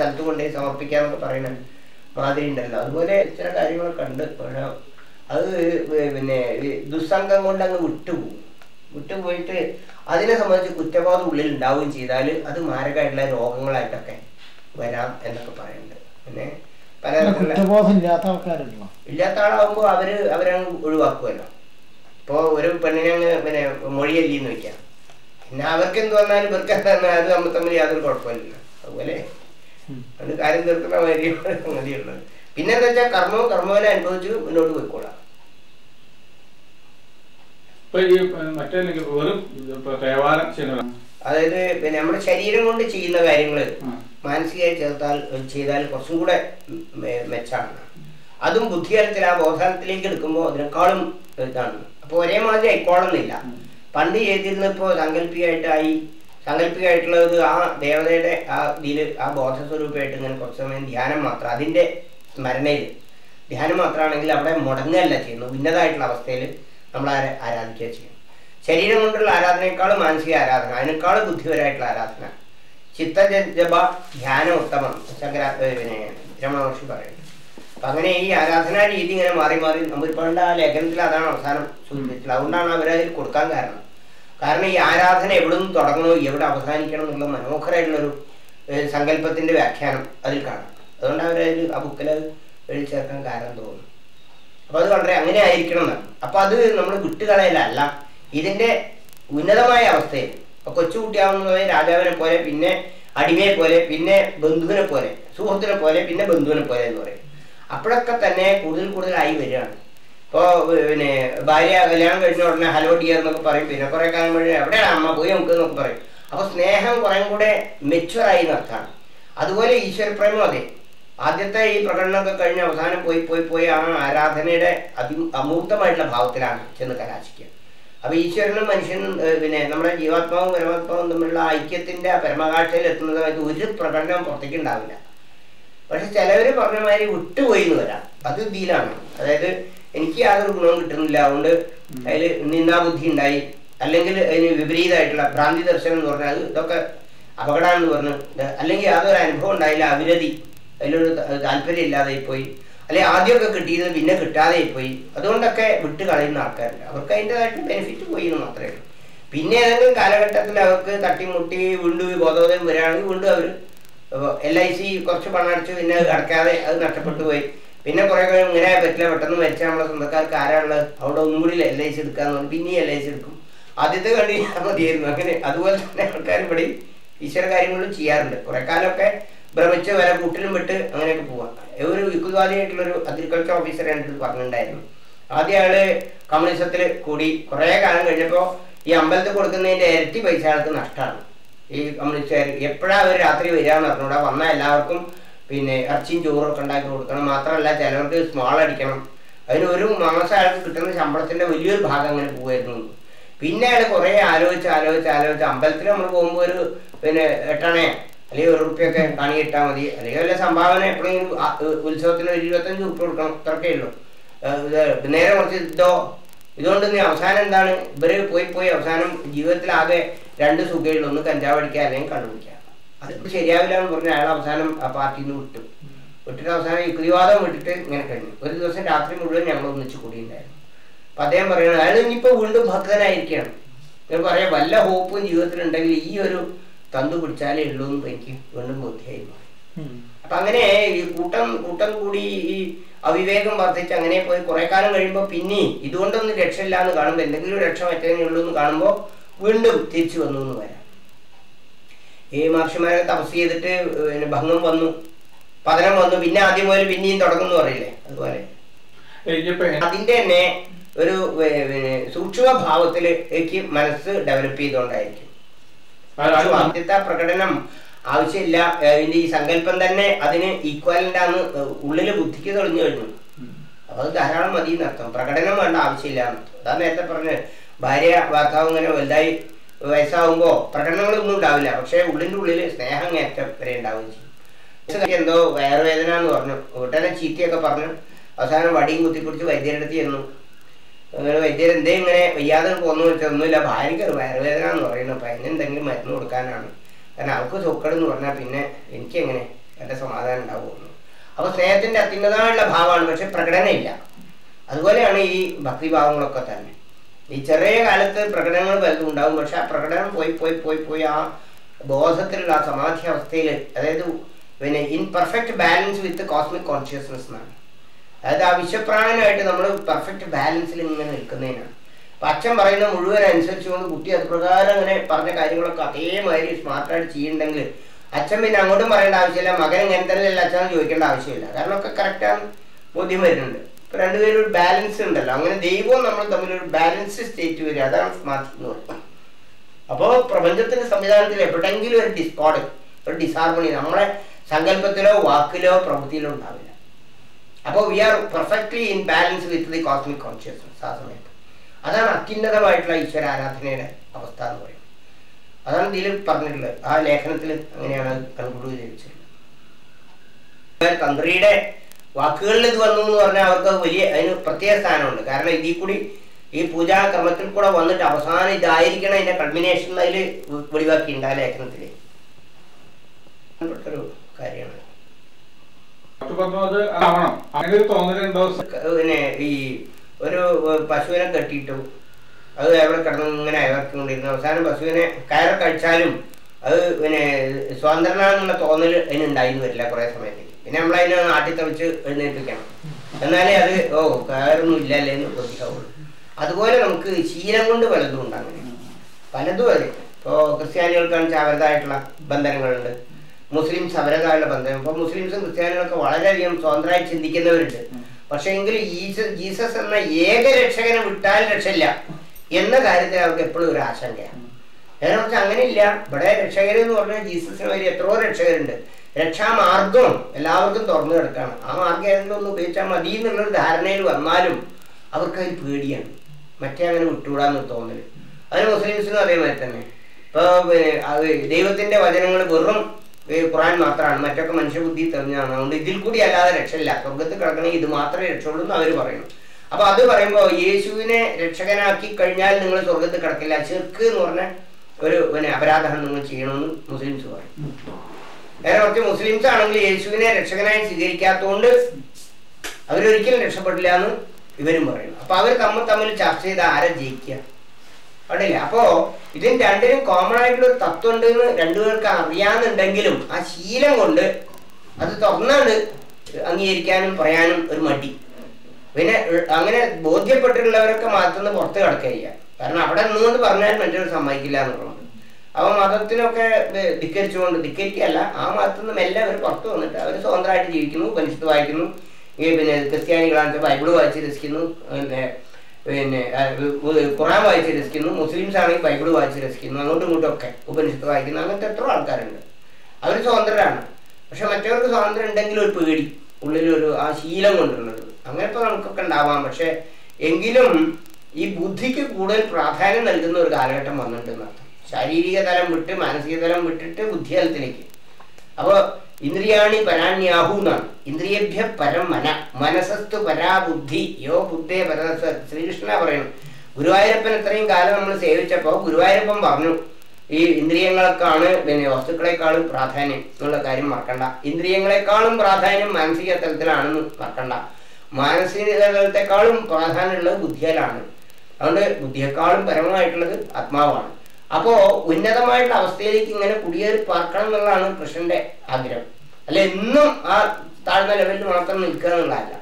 സ്ഥലത്ത് കൊണ്ടുപോയി സമർപ്പിക്കാന്നൊക്കെ പറയുന്ന മാതിരി ഉണ്ടല്ലോ. അതുപോലെ ചില കാര്യങ്ങളൊക്കെ ഉണ്ട്. പക്ഷേ അത് പിന്നെ ദുസ്സംഗം കൊണ്ട് അങ്ങ് വിട്ടുപോകും. വിട്ടുപോയിട്ട് അതിനെ സംബന്ധിച്ച് കുറ്റബോധം ഉള്ളിൽ ഉണ്ടാവുകയും ചെയ്താൽ അത് മാരകമായിട്ടുള്ള രോഗങ്ങളായിട്ടൊക്കെ വരാം എന്നൊക്കെ പറയുന്നുണ്ട്. പിന്നെ പല കുറ്റബോധം ഇല്ലാത്ത ആൾക്കാരുണ്ടല്ലോ ഇല്ലാത്ത ആളാകുമ്പോൾ അവർ അവരങ്ങ് ഒഴിവാക്കുമല്ലോ. ഇപ്പോൾ ഒരു പെണ്ണിനെ അങ്ങ് പിന്നെ മൊഴിയല്ലിന്ന് വെക്കാം. പിന്നെ അവർക്ക് എന്ത് വന്നാലും ഇവർക്ക് എന്താ അത് നമ്മൾ തമ്മിൽ യാതൊരു കുഴപ്പമില്ല അതുപോലെ. അത് കാര്യം തീർക്കുന്ന കാര്യമാണ് സംഗതിയുള്ളത് പിന്നെ എന്താ വെച്ചാൽ കർമ്മവും കർമ്മവിനെ അനുഭവിച്ച് മുന്നോട്ട് പോയിക്കോളാം. അതായത് പിന്നെ നമ്മുടെ ശരീരം കൊണ്ട് ചെയ്യുന്ന കാര്യങ്ങൾ. മാനസികമായി ചേർത്താൽ ചെയ്താൽ കുറച്ചും കൂടെ മെച്ചാണ് അതും ബുദ്ധിതലത്തിൽ ആ ബോധനത്തിലേക്ക് എടുക്കുമ്പോൾ അതിനേക്കാളും ഇതാണ്. അപ്പോൾ ഒരേമാതിരി ആയിക്കോളുന്നില്ല പണ്ട് ചെയ്തിരുന്നപ്പോൾ സാങ്കല്പികമായിട്ടായി സാങ്കല്പികമായിട്ടുള്ളത് ആ ദേവതയുടെ ആ ഇതിൽ ആ ബോധസ്വരൂപമായിട്ട് ഇങ്ങനെ കുറച്ച് സമയം ധ്യാനം മാത്രം അതിന്റെ സ്മരണയിൽ ധ്യാനം മാത്രമാണെങ്കിൽ അവിടെ മുടങ്ങുകയല്ല ചെയ്യുന്നു ഉന്നതമായിട്ടുള്ള അവസ്ഥയിൽ നമ്മൾ ആരെ ആരാധിക്കുക ചെയ്യും ശരീരം കൊണ്ടുള്ള ആരാധനയെക്കാളും മാനസിക ആരാധന അതിനേക്കാൾ ബുദ്ധിപരമായിട്ടുള്ള ആരാധന. ചിത്തജപ ധ്യാന ഉത്തമം ശങ്കര രമണ മഹർഷി പറയുന്നത് അപ്പം അങ്ങനെ ഈ ആരാധനാ രീതി ഇങ്ങനെ മാറി മാറി നമ്മൾ പണ്ട് ആ ലേഖനത്തിൽ അതാണ് അവസാനം സൂചിപ്പിച്ചത് അതുകൊണ്ടാണ് അവരതിൽ കൊടുക്കാൻ കാരണം. കാരണം ഈ ആരാധന എവിടെ നിന്ന് തുടങ്ങണോ എവിടെ അവസാനിക്കണം എന്നുള്ള മനോഹരമായിട്ടുള്ളൊരു സങ്കല്പത്തിന്റെ വ്യാഖ്യാനം അതിൽ കാണാം. അതുകൊണ്ട് അവരതിൽ ആ ബുക്കിൽ അത് എഴുതി ചേർക്കാൻ കാരണം തോന്നുന്നു. അപ്പോൾ അത് വളരെ അങ്ങനെ ആയിരിക്കണം എന്നാണ്. അപ്പൊ അത് നമ്മൾ വിട്ടുകളയലല്ല. ഇതിന്റെ ഉന്നതമായ അവസ്ഥയിൽ കൊച്ചുകുട്ടിയാവുന്നതായ രാജാവിനെ പോലെ പിന്നെ അടിമയെ പോലെ പിന്നെ ബന്ധുവിനെ പോലെ സുഹൃത്തിനെ പോലെ പിന്നെ ബന്ധുവിനെ പോലെ എന്ന് പറയും. അപ്പോഴൊക്കെ തന്നെ കൂടുതൽ കൂടുതലായി വരികയാണ്. ഇപ്പോൾ പിന്നെ ഭാര്യ കല്യാണം കഴിഞ്ഞ ഉടനെ ഹലോ ഡിയർ എന്നൊക്കെ പറയും. പിന്നെ കുറെ കാലം കഴിഞ്ഞ് എവിടെയാണ് അമ്മ? പോയി നമുക്ക് എന്നൊക്കെ പറയും. അപ്പൊ സ്നേഹം കുറേ കൂടെ മെച്ചുവറായി എന്നർത്ഥമാണ് അതുപോലെ ഈശ്വരപ്രേമം അതെ. ആദ്യത്തെ ഈ പ്രകടനമൊക്കെ കഴിഞ്ഞ് അവസാനം പോയി പോയി പോയി ആ ആരാധനയുടെ അതി അമൂർത്തമായിട്ടുള്ള ഭാവത്തിലാണ് ചെന്ന് കലാശിക്കുക. അപ്പൊ ഈശ്വരനും മനുഷ്യനും പിന്നെ നമ്മുടെ ജീവാത്മാവും പരമാത്മാവും തമ്മിലുള്ള ഐക്യത്തിന്റെ പരമകാഴ്ചയിൽ എത്തുന്ന ഒരു പ്രകടനം പുറത്തേക്ക് ഉണ്ടാവില്ല. പക്ഷെ ചിലവര് പറഞ്ഞ മാതിരി വിട്ടുപോയി എന്ന് വരാം. അത് ഇതിലാണ്. അതായത് എനിക്ക് യാതൊരു ഗുണവും കിട്ടുന്നില്ല. അതുകൊണ്ട് അതിൽ നിന്ദാബുദ്ധി ഉണ്ടായി. അല്ലെങ്കിൽ അതിന് വിപരീതമായിട്ടുള്ള ഭ്രാന്തി ദർശനം എന്ന് പറഞ്ഞാൽ അത് ഇതൊക്കെ അപകടമാണെന്ന് പറഞ്ഞു. അല്ലെങ്കിൽ യാതൊരു അനുഭവം ഉണ്ടായില്ല. അവിരതി. അതിലൊരു താല്പര്യം ഇല്ലാതെ പോയി അല്ലെങ്കിൽ ആദ്യമൊക്കെ കിട്ടിയത് പിന്നെ കിട്ടാതെ പോയി അതുകൊണ്ടൊക്കെ വിട്ട് കളയുന്ന ആൾക്കാരുണ്ട്. അവർക്ക് അതിന്റെതായിട്ട് ബെനിഫിറ്റ് പോയി എന്ന് മാത്രമേ ഉള്ളൂ. പിന്നെ ഏതെങ്കിലും കാലഘട്ടത്തിൽ അവർക്ക് തട്ടിമുട്ടി വീണ്ടും ബോധോദയം വരികയാണെങ്കിൽ വീണ്ടും അവർ എൽ ഐ സി കുറച്ച് പണം അടച്ചു പിന്നെ അടക്കാതെ അത് നഷ്ടപ്പെട്ടു പോയി. പിന്നെ കുറെ കഴിയും ഇങ്ങനെ പറ്റില്ല പെട്ടെന്ന് മരിച്ച നമ്മളെ സ്വന്തക്കാർക്ക് ആരാണുള്ളത്? അവിടെ ഒന്നും കൂടി എൽ ഐ സി എടുക്കാന്ന് പറഞ്ഞു പിന്നെയും എൽ ഐ സി എടുക്കും. ആദ്യത്തെ കണ്ടി മതിയായിരുന്നു. അങ്ങനെ അതുപോലെ തന്നെ ആൾക്കാർ ഇവിടെ ഈശ്വര കാര്യങ്ങളും ചെയ്യാറുണ്ട്. കുറെ കാലമൊക്കെ ഭ്രമിച്ച് വില കൂട്ടിലും വിട്ട് അങ്ങനെയൊക്കെ പോവാം. ഒരു യുക്തിവാദിയായിട്ടുള്ളൊരു അഗ്രികൾച്ചർ ഓഫീസർ എന്റെ പറഞ്ഞിട്ടുണ്ടായിരുന്നു. ആദ്യ ആൾ കമ്മ്യൂണിസത്തിൽ കൂടി കുറെ കാലം കഴിഞ്ഞപ്പോൾ ഈ അമ്പലത്തിൽ കൊടുക്കുന്നതിന്റെ ഇരട്ടി പൈസ ആൾക്ക് നഷ്ടമാണ് ഈ കമ്മ്യൂണിസ്റ്റുകാർ എപ്പോഴാണ് അവർ രാത്രി വരികയെന്ന് പറഞ്ഞൂടാ വന്ന എല്ലാവർക്കും പിന്നെ ഇറച്ചിയും ചോറൊക്കെ ഉണ്ടാക്കി കൊടുക്കണം. മാത്രമല്ല ചിലവർക്ക് സ്മോൾ അടിക്കണം. അതിന് ഒരു മാസം അയാൾക്ക് കിട്ടുന്ന ശമ്പളത്തിന്റെ വലിയൊരു ഭാഗം അങ്ങനെ പോകുമായിരുന്നു പിന്നെ അയാൾ കുറെ ആലോചിച്ച് ആലോചിച്ച് ആലോചിച്ച് അമ്പലത്തിൽ നമ്മൾ പോകുമ്പോൾ ഒരു പിന്നെ എട്ടണേ അല്ലെങ്കിൽ ഒരു റുപ്യൊക്കെ കണി ഇട്ടാൽ മതി. അല്ലെങ്കിൽ വല്ല സംഭാവന എപ്പോഴെങ്കിലും ഉത്സവത്തിന് ഒരു ഇരുപത്തഞ്ച് റുപ്യ കൊടുക്കണം. ഇത്രക്കേ ഉള്ളൂ. നേരെ കുറച്ച് ഇതോ ഇതുകൊണ്ട് നീ അവസാനം എന്താണ്? ഇവർ പോയി പോയി അവസാനം ജീവിതത്തിലാകെ രണ്ട് സുഖമുള്ളൂ ഒന്ന് കഞ്ചാവ് അല്ലെങ്കിൽ കണ്ടുപിടിക്കുക അതിപ്പോ ശരിയാവില്ല എന്ന് പറഞ്ഞ അയാൾ അവസാനം ആ പാർട്ടിയിൽ നിന്ന് വിട്ടു. വിട്ടിട്ട് അവസാനം യുക്തിവാദം വിട്ടിട്ട് ഇങ്ങനെ കഴിഞ്ഞു. ഒരു ദിവസം രാത്രി മുഴുവൻ ഞങ്ങൾ ഒന്നിച്ചു കൂടിയിട്ടുണ്ടായിരുന്നു അപ്പൊ അദ്ദേഹം പറയുന്നത് അയാൾ ഇനിയിപ്പോ വീണ്ടും ഭക്തനായിരിക്കണം. ഞാൻ പറയാം വല്ല ഹോപ്പും ജീവിതത്തിൽ ഉണ്ടെങ്കിൽ ഈ ഒരു തന്തു പിടിച്ചാലേ ഉള്ളൂ എന്ന് എനിക്ക് വീണ്ടും ബോധ്യമായി മാറി അപ്പൊ അങ്ങനെ ഈ കൂട്ടം കൂട്ടം കൂടി ഈ അവിവേകം വർദ്ധിച്ച് അങ്ങനെ പോയി. കുറെ കാലം കഴിയുമ്പോൾ പിന്നെ ഇതുകൊണ്ടൊന്നും രക്ഷയില്ല എന്ന് കാണുമ്പോൾ എന്തെങ്കിലും രക്ഷ മറ്റേ ഉള്ളൂ എന്ന് കാണുമ്പോൾ വീണ്ടും തിരിച്ചു വന്നു എന്ന് വരാം ഈ മഹർഷിമാരെ തപസ് ചെയ്തിട്ട് പിന്നെ ഭംഗം വന്നു. പതനം വന്നു. പിന്നെ ആദ്യം മുതൽ പിന്നെയും തുടങ്ങുന്നു പറയില്ലേ? അതുപോലെ. അതിന്റെ തന്നെ ഒരു പിന്നെ സൂക്ഷ്മ ഭാവത്തിലേക്ക് മനസ്സ് ഡെവലപ്പ് ചെയ്തുകൊണ്ടായിരിക്കും. ആദ്യത്തെ പ്രകടനം ആവശ്യമില്ല. അതിന്റെ ഇതിന്റെ ഈ സങ്കല്പം തന്നെ അതിന് ഈക്വലന്റ് ഉള്ളിൽ ബുദ്ധിക്ക് തെളിഞ്ഞു കഴിഞ്ഞു. അപ്പൊ അത് ധാരാളം മതി എന്നർത്ഥം പ്രകടനം വേണ്ട ആവശ്യമില്ല എന്നർത്ഥം അതാ നേരത്തെ പറഞ്ഞ ഭാര്യ ഭർത്താവ് ഇങ്ങനെ വലുതായി വയസ്സാവുമ്പോ പ്രകടനങ്ങളൊന്നും ഉണ്ടാവില്ല. പക്ഷെ ഉള്ളിന്റെ ഉള്ളിൽ സ്നേഹം ഏറ്റം വരെ ഉണ്ടാവുകയും ചെയ്യും. എന്തോ വയറുവേദന എന്ന് പറഞ്ഞു. വീട്ടിലെ ചീത്തയൊക്കെ പറഞ്ഞു. അവസാനം വടിയും കുത്തിപ്പിടിച്ച് വൈദ്യരുടെ അടുത്ത് ചെന്നു. അങ്ങനെ വൈദ്യർ എന്തേ ഇങ്ങനെ വയ്യാതെ പോന്നു വെച്ചൊന്നുമില്ല ഭാര്യയ്ക്ക് ഒരു വയറുവേദന എന്ന് പറയുന്നു. അപ്പൊ അതിന് എന്തെങ്കിലും മരുന്ന് കൊടുക്കാനാണ്. കാരണം അവൾക്ക് സുക്കട് എന്ന് പറഞ്ഞാൽ പിന്നെ എനിക്ക് എങ്ങനെ നല്ല സമാധാനം ഉണ്ടാവുമെന്ന്. അപ്പൊ സ്നേഹത്തിന്റെ അത്യുന്നതമായുള്ള ഭാവമാണ്. പക്ഷെ പ്രകടനമില്ല അതുപോലെയാണ് ഈ ഭക്തിഭാവങ്ങളൊക്കെ തന്നെ. ഈ ചെറിയ കാലത്ത് പ്രകടനങ്ങൾ പലതും ഉണ്ടാവും. പക്ഷെ ആ പ്രകടനം പോയി പോയി പോയി പോയി ആ ബോധത്തിലുള്ള ആ സമാധി അവസ്ഥയിൽ അതായത് പിന്നെ in perfect balance with cosmic consciousness എന്നാണ്. അതായത് ആ വിശ്വപ്രാണനായിട്ട് നമ്മൾ പെർഫെക്റ്റ് ബാലൻസിൽ ഇങ്ങനെ നിൽക്കുന്നതിനാണ്. അപ്പം അച്ഛൻ പറയുന്ന മുഴുവൻ അനുസരിച്ചുകൊണ്ട് കുട്ടി അത് പ്രകാരം അങ്ങനെ പറഞ്ഞ കാര്യങ്ങളൊക്കെ അതേമാതിരി സ്മാർട്ടായിട്ട് ചെയ്യുന്നുണ്ടെങ്കിൽ അച്ഛൻ പിന്നെ അങ്ങോട്ടും പറയേണ്ട ആവശ്യമില്ല. മകൻ ഇങ്ങനെ തന്നെയല്ല അച്ഛൻ ചോദിക്കേണ്ട ആവശ്യമില്ല. കാരണം ഒക്കെ കറക്റ്റാണ് ബോധ്യം വരുന്നുണ്ട്. രണ്ടുപേരും ഒരു ബാലൻസ് ഉണ്ടല്ലോ. അങ്ങനെ ദൈവവും നമ്മൾ തമ്മിൽ ഒരു ബാലൻസ് സ്റ്റേറ്റ് വരിക. അതാണ് സ്മാർട്ട് എന്ന് പറയുന്നത്. അപ്പോൾ പ്രപഞ്ചത്തിന്റെ സംവിധാനത്തിൽ എവിടെയെങ്കിലും ഒരു ഡിസ്കോഡ് ഒരു ഡിസാർമണി നമ്മളെ സങ്കല്പത്തിലോ വാക്കിലോ പ്രവൃത്തിയിലോ ഉണ്ടാവില്ല. അപ്പോൾ we are perfectly in balance with the cosmic consciousness ആ സമയത്ത്. അതാണ് അത്യുന്നതമായിട്ടുള്ള ഈശ്വര ആരാധനയുടെ അവസ്ഥ എന്ന് പറയുന്നത്. അതാണ് ഇതിൽ പറഞ്ഞിട്ടുള്ളത്. ആ ലേഖനത്തിൽ അങ്ങനെയാണ് കൺക്ലൂഡ് ചെയ്തിട്ടുള്ളത് തന്ത്രിയുടെ വാക്കുകളിൽ ഇത് വന്നു എന്ന് പറഞ്ഞാൽ അവർക്ക് വലിയ അതിന് പ്രത്യേക സ്ഥാനമുണ്ട്. കാരണം ഇതിൽ കൂടി ഈ പൂജാക്രമത്തിൽ കൂടെ വന്നിട്ട് അവസാനം ഇതായിരിക്കണം അതിന്റെ കൾമിനേഷൻ അതിൽ വെളിവാക്കിയിട്ടുണ്ട് ആ ലേഖനത്തിൽ. ഒരു കാര്യമാണ്. പിന്നെ ഈ ഒരു പശുവിനെ കെട്ടിയിട്ടു അത് അവിടെ കിടന്ന് ഇങ്ങനെ അയവർക്കൊണ്ടിരുന്നു അവസാനം പശുവിനെ കയറ കഴിച്ചാലും അത് പിന്നെ സ്വാതന്ത്ര്യമാണെന്നുള്ള തോന്നൽ അതിനുണ്ടായിരുന്നു വരില്ല കുറേ സമയത്തേക്ക്. പിന്നെ നമ്മളതിനെ നാട്ടിൽ തളിച്ച് എഴുന്നേൽപ്പിക്കണം. എന്നാലേ അത് ഓ കയറൊന്നും ഇല്ലല്ലേ എന്ന് ശ്രദ്ധിക്കാവുള്ളൂ. അതുപോലെ നമുക്ക് ശീലം കൊണ്ട് പലതും ഉണ്ട് അങ്ങനെ. പലതും അതെ. ഇപ്പോൾ ക്രിസ്ത്യാനികൾക്കാണ് അവരുടേതായിട്ടുള്ള ബന്ധനങ്ങളുണ്ട് മുസ്ലിംസ് അവരുടേതായുള്ള ബന്ധനം ഇപ്പോൾ മുസ്ലിംസും ക്രിസ്ത്യാനികളൊക്കെ വളരെയധികം സ്വതന്ത്രമായി ചിന്തിക്കുന്നവരുണ്ട്. പക്ഷേ ജീസസ് ജീസസ് എന്ന ഏക രക്ഷകനെ വിട്ടാൽ രക്ഷയില്ല എന്ന കാര്യത്തിൽ അവർക്ക് എപ്പോഴും ഒരു ആശങ്കയാണ്. അതിനെ കുറിച്ച് അങ്ങനെയില്ല. ഇവിടെ രക്ഷകരെന്ന് പറഞ്ഞാൽ ജീസസിന് വരെ എത്രയോ രക്ഷകരുണ്ട്. രക്ഷാമാർഗം എല്ലാവർക്കും തുറന്നു കിടക്കാണ്. ആ മാർഗം ഏതെങ്കിലും ഒന്ന് ഉപയോഗിച്ചാൽ മതി എന്നുള്ളൊരു ധാരണയിൽ വന്നാലും അവർക്ക് അതിൽ പേടിയാണ്. മറ്റേ അങ്ങനെ വിട്ടുകൂടാന്ന് തോന്നൽ. അതിന് മുസ്ലിംസിനും അതേമാതിരി തന്നെ. ഇപ്പോൾ ദൈവത്തിന്റെ വചനങ്ങൾ വെറും ഖുറാൻ മാത്രമാണ് മറ്റൊക്കെ മനുഷ്യബുദ്ധി തെളിഞ്ഞാണ് അതുകൊണ്ട് ഇതിൽ കൂടി അല്ലാതെ രക്ഷയില്ല. സ്വർഗത്ത് കിടക്കണമെങ്കിൽ ഇത് മാത്രമേ രക്ഷയുള്ളൂ എന്ന് അവർ പറയുന്നു അപ്പൊ അത് പറയുമ്പോൾ യേശുവിനെ രക്ഷകനാക്കി കഴിഞ്ഞാൽ നിങ്ങൾ സ്വർഗത്ത് കിടക്കില്ല. ചെർക്ക് എന്ന് പറഞ്ഞ ഒരു പിന്നെ അപരാധം നിങ്ങൾ ചെയ്യണമെന്ന് മുസ്ലിംസ് പറയും. നേരെ കുറച്ച് മുസ്ലിംസ് ആണെങ്കിൽ യേശുവിനെ രക്ഷകനായി സ്വീകരിക്കാത്തതുകൊണ്ട് അവരൊരിക്കലും രക്ഷപ്പെടില്ല എന്ന് ഇവരും പറയുന്നു. അപ്പൊ അവർ തമ്മിൽ തമ്മിൽ ചർച്ച ചെയ്ത് ആരെ ജയിക്കുക? കണ്ടില്ലേ? അപ്പോ ഇതിന് രണ്ടിനും കോമൺ ആയിട്ടുള്ള ഒരു തത്വം ഉണ്ട് എന്ന് രണ്ടുപേർക്ക് അറിയാന്നുണ്ടെങ്കിലും ആ ശീലം കൊണ്ട് അത് തുറന്നാണ് അംഗീകരിക്കാനും പറയാനും ഒരു മടി. പിന്നെ അങ്ങനെ ബോധ്യപ്പെട്ടിട്ടുള്ളവരൊക്കെ മാത്രം പുറത്ത് കിടക്കുക കാരണം അവിടെ നിന്നുകൊണ്ട് പറഞ്ഞാൽ മറ്റൊരു സമ്മതിക്കില്ല എന്നുള്ളത് അവ മതത്തിനൊക്കെ ധിക്കരിച്ചുകൊണ്ട് ധിക്കരിക്കുകയല്ല ആ മതത്തിൽ നിന്നും എല്ലാം അവർ പുറത്തു വന്നിട്ട് അവർ സ്വതന്ത്രമായിട്ട് ജീവിക്കുന്നു ഉപനിഷത്ത് വായിക്കുന്നു. പിന്നെ ക്രിസ്ത്യാനികളാണ് ബൈബിൾ വായിച്ച് രസിക്കുന്നു പിന്നെ പിന്നെ ഖുറാൻ വായിച്ച് രസിക്കുന്നു മുസ്ലിംസ് ആണെങ്കിൽ ബൈബിൾ വായിച്ച് രസിക്കുന്നു അങ്ങോട്ടും ഇങ്ങോട്ടും ഒക്കെ ഉപനിഷത്ത് വായിക്കുന്നു അങ്ങനത്തെ എത്ര ആൾക്കാരുണ്ട്. അവർ സ്വതന്ത്രരാണ്. പക്ഷെ മറ്റവർക്ക് സ്വാതന്ത്ര്യം ഉണ്ടെങ്കിലും ഒരു പേടി ഉള്ളിലൊരു ആ ശീലം കൊണ്ടുള്ളത് അങ്ങനെ ഇപ്പോൾ നമുക്കൊക്കെ ഉണ്ടാവാം. പക്ഷെ എങ്കിലും ഈ ബുദ്ധിക്ക് കൂടുതൽ പ്രാധാന്യം നൽകുന്ന ഒരു കാലഘട്ടം വന്നിട്ടുണ്ടെന്ന് അർത്ഥം ശാരീരിക തലം വിട്ട് മാനസിക തലം വിട്ടിട്ട് ബുദ്ധിതലത്തിലേക്ക് അപ്പൊ ഇന്ദ്രിയാണി പരാണ്യാഹു എന്നാണ്. ഇന്ദ്രിയഭ്യ പരം മന മനസ്സസ്തു പരാ ബുദ്ധി യോ ബുദ്ധേ പരസ ശ്രീകൃഷ്ണ പറയുന്നു ഗുരുവായൂരപ്പൻ ഇത്രയും കാലം നമ്മൾ സേവിച്ചപ്പോൾ ഗുരുവായൂരപ്പൻ പറഞ്ഞു ഈ ഇന്ദ്രിയങ്ങളെക്കാണ് പിന്നെ വസ്തുക്കളെക്കാളും പ്രാധാന്യം എന്നുള്ള കാര്യം മറക്കണ്ട. ഇന്ദ്രിയങ്ങളെക്കാളും പ്രാധാന്യം മാനസിക തലത്തിലാണെന്ന് മറക്കണ്ട. മാനസിക തലത്തെക്കാളും പ്രാധാന്യമുള്ളത് ബുദ്ധിയിലാണ് അതുകൊണ്ട് ബുദ്ധിയെക്കാളും പരമമായിട്ടുള്ളത് ആത്മാവാണ്. അപ്പോ ഉന്നതമായിട്ടുള്ള അവസ്ഥയിലേക്ക് ഇങ്ങനെ കുടിയേറി പാർക്കണം എന്നുള്ളതാണ് കൃഷ്ണന്റെ ആഗ്രഹം. അല്ല എന്നും ആ താഴ്ന്ന ലെവലിൽ മാത്രം നിൽക്കുക എന്നുള്ളതല്ല.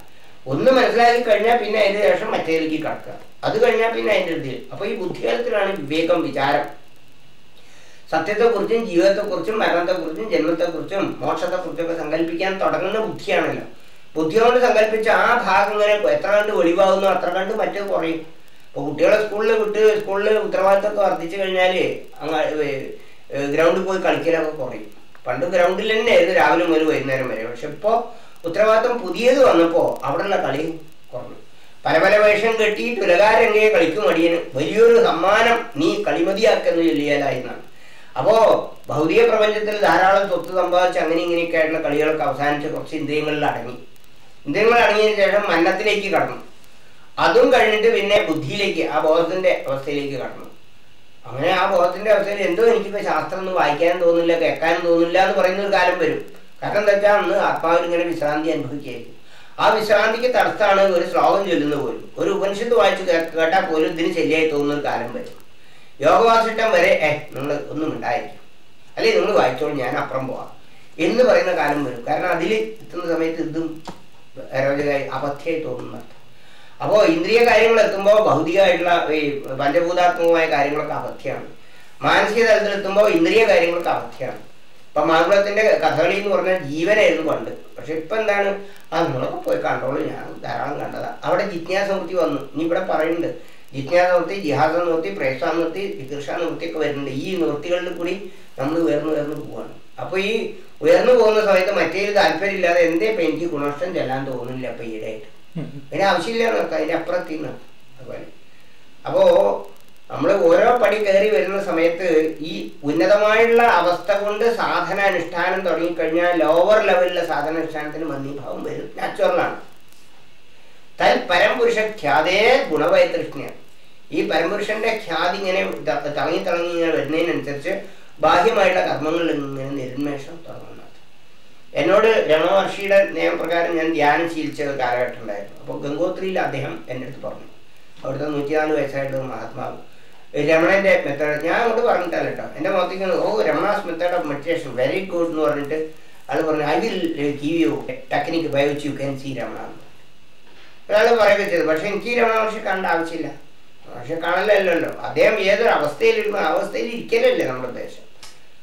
ഒന്ന് മനസ്സിലാക്കി കഴിഞ്ഞാൽ പിന്നെ അതിന് ശേഷം മറ്റേതിലേക്ക് കടക്കുക. അത് കഴിഞ്ഞാൽ പിന്നെ അതിന്റെ ഇതിൽ അപ്പൊ ഈ ബുദ്ധികാലത്തിലാണ് വിവേകം വിചാരം. സത്യത്തെക്കുറിച്ചും ജീവിതത്തെക്കുറിച്ചും മരണത്തെക്കുറിച്ചും ജന്മത്തെക്കുറിച്ചും മോക്ഷത്തെക്കുറിച്ചൊക്കെ സങ്കല്പിക്കാൻ തുടങ്ങുന്ന ബുദ്ധിയാണല്ലോ. ബുദ്ധി കൊണ്ട് സങ്കല്പിച്ച ആ ഭാഗം ഇങ്ങനെ എത്ര കണ്ട് വെളിവാകുന്നു അത്ര കണ്ട് മറ്റേ കുറയും. ഇപ്പൊ കുട്ടികളെ സ്കൂളിൽ വിട്ട് സ്കൂളിൽ ഉത്തരവാദിത്തമൊക്കെ വർദ്ധിച്ചു കഴിഞ്ഞാൽ ഗ്രൗണ്ടിൽ പോയി കളിക്കലൊക്കെ കുറയും. പണ്ട് ഗ്രൗണ്ടിൽ തന്നെ ആയിരുന്നു രാവിലെ മുതൽ വൈകുന്നേരം വരെ. പക്ഷെ ഇപ്പോ ഉത്തരവാദിത്തം പുതിയത് വന്നപ്പോ അവിടെയുള്ള കളി കുറഞ്ഞു. പല പല വേഷം കെട്ടി തുലകാരംഗയെ കളിക്കും അടിയന്. വലിയൊരു സമ്മാനം നീ കളിമതിയാക്കെന്ന് ചൊല്ലിയാലായിരുന്നാണ്. അപ്പോ ഭൗതിക പ്രപഞ്ചത്തിൽ ധാരാളം സ്വത്ത് സമ്പാദിച്ച് അങ്ങനെ ഇങ്ങനെയൊക്കെ ആയിട്ടുള്ള കളികളൊക്കെ അവസാനിച്ച് കുറച്ച് ഇന്ദ്രിയങ്ങളിൽ അടങ്ങി. ഇന്ദ്രിയങ്ങളിൽ അടങ്ങിയതിനു ശേഷം മന്നത്തിലേക്ക് കടന്നു. അതും കഴിഞ്ഞിട്ട് പിന്നെ ബുദ്ധിയിലേക്ക് ആ ബോധത്തിന്റെ അവസ്ഥയിലേക്ക് കടന്നു. അങ്ങനെ ആ ബോധത്തിന്റെ അവസ്ഥയിൽ എന്തോ എനിക്കിപ്പോ ശാസ്ത്രം ഒന്നും വായിക്കാനും തോന്നില്ല കേൾക്കാനും തോന്നില്ല എന്ന് പറയുന്ന ഒരു കാലം വരും. കാരണം എന്താ വെച്ചാൽ അന്ന് ആത്മാവിൽ ഇങ്ങനെ വിശ്രാന്തി അനുഭവിക്കുകയായിരിക്കും. ആ വിശ്രാന്തിക്ക് തടസ്സമാണ് ഒരു ശ്ലോകം ചൊല്ലുന്ന പോലും. ഒരു ഉപനിഷത്ത് വായിച്ച് കേട്ടാൽ പോലും ഇതിന് ശരിയായി തോന്നുന്ന ഒരു കാലം വരും. യോഗവാസിട്ടം വരെ ഏ നിങ്ങൾ ഒന്നും ഉണ്ടായിരിക്കും അല്ലെ നിങ്ങൾ വായിച്ചോളൂ ഞാൻ അപ്പുറം പോവാം. എന്ന് പറയുന്ന കാലം വരും. കാരണം അതിൽ എത്തുന്ന സമയത്ത് ഇതും അരോചകമായി അപഥ്യമായി അപ്പോൾ ഇന്ദ്രിയ കാര്യങ്ങൾ എത്തുമ്പോൾ ഭൗതികമായിട്ടുള്ള ഈ പഞ്ചഭൂതാത്മകമായ കാര്യങ്ങളൊക്കെ അപഥ്യമാണ് മാനസിക തലത്തിൽ എത്തുമ്പോൾ ഇന്ദ്രിയ കാര്യങ്ങളൊക്കെ അപഥ്യമാണ് ഇപ്പൊ മാങ്കുളത്തിന്റെ കഥകളി എന്ന് പറഞ്ഞാൽ ജീവനായിരുന്നു പണ്ട്. പക്ഷെ ഇപ്പൊ എന്താണ്? ആ നിങ്ങളൊക്കെ പോയി കണ്ടോളൂ. ഞാൻ ധാരാളം കണ്ടതാ. അവിടെ ജിജ്ഞാസമൂർത്തി വന്നു. ഇനി ഇവിടെ പറയുന്നുണ്ട്. ജിജ്ഞാസമൂർത്തി ജിഹാസ പ്രേക്ഷാമൂർത്തി വികൃഷാമൂർത്തി ഒക്കെ വരുന്നുണ്ട്. ഈ നിവൃത്തികളിൽ കൂടി നമ്മൾ ഉയർന്നു ഉയർന്നു പോവാണ്. അപ്പൊ ഈ ഉയർന്നു പോകുന്ന സമയത്ത് മറ്റേ താല്പര്യമില്ലാതെ എന്തേ ഇപ്പൊ എനിക്ക് ഗുണനഷ്ടം ചെല്ലാൻ തോന്നുന്നില്ല അപ്പൊ ഈയിടെയായിട്ട്. അതിന് ആവശ്യമില്ലല്ലോ അപ്പുറത്തിൽ അതുപോലെ അപ്പോ നമ്മൾ ഓരോ പടി കയറി വരുന്ന സമയത്ത് ഈ ഉന്നതമായുള്ള അവസ്ഥ കൊണ്ട് സാധന അനുഷ്ഠാനം തുടങ്ങിക്കഴിഞ്ഞാൽ ലോവർ ലെവലിലെ സാധന അനുഷ്ഠാനത്തിന് മന്ദീഭാവം വരും. നാച്ചുറലാണ് തൽ പരംപുരുഷ ഖ്യാതേ ഗുണവൈതൃഷ്ണ്യ ഈ പരംപുരുഷന്റെ ഖ്യാതി ഇങ്ങനെ തളങ്ങി തിളങ്ങി ഇങ്ങനെ വരുന്നതിനനുസരിച്ച് ബാഹ്യമായിട്ടുള്ള കർമ്മങ്ങളിൽ ഇങ്ങനെ നിരന്മേഷം തുടങ്ങുന്നത് എന്നോട് രമണമഹർഷിയുടെ നിയമപ്രകാരം ഞാൻ ധ്യാനം ശീലിച്ച ഒരു കാലഘട്ടം ഉണ്ടായിരുന്നു അപ്പോൾ ഗംഗോത്രിയിൽ അദ്ദേഹം എന്റെ അടുത്ത് പറഞ്ഞു. അവിടുത്തെ നൂറ്റിനാല് വയസ്സായിട്ടുള്ള ഒരു മഹാത്മാവ് രമണന്റെ മെത്തേഡ് ഞാൻ അങ്ങോട്ട് പറഞ്ഞിട്ടല്ല കേട്ടോ എന്റെ മുഖത്തേക്ക് ഓ Ramana's method of meditation very good എന്ന് പറഞ്ഞിട്ട് ആൾ പറഞ്ഞു I will give you technique by which you can see Ramana ഒരാൾ പറയുക ചെയ്തു പക്ഷേ എനിക്ക് രമണ മഹർഷി കാണേണ്ട ആവശ്യമില്ല. പക്ഷെ കാണലല്ലോ അദ്ദേഹം ഏതൊരു അവസ്ഥയിലിരുന്ന ആ അവസ്ഥയിൽ ഇരിക്കലല്ലേ നമ്മുടെ ഉദ്ദേശം.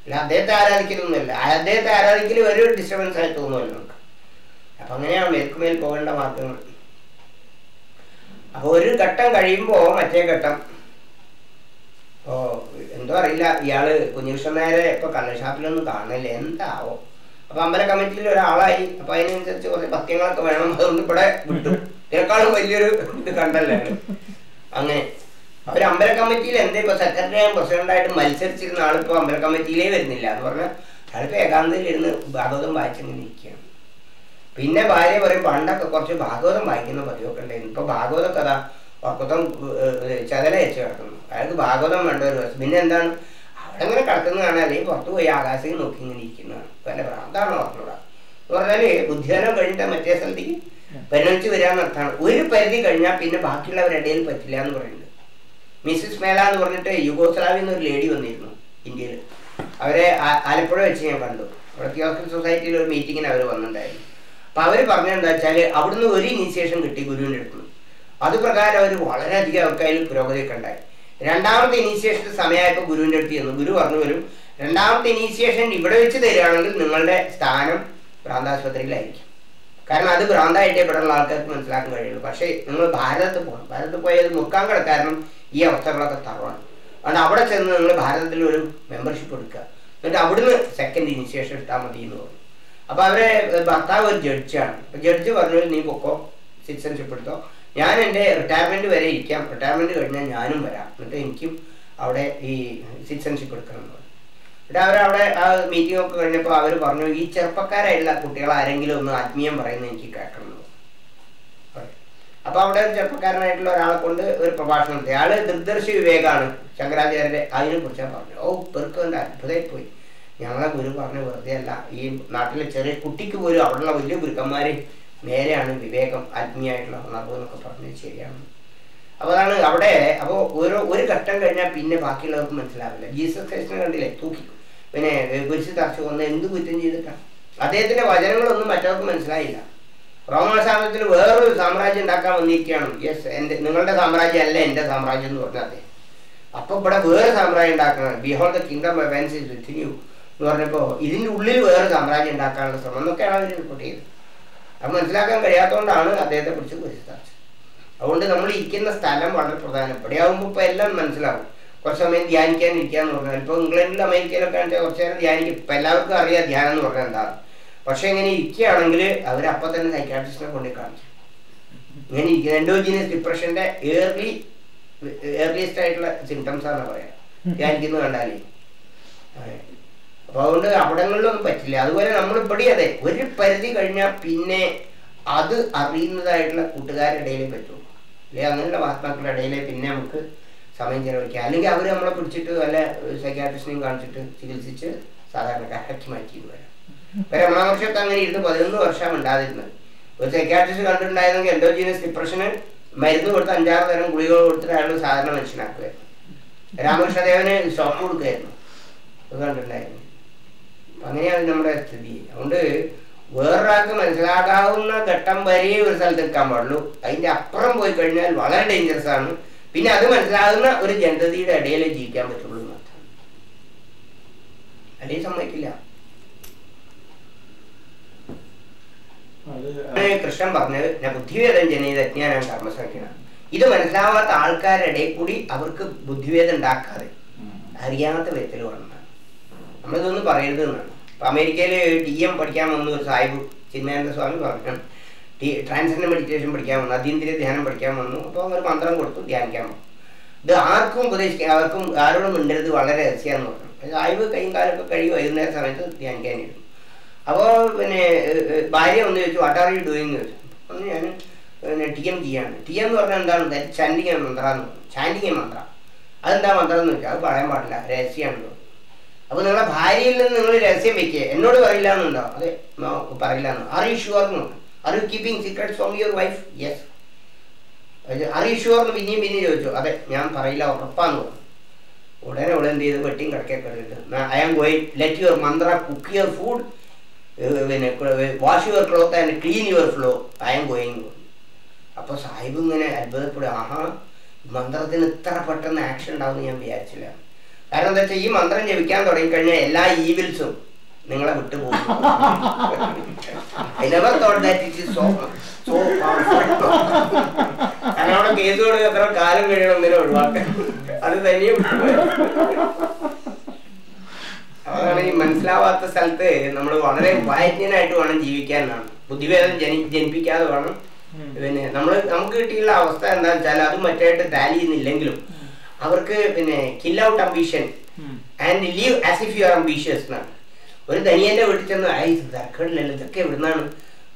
അല്ല അദ്ദേഹത്തെ ആരാധിക്കലൊന്നുമില്ല. അദ്ദേഹത്തെ ആരാധിക്കൽ ഒരു ഡിസ്റ്റർബൻസ് ആയി നമുക്ക്. അപ്പൊ അങ്ങനെയാണ് മേൽക്കുമേൽ പോകേണ്ട മാർഗങ്ങൾ. അപ്പൊ ഒരു ഘട്ടം കഴിയുമ്പോ മറ്റേ ഘട്ടം ഓ എന്തോ അറിയില്ല. ഇയാൾ കുഞ്ഞികൃഷ്ണൻ നേരെ ഇപ്പൊ കള്ളഷാപ്പിലൊന്നും കാണില്ല എന്താവോ? അപ്പൊ അമ്പല കമ്മിറ്റിയിൽ ഒരാളായി. അപ്പൊ അതിനനുസരിച്ച് കുറച്ച് പത്യങ്ങളൊക്കെ വേണം അതുകൊണ്ട് ഇവിടെ വിട്ടു. ഇതിനേക്കാളും വലിയൊരു ഇത് കണ്ടല്ലേ? അങ്ങനെ. അവർ അമ്പല കമ്മിറ്റിയിൽ എന്താ ഇപ്പൊ സെക്രട്ടറി ആൻഡ് പ്രസിഡന്റായിട്ട് മത്സരിച്ചിരുന്ന ആളിപ്പോ അമ്പല കമ്മിറ്റിയിലേ വരുന്നില്ല. എന്ന് പറഞ്ഞാൽ അയാളിപ്പോ ഏകാന്തയിൽ ഇരുന്ന് ഭാഗവതം വായിച്ചിങ്ങനെ ഇരിക്കുകയാണ്. പിന്നെ ഭാര്യ പറയും പണ്ടൊക്കെ കുറച്ച് ഭാഗവതം വായിക്കുന്ന പതിവൊക്കെ ഉണ്ടായിരുന്നു. ഇപ്പൊ ഭാഗവത കഥ ഒക്കത്തം ചതല വെച്ച് കിടക്കുന്നു. അയാൾക്ക് ഭാഗവതം വേണ്ട ഒരു ദിവസം. പിന്നെ എന്താണ്? അവിടെ ഇങ്ങനെ കിടക്കുന്നതാണ് അല്ലെങ്കിൽ പുറത്ത് പോയി ആകാശത്തിൽ നോക്കി ഇങ്ങനെ ഇരിക്കുന്നതാണ്. വല്ല ഭ്രാന്താണോ പറഞ്ഞൂടാ എന്ന് പറഞ്ഞാൽ ബുദ്ധിധനം കഴിഞ്ഞിട്ട് മറ്റേ സ്ഥലത്തേക്ക് പരിണമിച്ച് വരാന്ന് അർത്ഥമാണ്. ഒരു പരിധി കഴിഞ്ഞാൽ പിന്നെ ബാക്കിയുള്ളവരുടെ ഇടയിൽ പറ്റില്ല എന്ന് പറയുന്നുണ്ട് മിസ്സിസ് മേല എന്ന് പറഞ്ഞിട്ട് യുഗോസ്ലാവിൽ നിന്ന് ഒരു ലേഡി വന്നിരുന്നു ഇന്ത്യയിൽ അവരെ ആലപ്പുഴ വെച്ച് ഞാൻ കണ്ടു. അവിടെ തിയോസഫിക്കൽ സൊസൈറ്റിയിൽ ഒരു മീറ്റിങ്ങിന് അവർ വന്നിട്ടുണ്ടായിരുന്നു. അപ്പൊ അവർ പറഞ്ഞെന്താ വെച്ചാൽ അവിടുന്ന് ഒരു ഇനീഷ്യേഷൻ കിട്ടി ഗുരുവിന്റെ അടുത്ത് അത് പ്രകാരം അവർ വളരെയധികം അവർക്ക് അതിൽ പുരോഗതിയൊക്കെ ഉണ്ടായി. രണ്ടാമത്തെ ഇനീഷ്യേഷൻ സമയമായപ്പോൾ ഗുരുവിന്റെ അടുത്ത് ചെന്നു. ഗുരു പറഞ്ഞു വരും രണ്ടാമത്തെ ഇനീഷ്യേഷൻ ഇവിടെ വെച്ച് തരികയാണെങ്കിൽ നിങ്ങളുടെ സ്ഥാനം ഭ്രാന്താശുപത്രിയിലായിരിക്കും. കാരണം അത് ഭ്രാന്തായിട്ടേ ഇവിടെയുള്ള ആൾക്കാർക്ക് മനസ്സിലാക്കാൻ കഴിയുള്ളൂ. പക്ഷേ നിങ്ങൾ ഭാരതത്ത് പോകണം ഭാരതത്ത് പോയത് മുക്കാൻ കിടക്കാരണം കാരണം ഈ അവസ്ഥകളൊക്കെ തറവാണ് അതുകൊണ്ട് അവിടെ ചെന്ന് നിങ്ങൾ ഭാരതത്തിൽ ഒരു മെമ്പർഷിപ്പ് എടുക്കുക. എന്നിട്ട് അവിടുന്ന് സെക്കൻഡ് ഇനിഷ്യേഷൻ എടുത്താൽ മതി എന്ന് പറഞ്ഞു. അപ്പോൾ അവരെ ഭർത്താവ് ഒരു ജഡ്ജാണ് അപ്പോൾ ജഡ്ജ് പറഞ്ഞു നീ പൊക്കോ സിറ്റിസൺഷിപ്പ് എടുത്തോ. ഞാൻ എന്റെ റിട്ടയർമെന്റ് വരെ ഇരിക്കാം. റിട്ടയർമെന്റ് കഴിഞ്ഞാൽ ഞാനും വരാം. എന്നിട്ട് എനിക്കും അവിടെ ഈ സിറ്റിസൺഷിപ്പ് എടുക്കണം എന്ന് പറഞ്ഞു. എന്നിട്ട് അവരവിടെ ആ മീറ്റിംഗ് ഒക്കെ കഴിഞ്ഞപ്പോൾ അവർ പറഞ്ഞു ഈ ചെറുപ്പക്കാരായിട്ടുള്ള കുട്ടികളാരെങ്കിലും ഒന്ന് ആത്മീയം പറയുന്നത് എനിക്ക് കേൾക്കണം. അപ്പൊ അവിടെ ഒരു ചെറുപ്പക്കാരനായിട്ടുള്ള ഒരാളെ കൊണ്ട് ഒരു പ്രഭാഷണം നടത്തി. അയാൾ ദൃദർശി വിവേകാണ് ശങ്കരാചാര്യന്റെ അതിനെ കുറിച്ചാണ് പറഞ്ഞു ഓ പെർക്ക് കണ്ട് അത്ഭുതമായി പോയി ഞങ്ങളെ ഗുരു പറഞ്ഞു വെറുതെ അല്ല ഈ നാട്ടിലെ ചെറിയ കുട്ടിക്ക് പോലും അവിടെയുള്ള വലിയ ഗുരുക്കന്മാര് നേരെയാണ് വിവേകം ആത്മീയമായിട്ടുള്ള ഉണർവ് എന്നൊക്കെ പറഞ്ഞത് ശരിയാണ്. അപ്പൊ അതാണ് അവിടെ അപ്പോൾ ഓരോ ഒരു ഘട്ടം കഴിഞ്ഞാൽ പിന്നെ ബാക്കിയുള്ളവർക്ക് മനസ്സിലാവില്ല. ജീസസ് ക്രൈസ്റ്റിനെ കണ്ടില്ലേ? തൂക്കി. പിന്നെ കുരിശ് തറച്ചു കൊന്ന് എന്ത് കുറ്റം ചെയ്തിട്ടാണ് അദ്ദേഹത്തിന്റെ വചനങ്ങളൊന്നും മറ്റവർക്ക് മനസ്സിലായില്ല. റോമൻ സാമ്രാജ്യത്തിൽ വേറൊരു സാമ്രാജ്യം ഉണ്ടാക്കാൻ വന്നിരിക്കുകയാണ്. യെസ് എന്റെ നിങ്ങളുടെ സാമ്രാജ്യം അല്ല എന്റെ സാമ്രാജ്യം എന്ന് പറഞ്ഞാൽ അതെ അപ്പോൾ ഇവിടെ വേറെ സാമ്രാജ്യം ഉണ്ടാക്കണം behold the kingdom heavens is with you എന്ന് പറഞ്ഞപ്പോൾ ഇതിന്റെ ഉള്ളിൽ വേറെ സാമ്രാജ്യം ഉണ്ടാക്കാനുള്ള ശ്രമം എന്നൊക്കെയാണ് അവർ റിപ്പോർട്ട് ചെയ്തത്. അത് മനസ്സിലാക്കാൻ കഴിയാത്തതുകൊണ്ടാണ് അദ്ദേഹത്തെ കുറിച്ച് കുറിച്ചത് അതുകൊണ്ട് നമ്മൾ ഇരിക്കുന്ന സ്ഥലം വളരെ പ്രധാനം ഇവിടെയാകുമ്പോൾ ഇപ്പോൾ എല്ലാം മനസ്സിലാവും. കുറച്ച് സമയം ധ്യാനിക്കാൻ ഇരിക്കുക എന്ന് പറഞ്ഞാൽ ഇപ്പോൾ ഇംഗ്ലണ്ടിലും അമേരിക്കയിലൊക്കെ ആണെങ്കിൽ കുറച്ച് നേരം ധ്യാനിക്കും. ഇപ്പം എല്ലാവർക്കും അറിയാം ധ്യാനം എന്ന് പറഞ്ഞാൽ എന്താണ് പക്ഷെ ഇങ്ങനെ ഇരിക്കുകയാണെങ്കിൽ അപ്പൊ തന്നെ സൈക്കാട്രിസ്റ്റിനെ കൊണ്ടു കാണിച്ചു ഇങ്ങനെ ഇരിക്കുന്ന എൻഡോജീനിയസ് ഡിപ്രഷന്റെ ഏർലി ഏർലിയസ്റ്റ് ആയിട്ടുള്ള സിംറ്റംസ് ആണ് പറയാം. ധ്യാനിക്കുന്നത് കണ്ടാലേ. അപ്പൊ അതുകൊണ്ട് അവിടങ്ങളിലൊന്നും പറ്റില്ല. അതുപോലെ നമ്മൾ ഇപ്പടി അതെ ഒരു പരിധി കഴിഞ്ഞാൽ പിന്നെ അത് അറിയുന്നതായിട്ടുള്ള കൂട്ടുകാരുടെ ഇടയിലേ പറ്റുള്ളൂ അല്ലെങ്കിൽ അങ്ങനെയുള്ള മഹാത്മാക്കളുടെ ഇടയിലേ പിന്നെ നമുക്ക് സമയം ചെലവഴിക്കാം. അല്ലെങ്കിൽ അവർ നമ്മളെ പിടിച്ചിട്ട് വല്ല സൈക്കാട്രിസ്റ്റിനെയും കാണിച്ചിട്ട് ചികിത്സിച്ച് സാധാരണക്കാരാക്കി മാറ്റി വരാം. രമണ വർഷത്ത് അങ്ങനെ ഇരുന്ന് പതിനൊന്ന് വർഷം ഉണ്ടാതിരുന്നത് ഒരു സൈക്കാട്രിസ്റ്റ് കണ്ടിട്ടുണ്ടായിരുന്നെങ്കിൽ എൻഡോജീനസ് ഡിപ്രഷന് മരുന്ന് കൊടുത്ത് അഞ്ചാറ് തരം ഗുളികൾ കൊടുത്തിട്ട് അയാൾ സാധാരണ മനുഷ്യനാക്കുകയായിരുന്നു രാമകൃഷ്ണദേവന് ഷോക്ക് കൊടുക്കുകയായിരുന്നു അത് കണ്ടിട്ടുണ്ടായിരുന്നു. അങ്ങനെയാണ് നമ്മുടെ സ്ഥിതി. അതുകൊണ്ട് വേറൊരാൾക്ക് മനസ്സിലാക്കാവുന്ന ഘട്ടം വരെ ഒരു സ്ഥലത്ത് നിൽക്കാൻ പാടുള്ളൂ. അതിന്റെ അപ്പുറം പോയി കഴിഞ്ഞാൽ വളരെ ഡേഞ്ചറസ് ആണ്. പിന്നെ അത് മനസ്സിലാകുന്ന ഒരു ജനതയുടെ ഇടയിലേ ജീവിക്കാൻ പറ്റുള്ളൂ മാത്രം. അല്ലെങ്കിൽ സമ്മതിക്കില്ല അത് ആണ് കൃഷ്ണൻ പറഞ്ഞത് ഞാൻ ബുദ്ധിവേദം ജനീത അജ്ഞാനം കർമ്മസംഖ്യന ഇത് മനസ്സിലാവാത്ത ആൾക്കാരുടെ കൂടി അവർക്ക് ബുദ്ധിവേദം ഉണ്ടാക്കാതെ അറിയാത്ത വിധത്തിൽ വേണം നമ്മളിതൊന്നും പറയരുത് എന്നാണ്. ഇപ്പൊ അമേരിക്കയിൽ ഡി എം പഠിക്കാൻ വന്ന ഒരു സാഹിബ് ചിന്മയാനന്ദ സ്വാമി പറഞ്ഞു. ടി ട്രാൻസെൻഡൻ മെഡിറ്റേഷൻ പഠിക്കാൻ വന്നു അതീന്ദ്രിയ ധ്യാനം പഠിക്കാൻ വന്നു. അപ്പോൾ അവർ മന്ത്രം കൊടുത്തു ധ്യാനിക്കാൻ വന്നു. ഇത് ആർക്കും ഉപദേശിക്കാൻ അവർക്കും ആരോടും മിണ്ടരുത് വളരെ രഹസ്യമാണെന്ന് പറഞ്ഞു. സാഹിബ് കൈയും കാലൊക്കെ കഴിയും വൈകുന്നേരം സമയത്ത് ധ്യാനിക്കാനിരുന്നു. അപ്പോൾ പിന്നെ ഭാര്യ ഒന്ന് ചോദിച്ചു വാട്ട് ആർ യു ഡൂയിങ് എന്ന് ചോദിച്ചു. അപ്പോൾ ഞാൻ പിന്നെ ടി എം ചെയ്യാണ്. ടി എം എന്ന് പറഞ്ഞാൽ എന്താണ്? ചാൻഡിങ് മന്ത്ര എന്ന് ചാൻഡിങ് മന്ത്ര. അതെന്താ മന്ത്രം എന്ന് വെച്ചാൽ അത് പറയാൻ പാടില്ല. രഹസ്യമാണല്ലോ അപ്പൊ നിങ്ങളെ ഭാര്യയിൽ നിന്ന് നിങ്ങൾ രഹസ്യം വെക്കുക എന്നോട് പറയില്ല എന്നുണ്ടോ? അതെ. പറയില്ല എന്ന് are you sure are you keeping secrets from your wife yes are you sure എന്ന് പിന്നെയും പിന്നെയും ചോദിച്ചു. അതെ ഞാൻ പറയില്ല ഉറപ്പാന്ന് ഉടനെ ഉടനെ എന്ത് ചെയ്ത്? വെട്ടിയും കിടക്കേ എടുത്ത് I am going let your mantra cook your food പിന്നെ wash your cloth and clean your floor I am going അപ്പൊ സാഹിബ് ഇങ്ങനെ അത്ഭുതപ്പെടും ആഹാ മന്ത്രത്തിന് ഇത്ര പെട്ടെന്ന് ആക്ഷൻ ഉണ്ടാവും ഞാൻ വിചാരിച്ചില്ല. കാരണം എന്താ വെച്ചാൽ ഈ മന്ത്രം ജപിക്കാൻ തുടങ്ങിക്കഴിഞ്ഞാൽ എല്ലാ ഈവിൽസും നിങ്ങളെ വിട്ടുപോകും. I never thought that it is so so കാരണം അവിടെ കേസ് കൊടുക്കുക എത്ര കാലം കഴിയണം എന്തിനും ഒഴിവാക്കാൻ? അത് തന്നെയും വിട്ടുപോയി. അതാണ് ഈ മനസ്സിലാവാത്ത സ്ഥലത്ത് നമ്മൾ വളരെ വായജ്ഞനായിട്ട് വേണം ജീവിക്കാൻ എന്നാണ്. ബുദ്ധിഭേദം ജനി ജനിപ്പിക്കാതെ വേണം. പിന്നെ നമ്മൾ നമുക്ക് കിട്ടിയുള്ള അവസ്ഥ എന്താണെന്ന് വെച്ചാൽ അത് മറ്റായിട്ട് ടാലി ചെയ്യുന്നില്ലെങ്കിലും അവർക്ക് പിന്നെ kill out ambition and live as if you are ambitious എന്നാണ്. ഒരു ധനിയന്റെ വീട്ടിൽ ചെന്ന് ഐ തർക്കമില്ലല്ലോ ഇതൊക്കെ എവിടുന്നാണ്?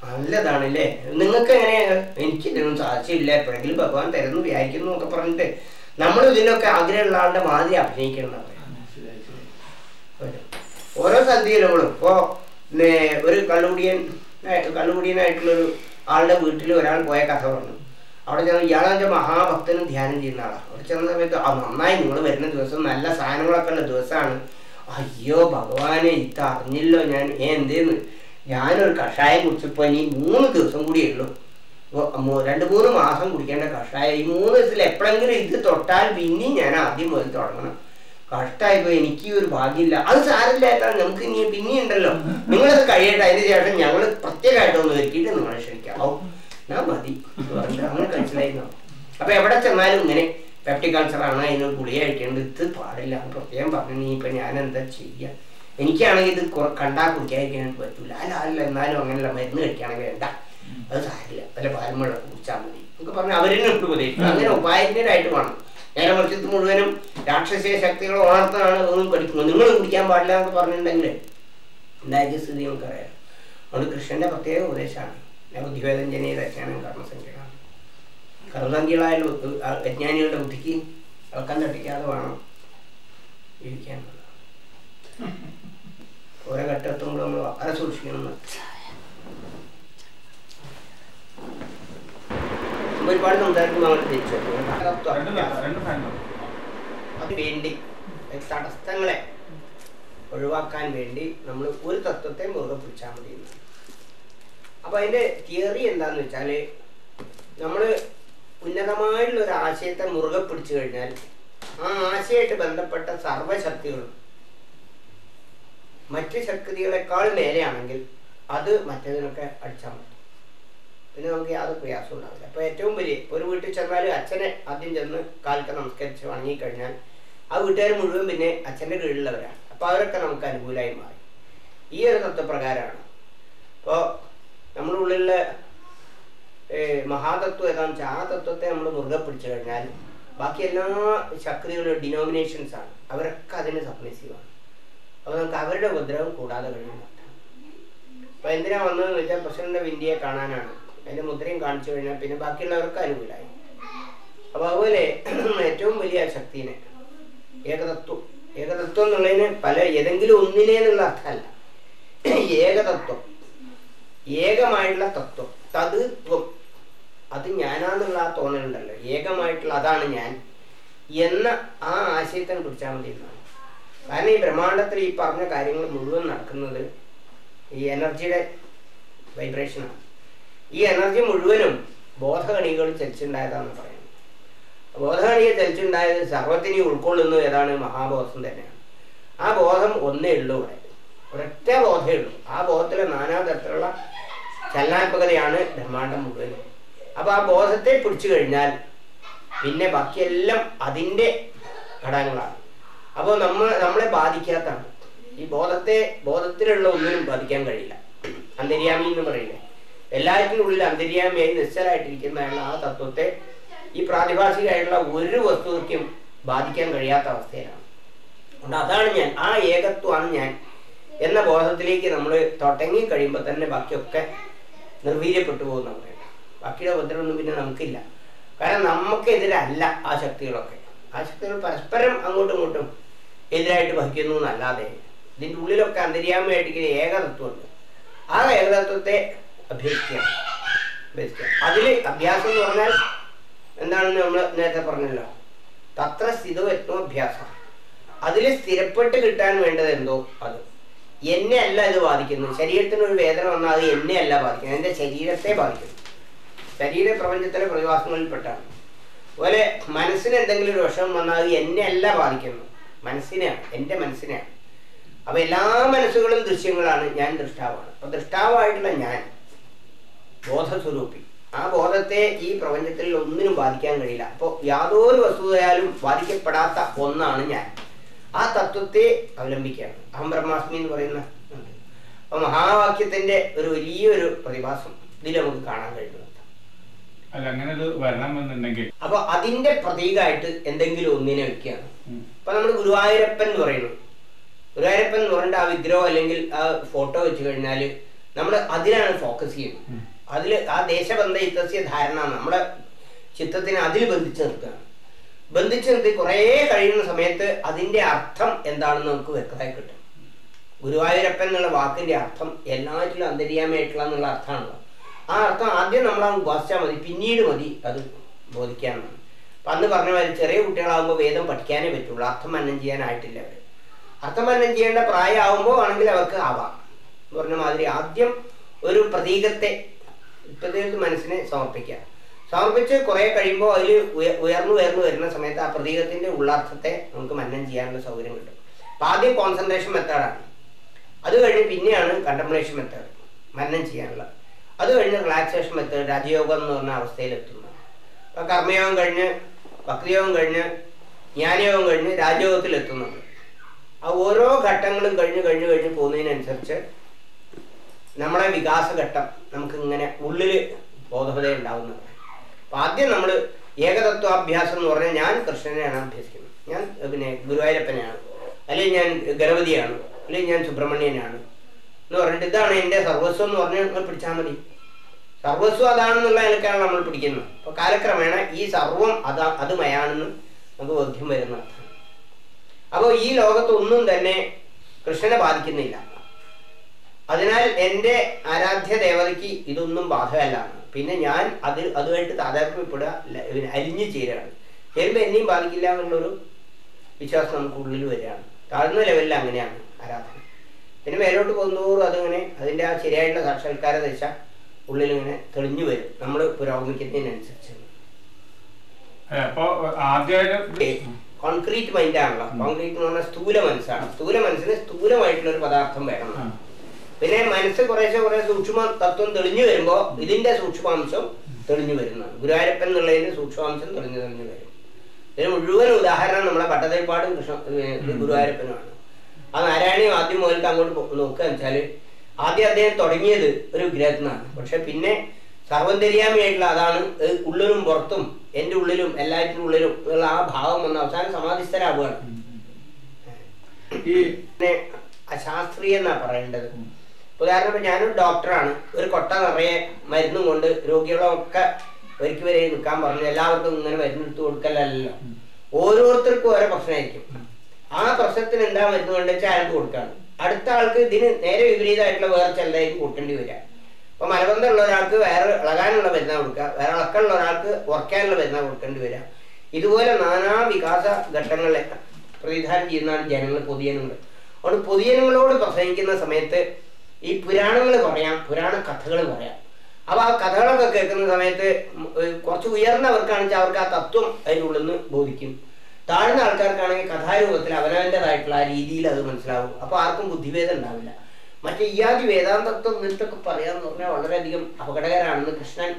നല്ലതാണ് അല്ലേ നിങ്ങൾക്ക് എങ്ങനെ? എനിക്ക് ഇതിനൊന്നും സാധിച്ചില്ല എപ്പോഴെങ്കിലും ഭഗവാൻ തരുന്നു വിചാരിക്കുന്നു എന്നൊക്കെ പറഞ്ഞിട്ട് നമ്മൾ ഇതിനൊക്കെ ആഗ്രഹമുള്ള ആളുടെ മാതിരി അഭിനയിക്കണം എന്നാ പറയുന്നത്. ഓരോ സ്ഥലത്ത് ചെല്ലുമ്പോഴും ഇപ്പോ പിന്നെ ഒരു കള്ളുകുടിയൻ കള്ളുകുടിയനായിട്ടുള്ളൊരു ആളുടെ വീട്ടിൽ ഒരാൾ പോയ കഥ പറഞ്ഞു. അവിടെ ചെന്ന് ഇയാളെ മഹാഭക്തനും ധ്യാനം ചെയ്യുന്ന ആളാണ് അവിടെ ചെന്ന സമയത്ത് ആ നന്നായി നിങ്ങൾ വരുന്ന ദിവസം നല്ല സാധനങ്ങളൊക്കെ ഉള്ള ദിവസമാണ് അയ്യോ ഭഗവാനെ ഇത് അറിഞ്ഞില്ലോ ഞാൻ. ഏ എന്തേന്ന്? ഞാനൊരു കഷായം കുടിച്ചപ്പോൾ ഇനി മൂന്ന് ദിവസം കൂടിയേ ഉള്ളൂ. രണ്ട് മൂന്ന് മാസം കുടിക്കേണ്ട കഷായം. ഈ മൂന്ന് ദിവസത്തിൽ എപ്പോഴെങ്കിലും ഇത് തൊട്ടാൽ പിന്നെയും ഞാൻ ആദ്യം മുതൽ തുടങ്ങണം. കഷ്ടായിപ്പോ എനിക്ക് ഒരു ഭാഗ്യമില്ല. അത് സാരമില്ല സാരില്ലാത്ത നമുക്ക് ഇനി പിന്നെ ഉണ്ടല്ലോ. നിങ്ങളത് കഴിയട്ടെ. അതിന് ശേഷം ഞങ്ങൾ പ്രത്യേകമായിട്ട് ഒന്ന് ഒരുക്കിയിട്ട് നിങ്ങളെ ക്ഷണിക്കാം. ഞാൻ മതി. അങ്ങനെ കഴിച്ചിലായിരുന്നു അപ്പൊ എവിടെ ചെന്നാലും ഇങ്ങനെ പെപ്റ്റിക് കൾച്ചർ ആണ് അതിന് കഴിക്കേണ്ടത്. ഇത് പാടില്ല. പ്രത്യേകം പറഞ്ഞു. നീ ഇപ്പൊ ഞാൻ എന്താ ചെയ്യുക എനിക്കാണെങ്കിൽ ഇത് കണ്ടാ കുടിക്കാതിരിക്കാൻ പറ്റൂല. അല്ല അല്ല എന്നാലും അങ്ങനെയുള്ള മരുന്ന് കഴിക്കുകയാണെങ്കിൽ വേണ്ട. അത് സാരില്ല അല്ല പാൽമഴ കുടിച്ചാൽ മതി. എന്നൊക്കെ പറഞ്ഞു അവരെന്നെ ഇട്ട് ഉപദേശിക്കും അങ്ങനെ ഉപായത്തിനായിട്ട് വേണം നേരെ മറിച്ച് ഇത് മുഴുവനും രാക്ഷസീയ ശക്തികൾ ഉണർത്താനാണ് ഒന്നും പഠിക്കുന്നത്. നിങ്ങൾ കുടിക്കാൻ പാടില്ല എന്ന് പറഞ്ഞിട്ടുണ്ടെങ്കിൽ എന്തായാലും സ്ഥിതി നമുക്കറിയാം. അതുകൊണ്ട് കൃഷ്ണന്റെ പ്രത്യേക ഉപദേശമാണ്. ഞാൻ ബുദ്ധിവേദം ജനീയ അജ്ഞാനം കർമ്മസംഖ്യമാണ് കർമ്മസംഖ്യകളായ അജ്ഞാനികളുടെ ബുദ്ധിക്ക് ഇളക്കം തട്ടിക്കാതെ വേണം ജീവിക്കാൻ ഓരോ ഘട്ടത്തുമ്പോൾ നമ്മൾ വളരെ സൂക്ഷിക്കണം എന്ന്. ഒരുപാട് സംസാരിക്കുമ്പോൾ നമ്മൾ തിരിച്ചു വേണ്ടി തടസ്സങ്ങളെ ഒഴിവാക്കാൻ വേണ്ടി നമ്മൾ ഒരു തത്വത്തെ മുറുകെ പിടിച്ചാൽ മതി അപ്പൊ അതിന്റെ തിയറി എന്താന്ന് വെച്ചാൽ നമ്മൾ ഉന്നതമായുള്ള ഒരു ആശയത്തെ മുറുകെ പിടിച്ചു കഴിഞ്ഞാൽ ആ ആശയമായിട്ട് ബന്ധപ്പെട്ട സർവശക്തികളും മറ്റ് ശക്തികളെക്കാൾ മേലെയാണെങ്കിൽ അത് മറ്റേതിനൊക്കെ അടിച്ചാൽ മതി. പിന്നെ നമുക്ക് യാതൊരു പ്രയാസവും ഉണ്ടാവില്ല. അപ്പൊ ഏറ്റവും വലിയ ഒരു വീട്ടിൽ ചെന്നാൽ അച്ഛനെ ആദ്യം ചെന്ന് കാലത്തെ നമസ്കരിച്ച് വണങ്ങിക്കഴിഞ്ഞാൽ ആ വീട്ടുകാർ മുഴുവൻ പിന്നെ അച്ഛന്റെ കീഴിലുള്ളവരാണ്. അപ്പോൾ അവരൊക്കെ നമുക്ക് അനുകൂലമായി മാറി. ഈ ഒരു തത്വപ്രകാരമാണ്. അപ്പോൾ നമ്മുടെ ഉള്ളിലെ മഹാതത്വം ഏതാണെന്ന് വെച്ചാൽ ആ തത്വത്തെ നമ്മൾ മുറുകെ പിടിച്ചു കഴിഞ്ഞാൽ ബാക്കി എല്ലാ ശക്തികളും ഡിനോമിനേഷൻസ് ആണ്. അവരൊക്കെ അതിന് സബ്മിസീവാണ് അപ്പോൾ അപ്പൊ നമുക്ക് അവരുടെ ഉപദ്രവം കൂടാതെ കഴിയും അപ്പൊ എന്തിനാ വന്നതെന്ന് വെച്ചാൽ പ്രസിഡന്റ് ഓഫ് ഇന്ത്യയെ കാണാനാണ്. അതിന്റെ മുദ്രയും കാണിച്ചു കഴിഞ്ഞാൽ പിന്നെ ബാക്കിയുള്ളവർക്ക് അനുകൂലമായി. അപ്പൊ അതുപോലെ ഏറ്റവും വലിയ ശക്തിനെ ഏകതത്വം. ഏകതത്വം എന്നുള്ളതിന് പല ഏതെങ്കിലും ഒന്നിനെ എന്നുള്ള അർത്ഥമല്ല. ഏകതത്വം. ഏകമായിട്ടുള്ള തത്വം. തത് ത്വം അത് ഞാനാന്നുള്ള ആ തോന്നലുണ്ടല്ലോ. ഏകമായിട്ടുള്ള അതാണ് ഞാൻ എന്ന ആ ആശയത്തെ കുറിച്ചാൽ മതി എന്നാണ് കാരണം ഈ ബ്രഹ്മാണ്ടത്തിൽ ഈ പറഞ്ഞ കാര്യങ്ങൾ മുഴുവൻ നടക്കുന്നത് ഈ എനർജിയുടെ വൈബ്രേഷനാണ് ഈ എനർജി മുഴുവനും ബോധകണികൾ ചലിച്ചുണ്ടായതാണെന്ന് പറയുന്നത് ബോധകണിയെ ചലിച്ചുണ്ടായത് സർവത്തിനെ ഉൾക്കൊള്ളുന്നു ഏതാണ്? മഹാബോധം തന്നെയാണ്. ആ ബോധം ഒന്നേ ഉള്ളൂ ഇവിടെ. ഒരൊറ്റ ബോധമേ ഉള്ളൂ. ആ ബോധത്തിലെ നാനാ തരത്തിലുള്ള ചലനാത്മകതയാണ് ബ്രഹ്മാണ്ടം മുഴുവനും. അപ്പൊ ആ ബോധത്തെ പിടിച്ചു കഴിഞ്ഞാൽ പിന്നെ ബാക്കിയെല്ലാം അതിന്റെ ഘടകങ്ങളാണ്. അപ്പോൾ നമ്മൾ നമ്മളെ ബാധിക്കാത്തതാണ്. ഈ ബോധത്തെ ബോധത്തിലുള്ള ഒന്നിനും ബാധിക്കാൻ കഴിയില്ല. അന്തര്യാമി എന്ന് പറയില്ലേ എല്ലാറ്റിനും ഉള്ളിൽ അന്തര്യാമിയായി നിശ്ചലായിട്ടിരിക്കുന്നതായുള്ള ആ തത്വത്തെ ഈ പ്രാതിഭാഷികമായിട്ടുള്ള ഒരു വസ്തുതയ്ക്കും ബാധിക്കാൻ കഴിയാത്ത അവസ്ഥയിലാണ്. അതുകൊണ്ട് അതാണ് ഞാൻ ആ ഏകത്വമാണ് ഞാൻ എന്ന ബോധത്തിലേക്ക് നമ്മൾ തുടങ്ങി കഴിയുമ്പോൾ തന്നെ ബാക്കിയൊക്കെ നിർവീര്യപ്പെട്ടു പോകുന്ന നമ്മുടെ ബാക്കിയുടെ ഉപദ്രവമൊന്നും പിന്നെ നമുക്കില്ല. കാരണം നമുക്കെതിരല്ല ആ ശക്തികളൊക്കെ. ആ ശക്തികൾ പരസ്പരം അങ്ങോട്ടും ഇങ്ങോട്ടും എതിരായിട്ട് വഹിക്കുന്നു എന്നല്ലാതെ ഇതിന്റെ ഉള്ളിലൊക്കെ അന്തര്യാമയായിട്ടിരിക്കുന്ന ഏകതത്വമുണ്ട്. ആ ഏകതത്വത്തെ അഭ്യസിക്കുക അഭ്യസിക്കുക അഭ്യാസം എന്ന് പറഞ്ഞാൽ എന്താണെന്ന് നമ്മൾ നേരത്തെ പറഞ്ഞല്ലോ. തത്ര സ്ഥിതോ യത്നോഭ്യാസം അതിൽ സ്ഥിരപ്പെട്ട് കിട്ടാൻ വേണ്ടത് എന്തോ അത്. എന്നെ അല്ല ഇത് ബാധിക്കുന്നത് ശരീരത്തിന് ഒരു വേദന വന്നാൽ അത് എന്നെ അല്ല ബാധിക്കുന്നത്. എന്റെ ശരീരത്തെ ബാധിക്കുന്നു. ശരീര പ്രപഞ്ചത്തിലെ പ്രതിഭാസങ്ങളിൽപ്പെട്ടാണ്. അതുപോലെ മനസ്സിന് എന്തെങ്കിലും ഒരു വിഷമം വന്നാൽ അത് എന്നെ അല്ല ബാധിക്കുന്നു. മനസ്സിനെയാണ്. എന്റെ മനസ്സിനെയാണ്. അപ്പൊ എല്ലാ മനസ്സുകളും ദൃശ്യങ്ങളാണ്. ഞാൻ ദൃഷ്ടാവാണ്. അപ്പൊ ദൃഷ്ടാവായിട്ടുള്ള ഞാൻ ബോധസ്വരൂപി. ആ ബോധത്തെ ഈ പ്രപഞ്ചത്തിൽ ഒന്നിനും ബാധിക്കാൻ കഴിയില്ല. അപ്പോൾ യാതൊരു വസ്തുതയാലും ബാധിക്കപ്പെടാത്ത ഒന്നാണ് ഞാൻ. ആ തത്വത്തെ അവലംബിക്കുകയാണ്. അഹം ബ്രഹ്മാസ്മി എന്ന് പറയുന്ന. അപ്പൊ മഹാവാക്യത്തിന്റെ ഒരു വലിയൊരു പ്രതിഭാസം ഇതിൽ നമുക്ക് കാണാൻ കഴിയുന്നത്. അപ്പൊ അതിന്റെ പ്രതീകമായിട്ട് എന്തെങ്കിലും ഒന്നിനെ വെക്കുകയാണ്. അപ്പൊ നമ്മൾ ഗുരുവായൂരപ്പൻ എന്ന് പറയുന്നു. ഗുരുവായൂരപ്പൻ എന്ന് പറഞ്ഞിട്ട് ആ വിഗ്രഹം അല്ലെങ്കിൽ ആ ഫോട്ടോ വെച്ച് കഴിഞ്ഞാൽ നമ്മൾ അതിലാണ് ഫോക്കസ് ചെയ്യുന്നത്. അതിൽ ആ ദേശബന്ധ യുദ്ധസ്യ ധാരണ നമ്മുടെ ചിത്തത്തിനെ അതിൽ ബന്ധിച്ചു നിർത്തുകയാണ്. ബന്ധിച്ചു നിർത്തി കുറേ കഴിയുന്ന സമയത്ത് അതിന്റെ അർത്ഥം എന്താണെന്ന് നമുക്ക് വ്യക്തമായി കിട്ടും. ഗുരുവായൂരപ്പൻ എന്നുള്ള വാക്കിന്റെ അർത്ഥം എല്ലാറ്റിലും അന്തര്യാമയായിട്ടുള്ള എന്നുള്ള അർത്ഥമാണല്ലോ. ആ അർത്ഥം ആദ്യം നമ്മൾ ഉപാസിച്ചാൽ മതി പിന്നീട് മതി അത് ബോധിക്കാനാണ്. അപ്പം അന്ന് പറഞ്ഞ മാതിരി ചെറിയ കുട്ടികളാകുമ്പോൾ വേദം പഠിക്കാനേ പറ്റുള്ളൂ. അർത്ഥം മന്നം ചെയ്യാനായിട്ടില്ല അവർ അർത്ഥം മന്നം ചെയ്യേണ്ട പ്രായമാകുമ്പോൾ ആണെങ്കിൽ അവർക്ക് ആവാം. എന്ന് പറഞ്ഞ മാതിരി ആദ്യം ഒരു പ്രതീകത്തെ പ്രതീകത്തിൽ മനസ്സിനെ സമർപ്പിക്കുക. സമർപ്പിച്ച് കുറേ കഴിയുമ്പോൾ അതിൽ ഉയർന്നു ഉയർന്നു വരുന്ന സമയത്ത് ആ പ്രതീകത്തിന്റെ ഉള്ളാർത്ഥത്തെ നമുക്ക് മന്നം ചെയ്യാനുള്ള സൗകര്യം കിട്ടും. അപ്പം ആദ്യം കോൺസെൻട്രേഷൻ മെത്തേഡാണ് അത് കഴിഞ്ഞ് പിന്നെയാണ് കണ്ടംപ്ലേഷൻ മെത്തേഡ് മന്നം ചെയ്യാനുള്ള അത് കഴിഞ്ഞ് റിലാക്സേഷൻ മെത്തേഡ് രാജയോഗം എന്ന് പറഞ്ഞ അവസ്ഥയിലെത്തുന്നു അപ്പം കർമ്മയോഗം കഴിഞ്ഞ് ഭക്തിയോഗം കഴിഞ്ഞ് ജ്ഞാനയോഗം കഴിഞ്ഞ് രാജയോഗത്തിൽ എത്തുന്നുണ്ട് ആ ഓരോ ഘട്ടങ്ങളും കഴിഞ്ഞ് കഴിഞ്ഞ് കഴിഞ്ഞ് പോകുന്നതിനനുസരിച്ച് നമ്മളെ വികാസഘട്ടം നമുക്ക് ഇങ്ങനെ ഉള്ളിൽ ബോധവത ഉണ്ടാവുന്നത്. അപ്പം ആദ്യം നമ്മൾ ഏകതത്വാഭ്യാസം എന്ന് പറഞ്ഞാൽ ഞാൻ കൃഷ്ണനെയാണ് അഭ്യസിക്കുന്നത്. ഞാൻ പിന്നെ ഗുരുവായൂരപ്പനെയാണ്. അല്ലെങ്കിൽ ഞാൻ ഗണപതിയാണ്. അല്ലെങ്കിൽ ഞാൻ സുബ്രഹ്മണ്യനാണ് എന്ന് പറഞ്ഞിട്ട് ഇതാണ് എന്റെ സർവസ്വം എന്ന് പറഞ്ഞാൽ നിങ്ങൾ പിടിച്ചാൽ മതി. സർവസ്വം അതാണെന്നുള്ള നിലക്കാണ് നമ്മൾ പിടിക്കുന്നത്. അപ്പോൾ കാലക്രമേണ ഈ സർവം അതാ അത് മയാണെന്ന് നമുക്ക് ബോധ്യം വരുന്ന അപ്പോൾ ഈ ലോകത്തൊന്നും തന്നെ കൃഷ്ണനെ ബാധിക്കുന്നില്ല. അതിനാൽ എന്റെ ആരാധ്യ ദേവതയ്ക്ക് ഇതൊന്നും ബാധകമല്ല. പിന്നെ ഞാൻ അതിൽ അതുമായിട്ട് താതാത്മ്യപ്പെടുക അലിഞ്ഞു ചേരുകയാണ്. ചേരുമ്പോൾ എന്നെയും ബാധിക്കില്ല എന്നുള്ളൊരു വിശ്വാസം നമുക്ക് ഉള്ളിൽ വരികയാണ്. താഴ്ന്ന ലെവലിൽ അങ്ങനെയാണ് ആരാധന. പിന്നെ മേലോട്ട് പോകുന്നതോറും അതിങ്ങനെ അതിന്റെ ആ ശരിയായിട്ടുള്ള സാക്ഷാത്കാര ദശ ഉള്ളിലിങ്ങനെ തെളിഞ്ഞു വരും. നമ്മൾ പുരോഗമിക്കുന്നതിനനുസരിച്ച്. കോൺക്രീറ്റ് മൈൻഡ് ആണല്ലോ. കോൺക്രീറ്റ് എന്ന് പറഞ്ഞാൽ സ്ഥൂല മനസ്സാണ്. സ്ഥൂല മനസ്സിന് സ്ഥൂലമായിട്ടുള്ള ഒരു പദാർത്ഥം വേണം. പിന്നെ മനസ്സ് കുറേശ്ശെ കുറേ സൂക്ഷ്മ തത്വം തെളിഞ്ഞു വരുമ്പോൾ ഇതിന്റെ സൂക്ഷ്മാംശം തെളിഞ്ഞു വരുന്നതാണ്. ഗുരുവായൂരപ്പൻ എന്നുള്ളതിന്റെ സൂക്ഷ്മാംശം തെളിഞ്ഞു തെളിഞ്ഞു വരും. ഇതിന് മുഴുവൻ ഉദാഹരണം നമ്മളെ പട്ടതൈപ്പാടും കൃഷ്ണ ഗുരുവായൂരപ്പനുമാണ്. ആ നാരായണിയും ആദ്യം മുതൽക്ക് അങ്ങോട്ട് നോക്കുക വെച്ചാൽ ആദ്യം അദ്ദേഹം തുടങ്ങിയത് ഒരു വിഗ്രഹത്തിൽ നിന്നാണ്. പക്ഷെ പിന്നെ സർവന്തര്യാമിയായിട്ടുള്ള അതാണ് ഉള്ളിലും പുറത്തും എന്റെ ഉള്ളിലും എല്ലാറ്റിനും ഉള്ളിലും ഉള്ള ആ ഭാവം വന്ന അവസാനം സമാധിസ്ഥരാവുകയാണ് ഈ പിന്നെ അശാസ്ത്രീയ എന്നാ പറയേണ്ടത്? ഉദാഹരണം ഇപ്പൊ ഞാനൊരു ഡോക്ടറാണ് ഒരു കൊട്ട നിറയെ മരുന്നും കൊണ്ട് രോഗികളൊക്കെ ഒരുക്കി വരെ നിൽക്കാൻ പറഞ്ഞു. എല്ലാവർക്കും ഇങ്ങനെ മരുന്ന് എടുത്ത് കൊടുക്കലല്ലോ ഓരോരുത്തർക്കും ഓരോ പ്രശ്നമായിരിക്കും. ആ പ്രശ്നത്തിന് എന്താ മരുന്ന് കൊണ്ട് വെച്ചാൽ അയാൾക്ക് കൊടുക്കാണ്. അടുത്ത ആൾക്ക് ഇതിന് നേരെ വിപരീതമായിട്ടുള്ള വേറെ ചിലതായിരിക്കും കൊടുക്കേണ്ടി വരിക. അപ്പൊ മലബന്ധമുള്ള ഒരാൾക്ക് വേറെ ഇളകാനുള്ള മരുന്ന കൊടുക്കുക. വേറെ ഇളക്കമുള്ള ഒരാൾക്ക് ഉറക്കാനുള്ള മരുന്ന കൊടുക്കേണ്ടി വരിക. ഇതുപോലെ നാനാ വികാസ ഘട്ടങ്ങളെ പ്രതിധാനം ചെയ്യുന്നതാണ് ജനങ്ങൾ പൊതുജനങ്ങൾ. അതുകൊണ്ട് പൊതുജനങ്ങളോട് പ്രസംഗിക്കുന്ന സമയത്ത് ഈ പുരാണങ്ങൾ പറയാം പുരാണ കഥകൾ പറയാം. അപ്പൊ ആ കഥകളൊക്കെ കേൾക്കുന്ന സമയത്ത് കുറച്ച് ഉയർന്നവർക്കാണെങ്കിൽ അവർക്ക് ആ തത്വം അതിനുള്ളിൽ നിന്ന് ബോധിക്കും. താഴ്ന്ന ആൾക്കാർക്കാണെങ്കിൽ കഥാരൂപത്തിൽ അവനവന്റെതായിട്ടുള്ള ആ രീതിയിൽ അത് മനസ്സിലാവും. അപ്പൊ ആർക്കും ബുദ്ധിഭേദം ഉണ്ടാവില്ല. മറ്റേ ഇയാദി വേദാന്തത്വം ഇങ്ങനത്തൊക്കെ പറയാന്ന് പറഞ്ഞാൽ വളരെയധികം അപകടകരമാണെന്ന് കൃഷ്ണൻ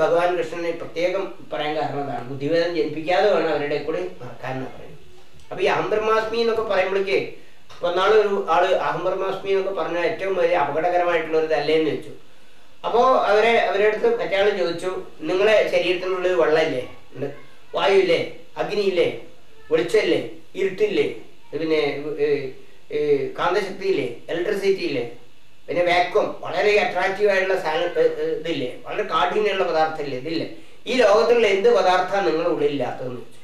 ഭഗവാൻ കൃഷ്ണനെ പ്രത്യേകം പറയാൻ കാരണം അതാണ് ബുദ്ധിഭേദം ജനിപ്പിക്കാതെ വേണം അവരുടെ കൂടെ നടക്കാൻ പറയുന്നത്. അപ്പൊ ഈ അഹം ബ്രഹ്മാസ്മി എന്നൊക്കെ പറയുമ്പോഴേക്ക് ഇപ്പൊ ഒരു ആൾ അഹം ബ്രഹ്മാസ്മി എന്നൊക്കെ പറഞ്ഞാൽ ഏറ്റവും വലിയ അപകടകരമായിട്ടുള്ള ഒരു തല്ലേന്ന് വെച്ചു അപ്പോ അവരെ അവരുടെ അടുത്ത് മറ്റയാൾ ചോദിച്ചു നിങ്ങളെ ശരീരത്തിനുള്ളിൽ വെള്ളമില്ലേ? ഉണ്ട്. വായുവില്ലേ? അഗ്നിയില്ലേ? വെളിച്ചമില്ലേ? ഇരുട്ടില്ലേ? പിന്നെ കാന്തശക്തിയില്ലേ? ഇലക്ട്രിസിറ്റി ഇല്ലേ പിന്നെ വാക്വം വളരെ അട്രാക്റ്റീവ് ആയിട്ടുള്ള ഇതില്ലേ? വളരെ കാഠിന്യമുള്ള പദാർത്ഥമില്ലേ? ഇതില്ലേ? ഈ ലോകത്തിലുള്ള എന്ത് പദാർത്ഥമാണ് നിങ്ങളുടെ ഉള്ളിലില്ലാത്തതെന്ന് വെച്ചു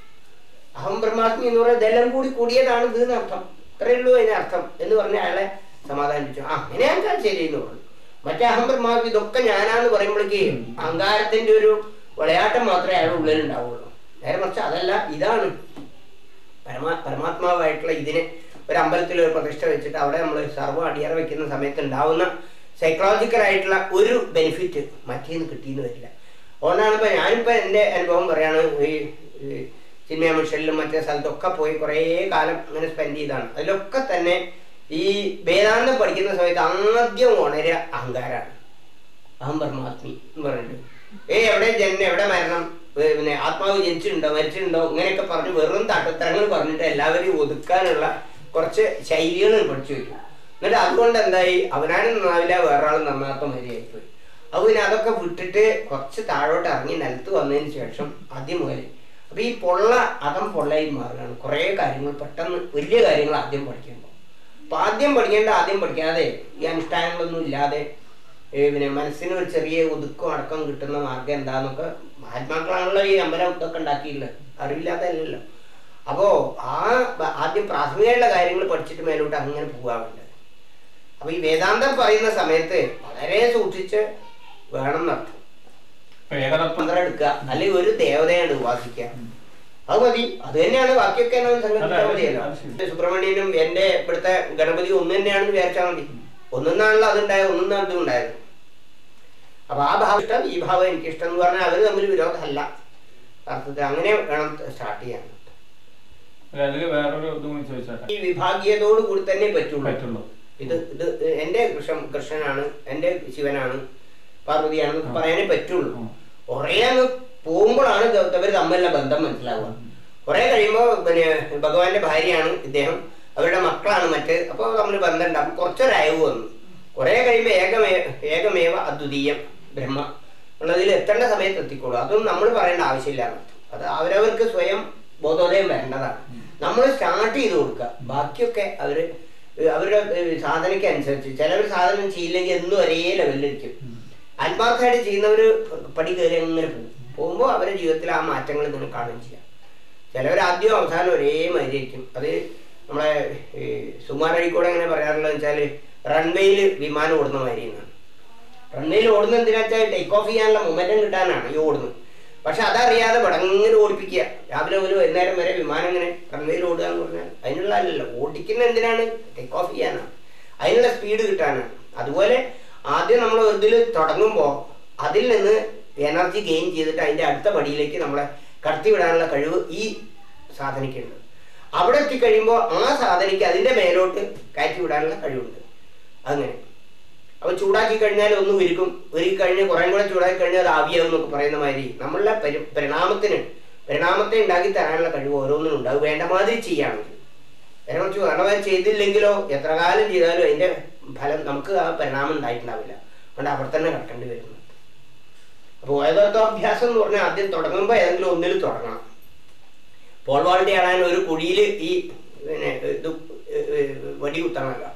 അഹം ബ്രഹ്മാസ്മി എന്ന് പറയുന്നത് ഇതെല്ലാം കൂടി കൂടിയതാണ് ഇത് എന്ന് അർത്ഥം ഇത്രയേ ഉള്ളൂ അതിന് അർത്ഥം എന്ന് പറഞ്ഞ് അയാളെ സമാധാനിപ്പിച്ചു. ആ അങ്ങനെയാണെന്ന് ശരി എന്ന് പറഞ്ഞു. മറ്റേ അഹം ബ്രഹ്മാസ്മി ഇതൊക്കെ ഞാനാന്ന് പറയുമ്പോഴേക്ക് അഹങ്കാരത്തിന്റെ ഒരു വിളയാട്ടം മാത്രമേ അയാളുടെ ഉള്ളിൽ ഉണ്ടാവുള്ളൂ നേരെ മറിച്ച് അതല്ല ഇതാണ് പരമാ പരമാത്മാവായിട്ടുള്ള ഇതിനെ ഒരു അമ്പലത്തിൽ ഒരു പ്രതിഷ്ഠ വെച്ചിട്ട് അവിടെ നമ്മൾ സർവ അടിയറ വെക്കുന്ന സമയത്ത് ഉണ്ടാവുന്ന സൈക്കോളജിക്കൽ ആയിട്ടുള്ള ഒരു ബെനിഫിറ്റ് മറ്റേന്ന് കിട്ടിയെന്ന് വരില്ല. അതുകൊണ്ടാണ് ഇപ്പൊ ഞാനിപ്പോ എന്റെ അനുഭവം പറയാണ് ഈ ഈ ചിന്മയ മിഷനിലും മറ്റേ സ്ഥലത്തൊക്കെ പോയി കുറേ കാലം അങ്ങനെ സ്പെൻഡ് ചെയ്താണ്. അതിലൊക്കെ തന്നെ ഈ വേദാന്തം പഠിക്കുന്ന സമയത്ത് ആദ്യം ഉണരുക അഹങ്കാരാണ്. അഹം പരമാത്മി എന്ന് പറഞ്ഞിട്ട്. ഏ എവിടെ ജനനം എവിടെ മരണം? പിന്നെ ആത്മാവ് ജനിച്ചിട്ടുണ്ടോ മരിച്ചിട്ടുണ്ടോ? ഇങ്ങനെയൊക്കെ പറഞ്ഞ് വെറും തട്ടത്തരങ്ങൾ പറഞ്ഞിട്ട് എല്ലാവരെയും ഒതുക്കാനുള്ള കുറച്ച് ശൈലികൾ പഠിച്ചു വയ്ക്കും എന്നിട്ട് അതുകൊണ്ട് എന്തായി അവനാണ് നന്നാവില്ല വേറൊരാളും നന്നാത്ത മതിയായിപ്പോയി അപ്പൊ പിന്നെ അതൊക്കെ വിട്ടിട്ട് കുറച്ച് താഴോട്ട് ഇറങ്ങി നിലത്ത് വന്നതിന് ശേഷം ആദ്യം മുതൽ അപ്പൊ ഈ പൊള്ള അകം പൊള്ളയും മാറുകയാണ് കുറേ കാര്യങ്ങൾ പെട്ടെന്ന് വലിയ കാര്യങ്ങൾ ആദ്യം പഠിക്കുമ്പോൾ അപ്പൊ ആദ്യം പഠിക്കേണ്ട ആദ്യം പഠിക്കാതെ ഈ അനുഷ്ഠാനങ്ങളൊന്നും ഇല്ലാതെ പിന്നെ മനസ്സിന് ഒരു ചെറിയ ഒതുക്കം അടക്കം കിട്ടുന്ന മാർഗം എന്താന്നൊക്കെ മഹാത്മാക്കളാണല്ലോ ഈ അമ്പലം ഇതൊക്കെ ഉണ്ടാക്കിയിട്ടുള്ളത് അറിവില്ലാത്തല്ലോ അപ്പോ ആ ആദ്യം പ്രാഥമികമായിട്ടുള്ള കാര്യങ്ങൾ പഠിച്ചിട്ട് മേലോട്ട് അങ്ങനെ പോകാറുണ്ട് അപ്പൊ ഈ വേദാന്തം പറയുന്ന സമയത്ത് വളരെ സൂക്ഷിച്ച് വേണം ഏകതത്വം മന്ത്രം എടുക്കുക. അല്ലെങ്കിൽ ഒരു ദേവതയാണ് ഉപാസിക്കുക. അത് മതി. അത് തന്നെയാണ് ബാക്കിയൊക്കെ മതിയല്ലോ സുബ്രഹ്മണ്യനും എന്റെ ഇവിടുത്തെ ഗണപതി ഒന്ന് തന്നെയാണെന്ന് വിചാരിച്ചാൽ മതി. ഒന്നൊന്നാണല്ലോ അതുണ്ടായത് ഒന്നാണ് ഇതും ഉണ്ടായത്. അപ്പൊ ആ ഭാവം ഇഷ്ടം ഈ ഭാവം എനിക്ക് ഇഷ്ടം എന്ന് പറഞ്ഞാൽ അവർ തമ്മിൽ വിരോധമല്ല. അർത്ഥത്തിൽ അങ്ങനെ വേണം സ്റ്റാർട്ട് ചെയ്യാൻ. ഈ വിഭാഗീയതോട് കൂടി തന്നെ പറ്റുള്ളൂ. ഇത് ഇത് എന്റെ കൃഷ്ണൻ കൃഷ്ണനാണ് എന്റെ ശിവനാണ് പാർവതിയാണ് പറയാനേ പറ്റുള്ളൂ. കുറേ അങ്ങ് പോകുമ്പോഴാണ് ഇവർ തമ്മിലുള്ള ബന്ധം മനസ്സിലാവുക. കുറെ കഴിയുമ്പോൾ പിന്നെ ഭഗവാന്റെ ഭാര്യയാണ് ഇദ്ദേഹം. അവരുടെ മക്കളാണ് മറ്റ്. അപ്പോൾ തമ്മിൽ ബന്ധം ഉണ്ടാവും കുറച്ചൊരു അയവ് വന്നു. കുറെ കഴിയുമ്പോൾ ഏകമേ ഏകമേവ അദ്വിതീയം ബ്രഹ്മ ഉള്ളതിൽ എത്തേണ്ട സമയത്ത് എത്തിക്കോളൂ. അതൊന്നും നമ്മൾ പറയേണ്ട ആവശ്യമില്ല അത് അവരവർക്ക് സ്വയം ബോധോദയം വരേണ്ടതാണ്. നമ്മൾ സ്റ്റാർട്ട് ചെയ്ത് കൊടുക്കുക. ബാക്കിയൊക്കെ അവർ അവരുടെ സാധനയ്ക്ക് അനുസരിച്ച് ചിലവർ സാധനം ചെയ്യില്ലെങ്കിൽ എന്നും ഒരേ ലെവലിലിരിക്കും ആത്മാർത്ഥമായിട്ട് ചെയ്യുന്നവർ പടി കയറി അങ്ങനെ പോകും. പോകുമ്പോൾ അവരുടെ ജീവിതത്തിൽ ആ മാറ്റങ്ങൾ നിങ്ങൾ കാണുകയും ചെയ്യാം. ചിലവർ ആദ്യം അവസാനം ഒരേ മാതിരിയായിരിക്കും അത് നമ്മളെ സുമാർ അഴിക്കോടെ എങ്ങനെ പറയാറുള്ളത് വെച്ചാൽ റൺവേയിൽ വിമാനം ഓടുന്ന മാതിരിയാണ്. റൺവേയിൽ ഓടുന്ന എന്തിനാ വെച്ചാൽ ടേക്ക് ഓഫ് ചെയ്യാനുള്ള മൊമെന്റം കിട്ടാനാണ് ഈ ഓടുന്നത്. പക്ഷെ അതറിയാതെ വടങ്ങനെ ഓടിപ്പിക്കുക. രാവിലെ ഒരു വൈകുന്നേരം വരെ വിമാനം ഇങ്ങനെ റൺവേയിൽ ഓടുക എന്ന് പറഞ്ഞാൽ അതിനുള്ള അല്ലല്ലോ. ഓടിക്കുന്ന എന്തിനാണ്? ടേക്ക് ഓഫ് ചെയ്യാനാണ്. അതിനുള്ള സ്പീഡ് കിട്ടാനാണ്. അതുപോലെ ആദ്യം നമ്മൾ ഇതിൽ തുടങ്ങുമ്പോൾ അതിൽ നിന്ന് എനർജി ഗെയിൻ ചെയ്തിട്ട് അതിന്റെ അടുത്ത പടിയിലേക്ക് നമ്മളെ കടത്തിവിടാനുള്ള കഴിവ് ഈ സാധനയ്ക്കുണ്ട്. അവിടെ എത്തിക്കഴിയുമ്പോൾ ആ സാധനയ്ക്ക് അതിന്റെ മേലോട്ട് കയറ്റി വിടാനുള്ള കഴിവുണ്ട്. അങ്ങനെ. അപ്പൊ ചൂടാക്കി കഴിഞ്ഞാൽ ഒന്നും ഇരിക്കും. ഒരുക്കി കഴിഞ്ഞ് കുറേ കൂടെ ചൂടാക്കി കഴിഞ്ഞാൽ അത് ആവിയാവും എന്നൊക്കെ പറയുന്ന മാതിരി നമ്മളുടെ പരി പരിണാമത്തിന് പരിണാമത്തെ ഉണ്ടാക്കി തരാനുള്ള കഴിവ് ഓരോന്നിനും ഉണ്ട് അത് വേണ്ട മാതിരി ചെയ്യുകയാണെങ്കിൽ മറിച്ച് വേണ്ടമാതിരി ചെയ്തില്ലെങ്കിലോ എത്ര കാലം ചെയ്താലും അതിന്റെ ഫലം നമുക്ക് ആ പരിണാമം ഉണ്ടായിട്ടുണ്ടാവില്ല. അതുകൊണ്ട് അവിടെ തന്നെ കിടക്കേണ്ടി വരുന്നു. അപ്പോൾ അഭ്യാസം എന്ന് പറഞ്ഞാൽ ആദ്യം തുടങ്ങുമ്പോൾ ഏതെങ്കിലും ഒന്നിൽ തുടങ്ങണം. പോൾ വാൾട്ടി ആടാൻ ഒരു കുഴിയിൽ ഈ പിന്നെ ഇത് വടി കുത്തണമല്ലോ.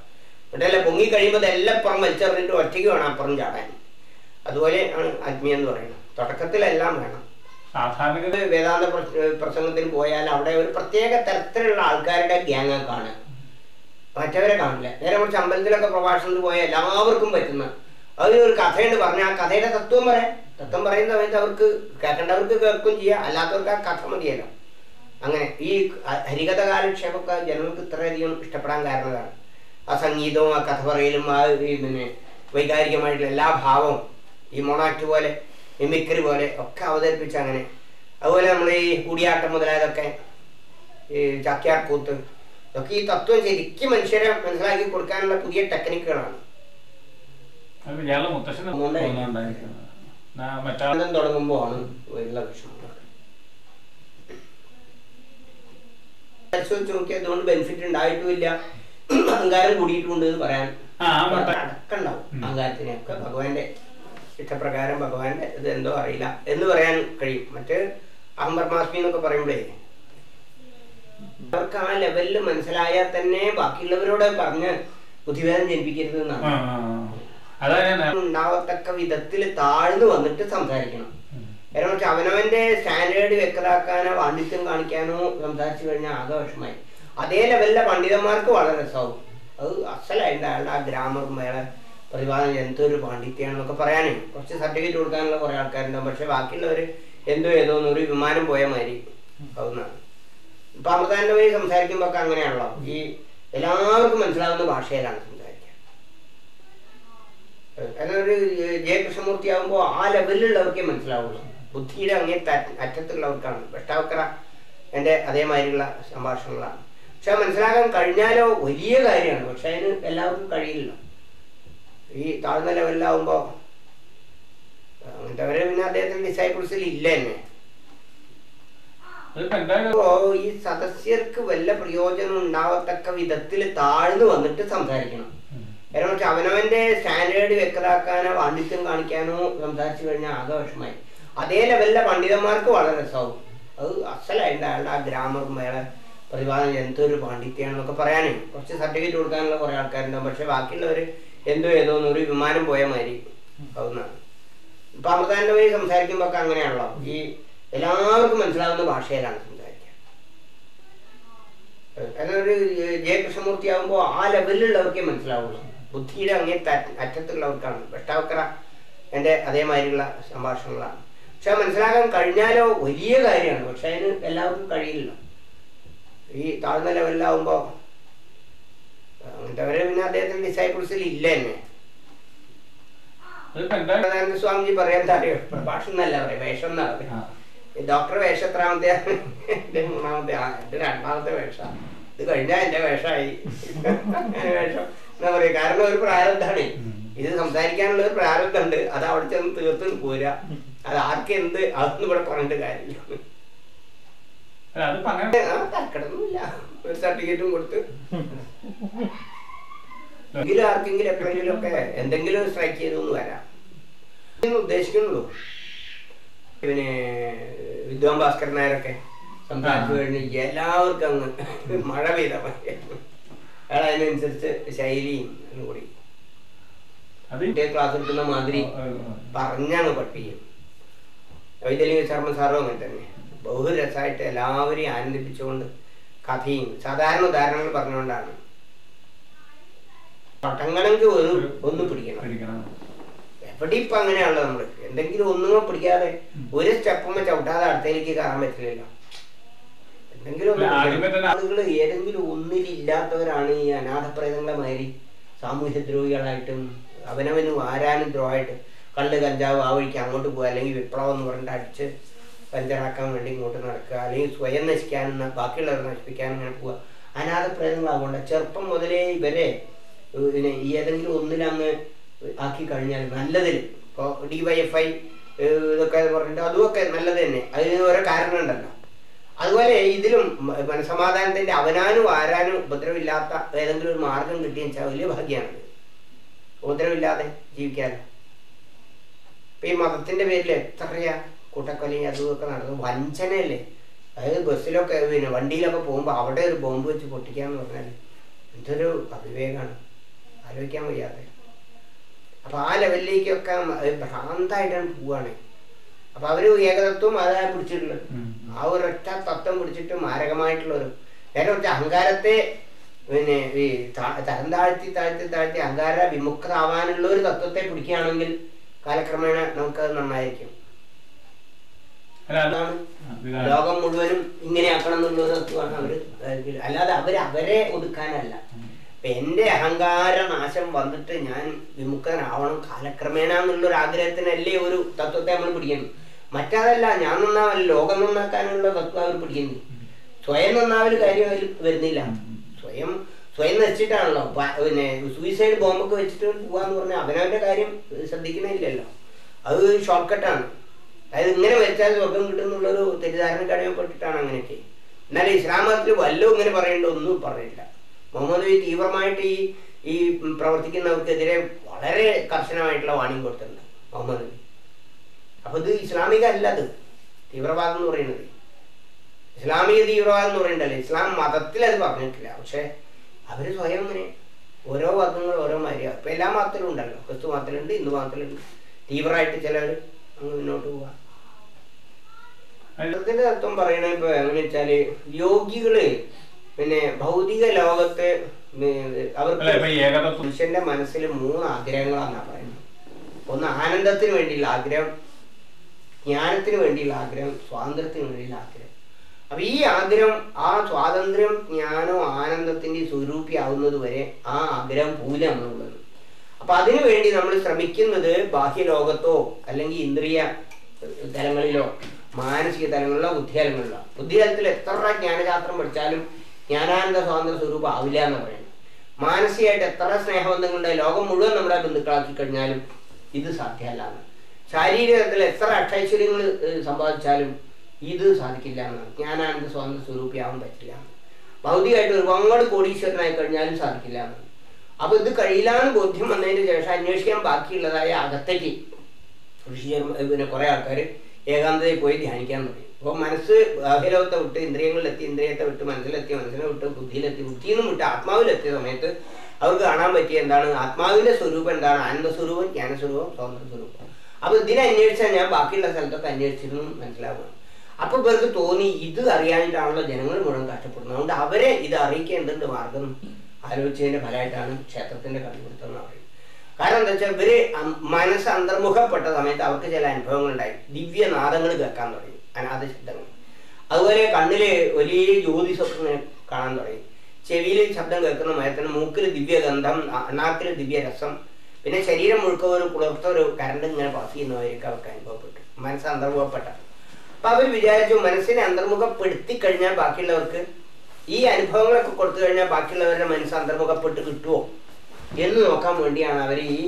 എന്നിട്ടല്ല പൊങ്ങി കഴിയുമ്പോൾ എല്ലാം പുറം വലിച്ചെറിഞ്ഞിട്ട് ഒറ്റയ്ക്ക് വേണം അപ്പുറം ചാടാൻ. അതുപോലെ ആണ് ആത്മീയം എന്ന് പറയുന്നത്. തുടക്കത്തിലെല്ലാം വേണം. സാധാരണ വേദാന്ത പ്രസംഗത്തിന് പോയാൽ അവിടെ ഒരു പ്രത്യേക തരത്തിലുള്ള ആൾക്കാരുടെ ഗ്യാങ്ങൊക്കെ കാണുക. മറ്റവരെ കാണില്ല. നേരെ കുറച്ച് അമ്പലത്തിലൊക്കെ പ്രഭാഷണത്തിൽ പോയ എല്ലാവർക്കും പറ്റുന്ന. അത് ഒരു കഥയുണ്ട്. പറഞ്ഞ ആ കഥയുടെ തത്വം പറയാം തത്വം പറയുന്ന സമയത്ത് അവർക്ക് കേൾക്കേണ്ടവർക്ക് കേൾക്കും ചെയ്യാം. അല്ലാത്തവർക്ക് ആ കഥ മതിയല്ലോ. അങ്ങനെ ഈ ഹരികഥ കാലക്ഷേപമൊക്കെ ജനങ്ങൾക്ക് ഇത്രയധികം ഇഷ്ടപ്പെടാൻ കാരണതാണ്. ആ സംഗീതവും ആ കഥ പറയലും ആ പിന്നെ വൈകാരികമായിട്ടുള്ള എല്ലാ ഭാവവും ഈ മൊണാക്ട് പോലെ മിമിക്രി പോലെ ഒക്കെ അവതരിപ്പിച്ച് അങ്ങനെ. അതുപോലെ നമ്മൾ ഈ കൂടിയാട്ടം മുതലായതൊക്കെ ഈ ചാക്യാർകൂത്ത് ഇതൊക്കെ ഈ തത്വം ശരിക്കും മനുഷ്യരെ മനസ്സിലാക്കി കൊടുക്കാനുള്ള പുതിയ ടെക്നിക്കുകളാണ്. തുടങ്ങുമ്പോ ആണ് ഉള്ള വിഷമങ്ങൾ. പരിശോധിച്ച് നോക്കി അതുകൊണ്ട് ബെനിഫിറ്റ് ഉണ്ടായിട്ടുമില്ല. അഹങ്കാരം കൂടിയിട്ടുണ്ട് എന്ന് പറയാൻ അടക്കണ്ടാവും. അഹങ്കാരത്തിനെയൊക്കെ ഭഗവാന്റെ ഇഷ്ടപ്രകാരം ഭഗവാന്റെ ഇത് എന്തോ അറിയില്ല എന്ന് പറയാൻ കഴിയും. മറ്റ് അഹം പരമാസ്മി എന്നൊക്കെ പറയുമ്പോഴേ അവർക്ക് ആ ലെവലിൽ മനസ്സിലായാൽ തന്നെ ബാക്കിയുള്ളവരോട് പറഞ്ഞ് ബുദ്ധിഭേദം ജനിപ്പിക്കരുത് എന്നാണ്. ഉണ്ടാവത്തക്ക വിധത്തിൽ താഴ്ന്നു വന്നിട്ട് സംസാരിക്കണം. കാരണം പക്ഷെ അവനവന്റെ സ്റ്റാൻഡേർഡ് വ്യക്തതാക്കാനോ പാണ്ഡിത്യം കാണിക്കാനോ സംസാരിച്ചു കഴിഞ്ഞാൽ ആകെ വിഷമായി അതേ ലെവലിലെ പണ്ഡിതന്മാർക്ക് വളരെ രസമാവും. അത് അസലായിട്ട് അയാളുടെ ആ ഗ്രാമറും അയാളെ പ്രതിപാദനം എന്തൊരു പാണ്ഡിത്യമാണെന്നൊക്കെ പറയാനേ. കുറച്ച് സർട്ടിഫിക്കറ്റ് കൊടുക്കാനുള്ള കുറേ ആൾക്കാരുണ്ടാവും. പക്ഷെ ബാക്കിയുള്ളവർ എന്തോ ഏതോ ഒരു വിമാനം പോയ മാതിരി ആവുന്നതാണ്. ഇപ്പൊ അമൃതാന്റെ വഴി സംസാരിക്കുമ്പോ ഒക്കെ അങ്ങനെയാണല്ലോ. ഈ എല്ലാവർക്കും മനസ്സിലാവുന്ന ഭാഷയിലാണ് സംസാരിക്കുക. അതൊരു ജയകൃഷ്ണമൂർത്തി ആകുമ്പോ ആ ലെവലിലുള്ളവർക്കേ മനസ്സിലാവുള്ളൂ. ബുദ്ധിയുടെ അങ്ങേ അറ്റത്തുള്ളവർക്കാണ്. വെഷ്ടാവക്കറ എന്റെ അതേമാതിരിയുള്ള സംഭാഷണങ്ങളാണ്. പക്ഷെ മനസ്സിലാക്കാൻ കഴിഞ്ഞാലോ വലിയ കാര്യമാണ്. പക്ഷെ അതിന് എല്ലാവർക്കും കഴിയില്ല. ഈ താഴ്ന്ന ലെവലിലാവുമ്പോ അങ്ങനത്തെ പിന്നെ അദ്ദേഹത്തിന്റെ ഡിസൈപ്പിൾസിൽ ഇല്ല തന്നെ ഈ സദസ്യർക്ക് വല്ല പ്രയോജനം ഉണ്ടാവത്തക്ക വിധത്തിൽ താഴ്ന്നു വന്നിട്ട് സംസാരിക്കണം. കാരണം വെച്ചാൽ അവനവന്റെ സ്റ്റാൻഡേർഡ് വ്യക്തതാക്കാനോ പാണ്ഡിത്യം കാണിക്കാനോ സംസാരിച്ചു കഴിഞ്ഞാൽ ആകെ വിഷമായി. അതേ ലെവലിലെ പണ്ഡിതന്മാർക്ക് വളരെ രസമാവും. അത് അസലായിട്ട് അയാളുടെ ആ ഗ്രാമറും അയാളെ പ്രതിപാദനം എന്തൊരു പാണ്ഡിത്യമാണെന്നൊക്കെ പറയാനേ. കുറച്ച് സർട്ടിഫിക്കറ്റ് കൊടുക്കാനുള്ള കുറേ ആൾക്കാരുണ്ടാവും. പക്ഷെ ബാക്കിയുള്ളവർ എന്തോ ഏതോ ഒരു വിമാനം പോയ മാതിരി ആവുന്നതാണ്. ഇപ്പൊ അമൃതാന്റെ വഴി സംസാരിക്കുമ്പോ ഒക്കെ അങ്ങനെയാണല്ലോ. ഈ എല്ലാവർക്കും മനസ്സിലാവുന്ന ഭാഷയിലാണ് സംസാരിക്കുക. അതൊരു ഒരു ജയകൃഷ്ണമൂർത്തി ആകുമ്പോൾ ആ ലെവലിലുള്ളവർക്കേ മനസ്സിലാവുള്ളൂ. ബുദ്ധിയുടെ അങ്ങേ അറ്റത്തുള്ളവർക്കാണ്. വെഷ്ടാവക്കറ എന്റെ അതേമാതിരിയുള്ള സംഭാഷണങ്ങളാണ്. പക്ഷെ മനസ്സിലാക്കാൻ കഴിഞ്ഞാലോ വലിയ കാര്യമാണ്. പക്ഷെ അതിന് എല്ലാവർക്കും കഴിയില്ല ഈ താഴ്ന്ന ലെവലിലാവുമ്പോൾ അങ്ങനത്തെ പിന്നെ അദ്ദേഹത്തിന് ഡിസൈപ്പിൾസിൽ ഇല്ല തന്നെ. സ്വാമിജി പറയാൻ താല്പര്യം. ഭാഷ എന്നല്ല പറയാം വേഷം എന്നാ പറയാ. ഡോക്ടർ വേഷം എത്രാമത്തെ എന്റെ മൂന്നാമത്തെ ആ എന്റെ രണ്ടാമത്തെ വേഷമാണ് ഇത് കഴിഞ്ഞാൽ എന്റെ വേഷമായി വേഷം എന്താ പറയാ കാരണം ഒരു പ്രാരബ്ധാണ്. ഇത് സംസാരിക്കാനുള്ള ഒരു പ്രാരബ്ധമുണ്ട്. അത് അവിടെ ചെന്ന് തീർത്ത് പോരാ. അത് ആർക്ക് എന്ത് അതൊന്നും ഇവിടെ പറഞ്ഞിട്ട് കാര്യമില്ല. തർക്കടൊന്നുമില്ല. ഒരു സർട്ടിഫിക്കറ്റും കൊടുത്ത്. എങ്കിലും ആർക്കെങ്കിലും എപ്പോഴെങ്കിലും ഒക്കെ എന്തെങ്കിലും സ്ട്രൈക്ക് ചെയ്തൊന്ന് വരാം. ഉദ്ദേശിക്കുന്നുള്ളൂ. പിന്നെ വിദ്വാൻ ഭാസ്കരൻ നായരൊക്കെ സംസാരിച്ചു. കഴിഞ്ഞ് എല്ലാവർക്കും അങ്ങ് മഴ പെയ്ത അയാൾ അതിനനുസരിച്ച് ശൈലിയും കൂടി. ക്ലാസ് എടുക്കുന്ന മാതിരി പറഞ്ഞാണ് പഠിപ്പിക്കും. വൈദ്യലിംഗ ശർമ്മ സാറും അങ്ങനെ തന്നെ. ബഹു രസമായിട്ട് എല്ലാവരെയും ആനന്ദിപ്പിച്ചുകൊണ്ട് കഥയും സാധാരണ ഉദാഹരണങ്ങൾ പറഞ്ഞുകൊണ്ടാണ്. പട്ടങ്ങണെങ്കിൽ ഒരു ഒന്ന് പിടിക്കണം. എവിടെ ഇപ്പൊ അങ്ങനെയാണല്ലോ നമ്മൾ? എന്തെങ്കിലും ഒന്നും പിടിക്കാതെ ഒരു സ്റ്റെപ്പും ചവിട്ടാതെ അടുത്തേക്ക് കയറാൻ പറ്റില്ലല്ലോ. എന്തെങ്കിലും. ആളുകൾ ഏതെങ്കിലും ഒന്നിലില്ലാത്തവരാണ് ഈ അനാഥപ്രേതങ്ങളെ മാതിരി സാമൂഹ്യ ദ്രോഹികളായിട്ടും അവനവന് ആരാനും ദ്രോഹമായിട്ട് കള്ള് കഞ്ചാവ് ആ വഴിക്ക് അങ്ങോട്ട് പോകുക അല്ലെങ്കിൽ വിപ്ലവം എന്ന് പറഞ്ഞിട്ട് അടിച്ച് പഞ്ചറാക്കാൻ വേണ്ടി ഇങ്ങോട്ട് നടക്കുക അല്ലെങ്കിൽ സ്വയം നശിക്കാനും ബാക്കിയുള്ളവരെ നശിപ്പിക്കാനും ഇങ്ങനെ പോവുക. അനാഥപ്രേതങ്ങളാകൊണ്ട് ചെറുപ്പം മുതലേ ഇവരെ ഏതെങ്കിലും ഒന്നിലങ്ങ് ആക്കി കഴിഞ്ഞാൽ നല്ലതിൽ ഇപ്പോൾ ഡി വൈ എഫ് ഐ ഇതൊക്കെ പറഞ്ഞിട്ട് അതുമൊക്കെ നല്ലത് തന്നെ അതിന് ഓരോ കാരണമുണ്ടല്ലോ അതുപോലെ ഇതിലും മനസമാധാനത്തിന്റെ അവനാനും ആരാനും ഉപദ്രവമില്ലാത്ത ഏതെങ്കിലും ഒരു മാർഗം കിട്ടിയെന്ന് വെച്ചാൽ വലിയ ഭാഗ്യമാണ് ഉപദ്രവമില്ലാതെ ജീവിക്കാൻ. ഇപ്പൊ ഈ മതത്തിന്റെ പേരിൽ എത്രയാ കൂട്ടക്കൊലയും അതും ഒക്കെ നടന്നു. വഞ്ചനയല്ലേ. അതായത് ബസ്സിലൊക്കെ പിന്നെ വണ്ടിയിലൊക്കെ പോകുമ്പോൾ അവിടെ ഒരു ബോംബ് വെച്ച് പൊട്ടിക്കാന്ന് പറഞ്ഞാൽ എന്തൊരു അവിവേകമാണ് ആലോചിക്കാൻ വയ്യാതെ. അപ്പൊ ആ ലെവലിലേക്കൊക്കെ ഭ്രാന്തായിട്ടാണ് പോവാണ് അപ്പൊ അവർ ഏകതത്വം അതാണ് പിടിച്ചിട്ടുള്ളത് ആ ഒരൊറ്റ തത്വം പിടിച്ചിട്ട് മാരകമായിട്ടുള്ളൊരു നേരെ കുറച്ച് അഹങ്കാരത്തെ പിന്നെ ഈ തരം താഴ്ത്തി താഴ്ത്തി താഴ്ത്തി അഹങ്കാര വിമുക്തമാവാനുള്ള ഒരു തത്വത്തെ പിടിക്കുകയാണെങ്കിൽ കാലക്രമേണ നമുക്കത് നന്നായിരിക്കും. ലോകം മുഴുവനും ഇങ്ങനെയാക്കണം എന്നുള്ള ഒരു തത്വമാണ് അവർ ഇതാക്കിയത്. അല്ലാതെ അവർ അവരെ ഒതുക്കാനല്ല എന്റെ അഹങ്കാര നാശം വന്നിട്ട് ഞാൻ വിമുക്തനാവണം കാലക്രമേണ എന്നുള്ളൊരു ആഗ്രഹത്തിനല്ലേ ഒരു തത്വത്തെ നമ്മൾ പിടിക്കുന്നു മറ്റാതല്ല ഞാൻ നന്നാവല്ല ലോകം നന്നാക്കാനുള്ള തത്വം അവർ പിടിക്കുന്നു സ്വയം നന്നാവൽ കാര്യം വരുന്നില്ല. സ്വയം സ്വയം നശിച്ചിട്ടാണല്ലോ. പിന്നെ സൂയിസൈഡ് ബോംബൊക്കെ വെച്ചിട്ട് പോവാന്ന് പറഞ്ഞാൽ അവനവന്റെ കാര്യം ശ്രദ്ധിക്കുന്നില്ലല്ലോ അത് ഷോർട്ട് കട്ടാണ് അതായത് ഇങ്ങനെ വെച്ചാൽ സ്വർഗം കിട്ടുന്നുള്ളൊരു തെറ്റിദ്ധാരണ കടയപ്പെട്ടിട്ടാണ് അങ്ങനെയൊക്കെ. എന്നാൽ ഇസ്ലാം മതത്തിൽ വല്ലതും ഇങ്ങനെ പറയേണ്ട ഒന്നും പറഞ്ഞില്ല മുഹമ്മദ് നബി തീവ്രമായിട്ട് ഈ ഈ പ്രവർത്തിക്കുന്നവർക്കെതിരെ വളരെ കർശനമായിട്ടുള്ള വാണിംഗ് കൊടുത്തിട്ടുണ്ട് മുഹമ്മദ് നബി അപ്പൊ ഇത് ഇസ്ലാമിക അല്ല അത്. തീവ്രവാദം എന്ന് പറയുന്നത്. ഇസ്ലാമിക തീവ്രവാദം എന്ന് പറയുന്നുണ്ടല്ലോ. ഇസ്ലാം മതത്തിൽ അത് പറഞ്ഞിട്ടില്ല. പക്ഷെ അവർ സ്വയം ഇങ്ങനെ ഓരോ വർഗങ്ങൾ ഓരോ മാതിരിയാണ് ഇപ്പൊ എല്ലാ മതത്തിലും ഉണ്ടല്ലോ. ക്രിസ്തു മതത്തിലുണ്ട് ഹിന്ദു മതത്തിലുണ്ട്. തീവ്രമായിട്ട് ചിലർ അങ്ങ് മുന്നോട്ട് പോവാ. തത്വം പറയണ ഇപ്പൊ എങ്ങനെ വെച്ചാൽ യോഗികൾ പിന്നെ ഭൗതിക ലോകത്ത് അവർക്ക് മനുഷ്യന്റെ മനസ്സിൽ മൂന്ന് ആഗ്രഹങ്ങളാണെന്നാ പറയുന്നത്. ഒന്ന് ആനന്ദത്തിന് വേണ്ടിയുള്ള ആഗ്രഹം ജ്ഞാനത്തിന് വേണ്ടിയുള്ള ആഗ്രഹം സ്വാതന്ത്ര്യത്തിന് വേണ്ടിയുള്ള ആഗ്രഹം. അപ്പൊ ഈ ആഗ്രഹം ആ സ്വാതന്ത്ര്യം ജ്ഞാനോ ആനന്ദത്തിന്റെ സ്വരൂപി ആവുന്നത് വരെ ആ ആഗ്രഹം പൂല നമ്മളുള്ളത് അപ്പൊ അതിനു വേണ്ടി നമ്മൾ ശ്രമിക്കുന്നത് ബാഹ്യലോകത്തോ അല്ലെങ്കിൽ ഇന്ദ്രിയ തലങ്ങളിലോ മാനസിക തലങ്ങളിലോ ബുദ്ധിതലങ്ങളിലോ. ബുദ്ധിതലത്തിൽ എത്ര ജ്ഞാനശാസ്ത്രം പഠിച്ചാലും ജ്ഞാനാനന്ദ സ്വാതന്ത്ര്യ സ്വരൂപം ആവില്ല എന്ന് പറയുന്നത് മാനസികമായിട്ട് എത്ര സ്നേഹബന്ധങ്ങളുണ്ടായി ലോകം മുഴുവൻ നമ്മളെ ബന്ധുക്കളാക്കി കഴിഞ്ഞാലും ഇത് സാധ്യമല്ല എന്ന്. ശാരീരികത്തിൽ എത്ര അക്ഷൈശ്വര്യങ്ങൾ സമ്പാദിച്ചാലും ഇത് സാധിക്കില്ല എന്നാണ് ജ്ഞാനാനന്ദ സ്വാതന്ത്ര്യ സ്വരൂപിയാവാൻ പറ്റില്ല എന്ന്. ഭൗതികമായിട്ട് ഒരുപാട് കോടീശ്വരനായി കഴിഞ്ഞാലും സാധിക്കില്ല എന്നാണ് അപ്പൊ ഇത് കഴിയില്ലാന്ന് ബോധ്യം വന്നതിന് ശേഷം അന്വേഷിക്കാൻ ബാക്കിയുള്ളതായ അകത്തേക്ക് ഋഷി പിന്നെ കുറെ ആൾക്കാർ ഏകാന്തതയിൽ പോയി ധ്യാനിക്കാൻ തുടങ്ങി. അപ്പോൾ മനസ്സ് ബാഹ്യലോകത്തെ വിട്ട് ഇന്ദ്രിയങ്ങളിലെത്തി ഇന്ദ്രിയത്തെ വിട്ട് മനസ്സിലെത്തി മനസ്സിനെ വിട്ട് ബുദ്ധിയിലെത്തി ബുദ്ധിയിൽ നിന്നും വിട്ട് ആത്മാവിലെത്തിയ സമയത്ത് അവർക്ക് കാണാൻ പറ്റിയ എന്താണ്? ആത്മാവിന്റെ സ്വരൂപം എന്താണ്? ആനന്ദ സ്വരൂപം ജ്ഞാനസ്വരൂപം സ്വരൂപം അപ്പൊ ഇതിനെ അന്വേഷിച്ചാൽ ഞാൻ ബാക്കിയുള്ള സ്ഥലത്തൊക്കെ അന്വേഷിച്ചിരുന്നു മനസ്സിലാവുക. അപ്പൊ ഇവർക്ക് തോന്നി ഇത് അറിയാനായിട്ടാണല്ലോ ജനങ്ങൾ മുഴുവൻ കഷ്ടപ്പെടുന്നത് അതുകൊണ്ട് അവരെ ഇത് അറിയിക്കേണ്ടതിന്റെ മാർഗം ആലോചിച്ചതിന്റെ ഫലമായിട്ടാണ് ക്ഷേത്രത്തിന്റെ കണ്ടുപിടുത്തം എന്ന് പറയുന്നത്. കാരണം എന്താ വെച്ചാൽ ഇവർ മനസ്സ് അന്തർമുഖപ്പെട്ട സമയത്ത് അവർക്ക് ചില അനുഭവങ്ങൾ ഉണ്ടായി ദിവ്യനാദങ്ങൾ കേൾക്കാൻ തുടങ്ങി അനാഥ ശബ്ദങ്ങൾ. അതുപോലെ കണ്ണിൽ വലിയ ജ്യോതി സ്വപ്നം കാണാൻ തുടങ്ങി. ചെവിയിൽ ശബ്ദം കേൾക്കുന്ന മരത്തിന് മൂക്കിൽ ദിവ്യഗന്ധം അണ്ണാക്കിൽ ദിവ്യരസം പിന്നെ ശരീരം മുഴുക്ക ഒരു കുളിർത്ത ഒരു കരണ്ട് ഇങ്ങനെ പാസ് ചെയ്യുന്നവരൊക്കെ അവർക്ക് അനുഭവപ്പെട്ടു. മനസ്സ് അന്തർമുഖപ്പെട്ട. അപ്പൊ അവർ വിചാരിച്ചു മനസ്സിനെ അന്തർമുഖപ്പെടുത്തി കഴിഞ്ഞാൽ ബാക്കിയുള്ളവർക്ക് ഈ അനുഭവങ്ങളൊക്കെ കൊടുത്തു കഴിഞ്ഞാൽ ബാക്കിയുള്ളവരുടെ മനസ്സ് അന്തർമുഖപ്പെട്ട് കിട്ടുമോ എന്ന് നോക്കാൻ വേണ്ടിയാണ് അവർ ഈ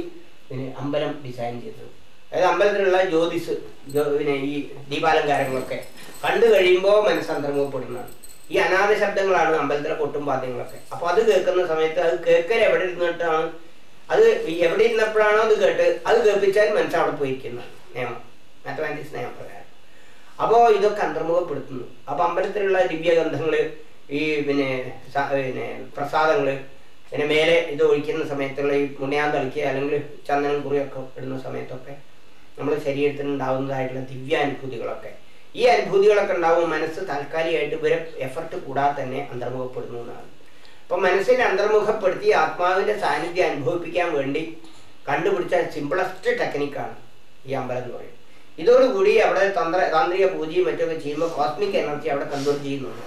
അമ്പലം ഡിസൈൻ ചെയ്തത്. അതായത് അമ്പലത്തിലുള്ള ജ്യോതിസ് ജ്യോ- പിന്നെ ഈ ദീപാലങ്കാരങ്ങളൊക്കെ കണ്ടു കഴിയുമ്പോൾ മനസ്സ് അന്തർമുഖപ്പെടുന്നതാണ് ഈ അനാഥ ശബ്ദങ്ങളാണ് അമ്പലത്തിലെ കൊട്ടും വാദ്യങ്ങളൊക്കെ. അപ്പൊ അത് കേൾക്കുന്ന സമയത്ത് അത് കേൾക്കൽ എവിടെ ഇരുന്നിട്ടാണ്? അത് എവിടെ ഇരുന്നപ്പോഴാണോ അത് കേട്ട് അത് കേൾപ്പിച്ചാൽ മനസ്സ് അവിടെ പോയിരിക്കുന്നതാണ് നിയമം. മാത്തമാറ്റിക്സ് നിയമപ്രകാരം അപ്പോൾ ഇതൊക്കെ അന്തർമുഖപ്പെടുത്തുന്നു. അപ്പൊ അമ്പലത്തിലുള്ള ദിവ്യഗന്ധങ്ങൾ ഈ പിന്നെ പിന്നെ പ്രസാദങ്ങൾ പിന്നെ മേലെ ഇത് ഒഴിക്കുന്ന സമയത്തുള്ള ഈ മുണിയാൻ തളിക്കുക അല്ലെങ്കിൽ ചന്ദനം കുറിയൊക്കെ ഇടുന്ന സമയത്തൊക്കെ നമ്മുടെ ശരീരത്തിന് ഉണ്ടാകുന്നതായിട്ടുള്ള ദിവ്യാനുഭൂതികളൊക്കെ. ഈ അനുഭൂതികളൊക്കെ ഉണ്ടാകുമ്പോൾ മനസ്സ് താൽക്കാലികമായിട്ട് ഇവരെ എഫർട്ട് കൂടാതെ തന്നെ അന്തർമുഖപ്പെടുന്നു എന്നാണ്. അപ്പൊ മനസ്സിനെ അന്തർമുഖപ്പെടുത്തി ആത്മാവിന്റെ സാന്നിധ്യം അനുഭവിപ്പിക്കാൻ വേണ്ടി കണ്ടുപിടിച്ച സിമ്പിളസ്റ്റ് ടെക്നിക്കാണ് ഈ അമ്പലം എന്ന് പറയുന്നത്. ഇതോടുകൂടി അവിടെ തന്ത്ര താന്ത്രിക പൂജയും മറ്റൊക്കെ ചെയ്യുമ്പോൾ കോസ്മിക് എനർജി അവിടെ കൺവേർട്ട് ചെയ്യുന്നുണ്ട്.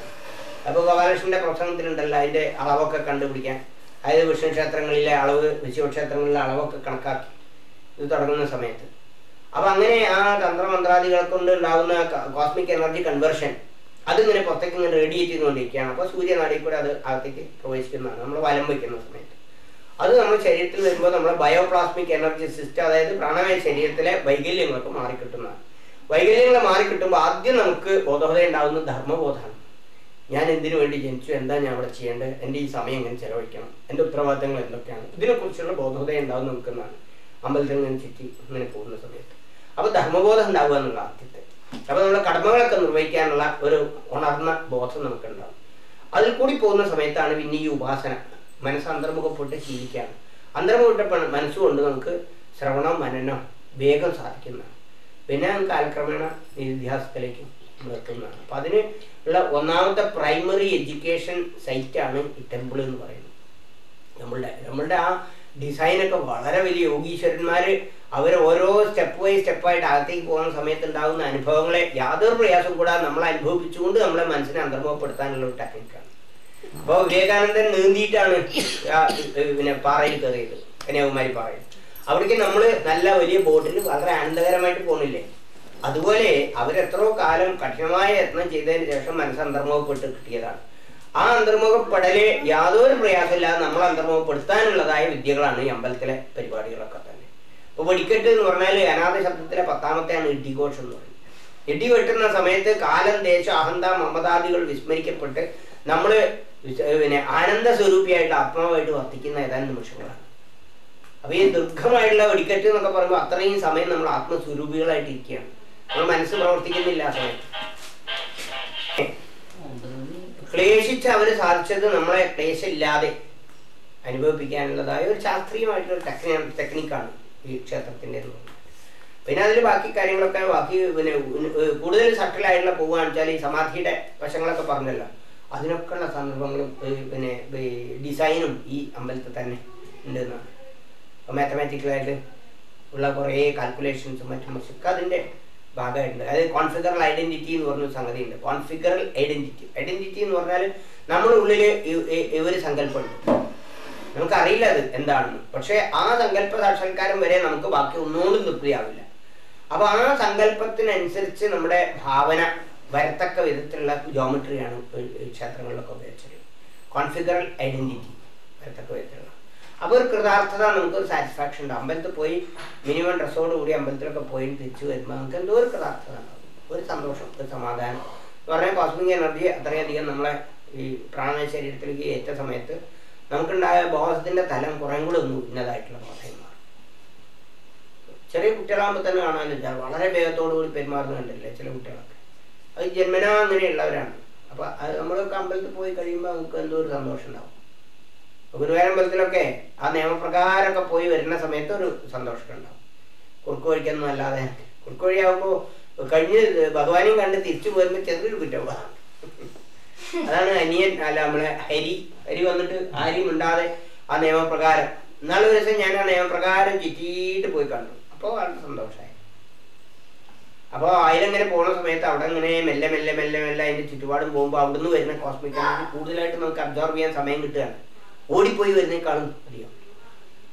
അപ്പോൾ ഗോപാലകൃഷ്ണന്റെ പ്രസംഗത്തിലുണ്ടല്ലോ അതിന്റെ അളവൊക്കെ കണ്ടുപിടിക്കാൻ. അതായത് വിഷ്ണു ക്ഷേത്രങ്ങളിലെ അളവ് വിശ്വക്ഷേത്രങ്ങളിലെ അളവൊക്കെ കണക്കാക്കി. ഇത് തുടങ്ങുന്ന സമയത്ത്. അപ്പൊ അങ്ങനെ ആ തന്ത്രമന്ത്രാദികളെ കൊണ്ട് ഉണ്ടാകുന്ന കോസ്മിക് എനർജി കൺവേർഷൻ അതിങ്ങനെ പുറത്തേക്ക് ഇങ്ങനെ റേഡിയേറ്റ് ചെയ്തുകൊണ്ടിരിക്കുകയാണ് അപ്പോൾ സൂര്യനാടിയിൽ കൂടെ അത് അകത്തേക്ക് പ്രവേശിക്കുന്നതാണ്. നമ്മൾ വലം വയ്ക്കുന്ന സമയത്ത്. അത് നമ്മുടെ ശരീരത്തിൽ വരുമ്പോൾ നമ്മുടെ ബയോപ്ലാസ്മിക് എനർജി സിസ്റ്റം അതായത് പ്രാണമയ ശരീരത്തിലെ വൈകല്യങ്ങളൊക്കെ മാറിക്കിട്ടുന്നതാണ്. വൈകല്യങ്ങൾ മാറിക്കിട്ടുമ്പോൾ ആദ്യം നമുക്ക് ബോധോദയം ഉണ്ടാകുന്ന ധർമ്മബോധമാണ്. ഞാൻ എന്തിനു വേണ്ടി ജനിച്ചു? എന്താ ഞാൻ അവിടെ ചെയ്യേണ്ടത്? എന്റെ ഈ സമയം എങ്ങനെ ചെലവഴിക്കണം? എന്റെ ഉത്തരവാദിത്തങ്ങൾ എന്തൊക്കെയാണ്? ഇതിനെക്കുറിച്ചുള്ള ബോധോദയം ഉണ്ടാകുന്ന നിൽക്കുന്നതാണ് അമ്പലത്തിൽ നിന്ന് ചുറ്റി ഇങ്ങനെ പോകുന്ന സമയത്ത്. അപ്പോൾ ധർമ്മബോധം ഉണ്ടാവുക എന്നുള്ള ആദ്യത്തെ അപ്പൊ നമ്മുടെ കടമകളൊക്കെ നിർവഹിക്കാനുള്ള ഒരു ഉണർന്ന ബോധം നമുക്കുണ്ടാവും. അതിൽ കൂടി പോകുന്ന സമയത്താണ് പിന്നെ ഈ ഉപാസന. മനസ്സ് അന്തർമുഖപ്പെട്ട് ശീലിക്കുകയാണ് അന്തർമുഖപ്പെട്ട മനസ്സുകൊണ്ട് നമുക്ക് ശ്രവണം മനനം വേഗം സാധിക്കുന്നതാണ്. പിന്നെ കാലക്രമേണ ആൽക്രമേണ നമ്മൾ നിർത്തുന്നതാണ്. അപ്പം അതിന് ഉള്ള ഒന്നാമത്തെ പ്രൈമറി എഡ്യൂക്കേഷൻ സൈറ്റാണ് ഈ ടെമ്പിൾ എന്ന് പറയുന്നത്. നമ്മളുടെ നമ്മളുടെ ആ ഡിസൈനൊക്കെ വളരെ വലിയ യോഗീശ്വരന്മാർ അവർ ഓരോ സ്റ്റെപ്പ് ബൈ സ്റ്റെപ്പായിട്ട് അകത്തേക്ക് പോകുന്ന സമയത്ത് ഉണ്ടാകുന്ന അനുഭവങ്ങളെ യാതൊരു പ്രയാസം കൂടാതെ നമ്മൾ അനുഭവിപ്പിച്ചുകൊണ്ട് നമ്മളെ മനസ്സിനെ അന്തർമുഖപ്പെടുത്താനുള്ള ഒരു ടെക്നിക്കാണ് അപ്പോൾ വിവേകാനന്ദൻ നീന്തിയിട്ടാണ് പിന്നെ പാറയിൽ കയറിയത്. കന്യാകുമാരി പാറയിൽ. അവിടേക്ക് നമ്മൾ നല്ല വലിയ ബോട്ടിൽ വളരെ ആനന്ദകരമായിട്ട് പോകുന്നില്ലേ അതുപോലെ അവരെത്രയോ കാലം കഠിനമായ യത്നം ചെയ്തതിന് ശേഷം മനസ്സ് അന്തർമുഖപ്പെട്ട് കിട്ടിയതാണ്. ആ അന്തർമുഖപ്പെടൽ യാതൊരു പ്രയാസമില്ലാതെ നമ്മൾ അന്തർമുഖപ്പെടുത്താനുള്ളതായ വിദ്യകളാണ് ഈ അമ്പലത്തിലെ പരിപാടികളൊക്കെ. അപ്പോൾ വെടിക്കെട്ട് എന്ന് പറഞ്ഞാൽ അനാഥ ശബ്ദത്തിലെ പത്താമത്തെയാണ് ഇടികോഷം എന്ന് പറയുന്നത്. ഇടി വെട്ടുന്ന സമയത്ത് കാലം ദേശം അഹന്ത മമതാദികൾ വിസ്മരിക്കപ്പെട്ട് നമ്മൾ പിന്നെ ആനന്ദ സ്വരൂപിയായിട്ട് ആത്മാവായിട്ട് വർത്തിക്കുന്ന ഏതാനും നിമിഷങ്ങളാണ്. അപ്പൊ ഈ ദുർഘമായിട്ടുള്ള വെടിക്കെട്ട് എന്നൊക്കെ പറയുമ്പോൾ അത്രയും സമയം നമ്മൾ ആത്മസ്വരൂപികളായിട്ട് ഇരിക്കുകയാണ്. നമ്മൾ മനസ്സ് പ്രവർത്തിക്കുന്നില്ല ആ സമയത്ത്. ക്ലേശിച്ച് അവർ സാധിച്ചത് നമ്മളെ ക്ലേശമില്ലാതെ അനുഭവിപ്പിക്കാനുള്ളതായ ഒരു ശാസ്ത്രീയമായിട്ടുള്ള ടെക്നി ടെക്നിക്കാണ് ഈ ക്ഷേത്രത്തിന്റെ പിന്നെ അതിൽ ബാക്കി കാര്യങ്ങളൊക്കെ ബാക്കി പിന്നെ കൂടുതൽ സട്ടിലായിട്ടുള്ള പോവുകയാണെന്ന് വെച്ചാൽ ഈ സമാധിയുടെ വശങ്ങളൊക്കെ പറഞ്ഞല്ലോ. അതിനൊക്കെയുള്ള സന്ദർഭങ്ങളും പിന്നെ ഡിസൈനും ഈ അമ്പലത്തിൽ തന്നെ ഉണ്ട് എന്നാണ് മാത്തമാറ്റിക്കലായിട്ട് ഉള്ള കുറേ കാൽക്കുലേഷൻസും മറ്റും ഒക്കെ അതിന്റെ ഭാഗമായിട്ടുണ്ട്. അതായത് കോൺഫിഗറൽ ഐഡന്റിറ്റി എന്ന് പറഞ്ഞൊരു സംഗതി ഉണ്ട് കോൺഫിഗറൽ ഐഡന്റിറ്റി ഐഡന്റിറ്റി എന്ന് പറഞ്ഞാൽ നമ്മുടെ ഉള്ളിൽ ഒരു സങ്കല്പമുണ്ട്. നമുക്കറിയില്ല അത് എന്താണെന്ന്. പക്ഷേ ആ സങ്കല്പ സാക്ഷാത്കാരം വരെ നമുക്ക് ബാക്കി ഒന്നുകൊണ്ടും തൃപ്തിയാവില്ല. അപ്പൊ ആ സങ്കല്പത്തിനനുസരിച്ച് നമ്മുടെ ഭാവന വരത്തക്ക വിധത്തിലുള്ള ജോമെട്രിയാണ് ക്ഷേത്രങ്ങളിലൊക്കെ ഉപയോഗിച്ചത്. കോൺഫിഗറൽ ഐഡന്റിറ്റി വരത്തക്ക വിധത്തിലുള്ള. അപ്പോൾ ഒരു കൃതാർത്ഥത നമുക്ക് ഒരു സാറ്റിസ്ഫാക്ഷൻ ഉണ്ട്. അമ്പലത്തിൽ പോയി മിനിമം ഡ്രസ്സോട് കൂടി അമ്പലത്തിലൊക്കെ പോയി തിരിച്ചു വരുമ്പോൾ നമുക്ക് എന്തോ ഒരു കൃതാർത്ഥത ഒരു സന്തോഷം ഒരു സമാധാനം. എന്ന് പറഞ്ഞാൽ കോസ്മിക് എനർജി അത്രയധികം നമ്മളെ ഈ പ്രാണ ശരീരത്തിലേക്ക് ഏറ്റ സമയത്ത് നമുക്കുണ്ടായ ബോധത്തിന്റെ തലം കുറേ കൂടെ ഒന്ന് ഉന്നതായിട്ടുള്ള ബോധം മാറും ചെറിയ കുട്ടികളാകുമ്പോൾ തന്നെ കാണാനില്ല. വളരെ വേഗത്തോടുകൂടി പെരുമാറുന്ന കണ്ടില്ലേ ചില കുട്ടികളൊക്കെ? അത് ജന്മനാ അങ്ങനെയുള്ളവരാണ്. അപ്പൊ അത് നമ്മളൊക്കെ അമ്പലത്തിൽ പോയി കഴിയുമ്പോൾ നമുക്ക് എന്തോ ഒരു സന്തോഷം ഉണ്ടാവും. ഗുരുവായൂരമ്പലത്തിലൊക്കെ ആ നിയമപ്രകാരമൊക്കെ പോയി വരുന്ന സമയത്ത് ഒരു സന്തോഷം ഉണ്ടാവും. കുറുക്കു വഴിക്കൊന്നും അല്ലാതെ കുറുക്കു വഴിയാകുമ്പോൾ കഴിഞ്ഞ് ഭഗവാനെയും കണ്ട് തിരിച്ചു പോരുമ്പോൾ ചെറിയൊരു കുറ്റം അതാണ് അനിയൻ അല്ല നമ്മളെ ഹരി. ഹരി വന്നിട്ട് ആരും ഉണ്ടാതെ ആ നിയമപ്രകാരം. എന്നാലും ദിവസം ഞാൻ ആ നിയമപ്രകാരം ചുറ്റിയിട്ട് പോയി കണ്ടു. അപ്പോൾ വളരെ സന്തോഷമായി അപ്പോൾ അതിലങ്ങനെ പോണ സമയത്ത് അവിടെ ഇങ്ങനെ മെല്ലെ മെല്ലെ മെല്ലെ മെല്ലെ അതിന്റെ ചുറ്റുപാടും പോകുമ്പോൾ നിന്ന് വരുന്ന കോസ്മിക് കൂടുതലായിട്ട് നമുക്ക് അബ്സോർവ് ചെയ്യാൻ സമയം കിട്ടുകയാണ്. ഓടിപ്പോയി വരുന്നേക്കാളും അധികം.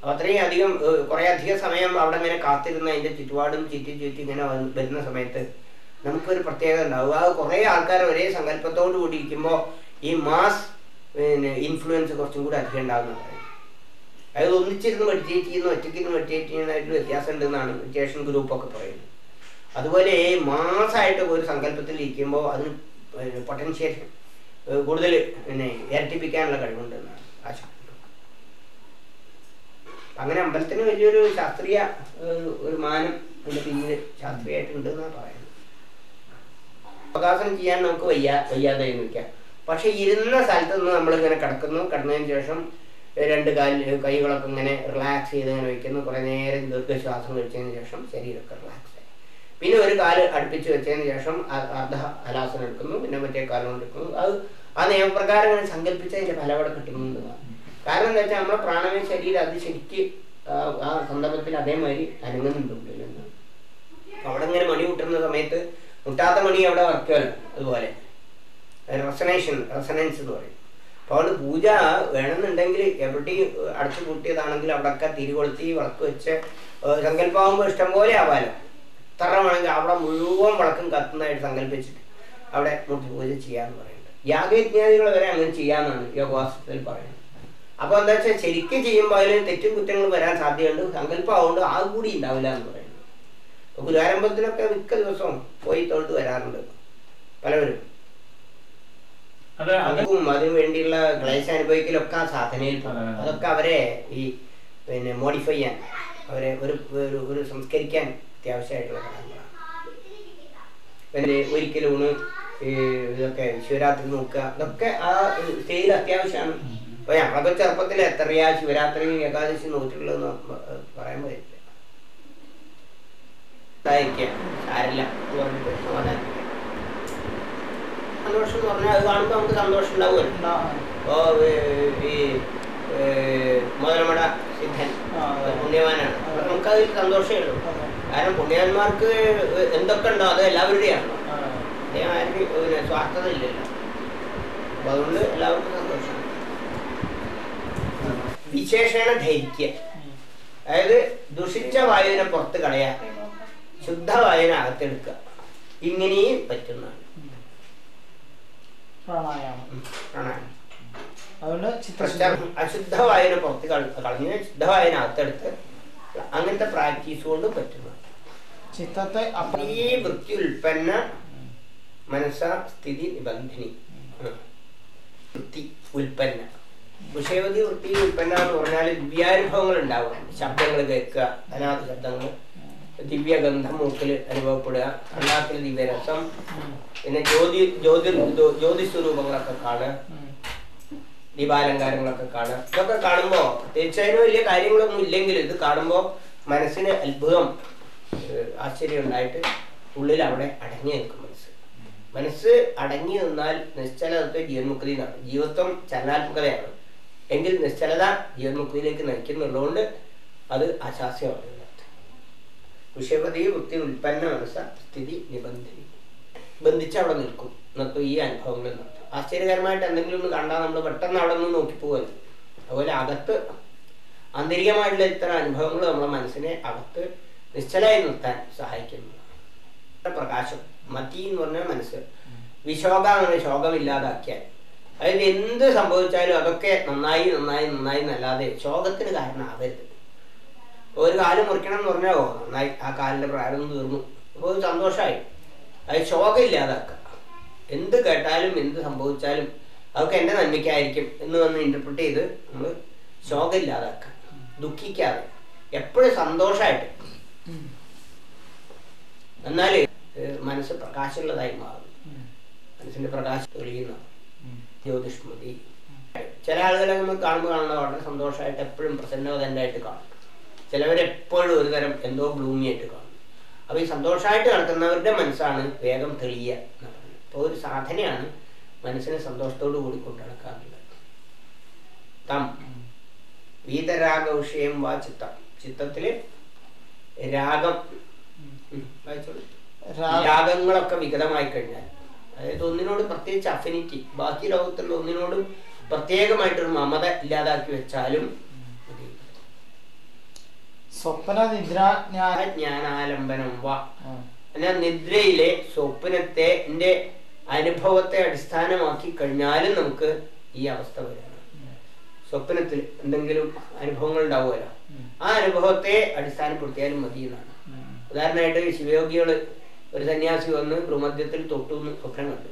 അപ്പൊ അത്രയും അധികം കുറേ അധികം സമയം അവിടെ ഇങ്ങനെ കാത്തിരുന്ന അതിന്റെ ചുറ്റുപാടും ചുറ്റി ചുറ്റി ഇങ്ങനെ വരുന്ന സമയത്ത് നമുക്കൊരു പ്രത്യേകത ഉണ്ടാവും അത് കുറേ ആൾക്കാർ ഒരേ സങ്കല്പത്തോടു കൂടി ഇരിക്കുമ്പോൾ ഈ മാസ് പിന്നെ ഇൻഫ്ലുവൻസ് കുറച്ചും കൂടി അധികം ഉണ്ടാകുന്നുണ്ട് അതായത് ഒന്നിച്ചിരുന്ന് മെഡിറ്റേറ്റ് ചെയ്യുന്ന ഒറ്റയ്ക്ക് ഇരുന്ന് മെഡിറ്റേറ്റ് ചെയ്യുന്നതായിട്ട് വ്യത്യാസം ഉണ്ടെന്നാണ് മെഡിറ്റേഷൻ ഗ്രൂപ്പൊക്കെ പറയുന്നത്. അതുപോലെ മാസമായിട്ട് ഒരു സങ്കല്പത്തിൽ ഇരിക്കുമ്പോൾ അതിന് പൊട്ടൻഷ്യൽ കൂടുതൽ പിന്നെ ഇരട്ടിപ്പിക്കാനുള്ള കഴിവുണ്ടെന്നാണ് ആശ അങ്ങനെ അമ്പലത്തിന് വലിയൊരു ശാസ്ത്രീയ ഒരു മാനം അതിന്റെ പിന്നിൽ ശാസ്ത്രീയമായിട്ടുണ്ട് എന്നാണ് പറയുന്നത്. അവകാശം ചെയ്യാൻ നമുക്ക് വയ്യ വയ്യാതെ നിൽക്കാം. പക്ഷെ ഇരുന്ന സ്ഥലത്ത് നിന്ന് നമ്മളിങ്ങനെ കിടക്കുന്നു. കിടന്നതിന് ശേഷം രണ്ട് കാൽ കൈകളൊക്കെ ഇങ്ങനെ റിലാക്സ് ചെയ്ത് ഇങ്ങനെ വയ്ക്കുന്നു കുറേ നേരം ദീർഘശ്വാസം കഴിച്ചതിന് ശേഷം ശരീരമൊക്കെ റിലാക്സ് ആയി. പിന്നെ ഒരു കാൽ അടുപ്പിച്ച് വെച്ചതിന് ശേഷം അർദ്ധ ഹലാസനം എടുക്കുന്നു. പിന്നെ മറ്റേ കാലം എടുക്കുന്നു. അത് ആ നിയമപ്രകാരം ഇങ്ങനെ സങ്കല്പിച്ചതിന്റെ ഫലം അവിടെ കിട്ടുന്നതാണ് കാരണം എന്താ വെച്ചാൽ നമ്മുടെ പ്രാണമയ ശരീരം അത് ശരിക്ക് ആ സന്ദർഭത്തിൽ അതേമാതിരി അനങ്ങുന്നുണ്ട് അവിടെ ഇങ്ങനെ മണി കൂട്ടുന്ന സമയത്ത് മുട്ടാത്ത മണി അവിടെ വർക്കുമല്ലോ അതുപോലെ. റെസനേഷൻ റെസനൻസ് എന്ന് പറയും. അപ്പോൾ അതുകൊണ്ട് പൂജ വേണമെന്നുണ്ടെങ്കിൽ എവിടെയും അടച്ചു പൂട്ടിയതാണെങ്കിൽ അവിടെയൊക്കെ തിരികൊളുത്തി വിളക്ക് വെച്ച് സങ്കല്പമാകുമ്പോൾ ഇഷ്ടംപോലെ ആവാലോ. എത്ര വേണമെങ്കിൽ അവിടെ മുഴുവൻ വിളക്കും കത്തുന്നതായിട്ട് സങ്കല്പിച്ചിട്ട് അവിടെ മുട്ടി പൂജ ചെയ്യാന്ന് പറയുന്നത് യാഗയജ്ഞാനികൾ വരെ അങ്ങനെ ചെയ്യാന്നാണ് യോഗവാസത്തിൽ പറയുന്നത്. അപ്പോൾ എന്താ വെച്ചാൽ ശരിക്കും ചെയ്യുമ്പോൾ അതിൽ തെറ്റും കുറ്റങ്ങളും വരാൻ സാധ്യതയുണ്ട്. സങ്കല്പമാവുകൊണ്ട് ആ കൂടി ഉണ്ടാവില്ല എന്ന് പറയുന്നത് അപ്പോൾ ഗുരുവാരമ്പലത്തിലൊക്കെ മിക്ക ദിവസവും പോയി തൊഴുത് വരാറുണ്ട് പലവരും. അത് അത്. അതും അതിനു വേണ്ടിയുള്ള ക്ലേശം അനുഭവിക്കലൊക്കെ ആ സാധനയിൽ. അതൊക്കെ അവരെ ഈ പിന്നെ മോഡിഫൈ ചെയ്യാൻ അവരെ ഒരു ഒരു സംസ്കരിക്കാൻ അത്യാവശ്യമായിട്ടുള്ള ഘടകങ്ങളാണ് പിന്നെ ഒരിക്കലും ഊണ് ഈ ഇതൊക്കെ ശിവരാത്രി നോക്കുക ഇതൊക്കെ ആ സ്റ്റേജിൽ അത്യാവശ്യമാണ്. അപ്പൊ ഞങ്ങളൊക്കെ ചെറുപ്പത്തിൽ എത്രയാ ശിവരാത്രി ഏകാദശി നോക്കിയിട്ടുള്ളതെന്ന് പറയാൻ പറ്റില്ല ഉണ്ടായിരിക്കുക പാടില്ല എന്ന് പറഞ്ഞിട്ട് സമാധാനം സന്തോഷം എന്ന് പറഞ്ഞാൽ അത് കാണുമ്പോൾ നമുക്ക് സന്തോഷം ഉണ്ടാവുമല്ലോ. ഉണ്ടാ- ഇപ്പോ ഈ ഏ, മുതലമട സിദ്ധൻ. പുണ്യവാനാണ്. അപ്പൊ നമുക്കതിൽ സന്തോഷമേ ഉള്ളൂ. കാരണം പുണ്യവാന്മാർക്ക് എന്തൊക്കെ ഉണ്ടോ അത് എല്ലാവരുടെയാണല്ലോ ആ, അദ്ദേഹം പിന്നെ സ്വാർത്ഥത ഇല്ലല്ലോ. അപ്പൊ അതുകൊണ്ട് എല്ലാവർക്കും സന്തോഷം. വിശേഷണ ധൈര്യം അതായത് ദുഷിച്ച വായുവിനെ പുറത്ത് കളയാ ശുദ്ധവായുവിനെ അകത്തെടുക്കുക ഇങ്ങനെയും പറ്റുന്നതാണ്. പ്രാണായാമം. അതുകൊണ്ട് പ്രശ്നം അശുദ്ധവായുവിനെ പുറത്ത് കളഞ്ഞ ശുദ്ധ വായന അകത്തെടുത്ത് അങ്ങനത്തെ പ്രാക്ടീസ് കൊണ്ട് പറ്റുന്നതാണ് ചിത്തത്തെ ഈ വൃത്തി ഉൽപ്പന്ന മനസ്സാ സ്ഥിതി നിബന്ധിനി. വൃത്തി ഉൽപ്പന്ന. വിഷയവതി വൃത്തി ഉൽപ്പന്ന എന്ന് പറഞ്ഞാൽ ദിവ്യാനുഭവങ്ങൾ ഉണ്ടാവുക ശബ്ദങ്ങൾ കേൾക്കുക അനാഥ ശബ്ദങ്ങൾ. ദിവ്യഗന്ധം മൂക്കിൽ അനുഭവപ്പെടുക. കണ്ണാക്കിൽ ദിവ്യരസം. പിന്നെ ജ്യോതി ജ്യോതി ജ്യോ- ജ്യോതി സ്വരൂപങ്ങളൊക്കെ കാണുക. ദീപാലങ്കാരങ്ങളൊക്കെ കാണുക. ഇതൊക്കെ കാണുമ്പോൾ തീർച്ചയായും വലിയ കാര്യങ്ങളൊന്നും ഇല്ലെങ്കിലും ഇത് കാണുമ്പോൾ മനസ്സിന് അത്ഭുതം ആശ്ചര്യം ഉണ്ടായിട്ട് ഉള്ളിൽ അവിടെ അടങ്ങി നിൽക്കും മനസ്സ്. മനസ്സ് അടങ്ങി നിന്നാൽ നിശ്ചലതത്വ ജീവൻമുക്തി ജീവിതം ചലനാത്മകതയാണ്. എങ്കിൽ നിശ്ചലത ജീവൻമുക്തിയിലേക്ക് നയിക്കുന്നുള്ളതുകൊണ്ട് അത് അശാസ്യമാണ്. വിഷയപതി വൃത്തി ഉൽപ്പന്ന മനസ്സ സ്ഥിതി നിബന്ധന ബന്ധിച്ച് അവിടെ നിൽക്കും. നിർത്തും ഈ അനുഭവങ്ങൾ ആശ്ചര്യകരമായിട്ട് എന്തെങ്കിലും ഒന്ന് കണ്ടാൽ നമ്മൾ പെട്ടെന്ന് അവിടെ നിന്ന് നോക്കിപ്പോകരുത് അതുപോലെ അകത്ത് ആന്തരികമായിട്ടുള്ള ഇത്തരം അനുഭവങ്ങൾ നമ്മുടെ മനസ്സിനെ അകത്ത് നിശ്ചലമായി നിർത്താൻ സഹായിക്കുന്നു. പ്രകാശം മതി എന്ന് പറഞ്ഞാൽ മനസ്സ്. വിശോകമാണ് ശോകമില്ലാതാക്കിയാൽ. അതിന് എന്ത് സംഭവിച്ചാലും അതൊക്കെ നന്നായി നന്നായി നന്നായി എന്നല്ലാതെ ശോകത്തിന് കാരണമാവരുത് ഒരു കാൽ മുറിക്കണം എന്ന് പറഞ്ഞാൽ ഓ നന്നായി. ആ കാലിന്റെ പ്രാരം തീർന്നു. അപ്പോൾ ഒരു സന്തോഷമായി അത് ശോകം ഇല്ലാതാക്കുക എന്ത് കേട്ടാലും എന്ത് സംഭവിച്ചാലും അതൊക്കെ എന്റെ നന്മയ്ക്കായിരിക്കും എന്ന് വന്ന് ഇന്റർപ്രിറ്റ് ചെയ്ത് നമ്മൾ ശോകം ഇല്ലാതാക്കുക ദുഃഖിക്കാതെ. എപ്പോഴും സന്തോഷമായിട്ട്. എന്നാൽ മനസ്സ് പ്രകാശമുള്ളതായി മാറും മനസ്സിന്റെ മനസ്സിന്റെ പ്രകാശം തെളിയുന്ന. ജ്യോതിഷ്മതി. ചില ആളുകളെ നമ്മൾ കാണുമ്പോൾ കാണുന്നത് വളരെ സന്തോഷമായിട്ട് എപ്പോഴും പ്രസന്നവതന്റായിട്ട് കാണും. ചിലവരെപ്പോഴും ഒരു തരം എന്തോ ബ്ലൂമിയായിട്ട് കാണും. അപ്പോൾ ഈ സന്തോഷമായിട്ട് നടക്കുന്നവരുടെ മനസ്സാണ് വേഗം തെളിയുക എന്ന് പറയുന്നത്. അപ്പോൾ ഒരു സാധനയാണ് മനസ്സിനെ സന്തോഷത്തോടു കൂടി കൊണ്ടു നടക്കാറുള്ളത്. തം. വീതരാഗ വിഷയം വാ ചിത്തം. ചിത്തത്തിൽ രാഗം. രാഗങ്ങളൊക്കെ വികതമായി കഴിഞ്ഞാൽ അതായത് ഒന്നിനോട് പ്രത്യേകിച്ച് അഫിനിറ്റി ബാക്കി ലോകത്തുള്ള ഒന്നിനോടും പ്രത്യേകമായിട്ടൊരു മമത ഇല്ലാതാക്കി വെച്ചാലും. സ്വപ്ന എന്നാൽ നിദ്രയിലെ സ്വപ്നത്തെ എന്റെ അനുഭവത്തെ അടിസ്ഥാനമാക്കി കഴിഞ്ഞാലും നമുക്ക് ഈ അവസ്ഥ വരാണ്. സ്വപ്നത്തിൽ എന്തെങ്കിലും അനുഭവങ്ങൾ ഉണ്ടാവുമല്ലോ. ആ അനുഭവത്തെ അടിസ്ഥാനപ്പെടുത്തിയാലും മതി എന്നാണ്. ഉദാഹരണമായിട്ട് ശിവയോഗികൾ ഒരു സന്യാസി വന്ന് ഭ്രൂമദ്യത്തിൽ തൊട്ടു എന്ന് സ്വപ്നം കണ്ടു.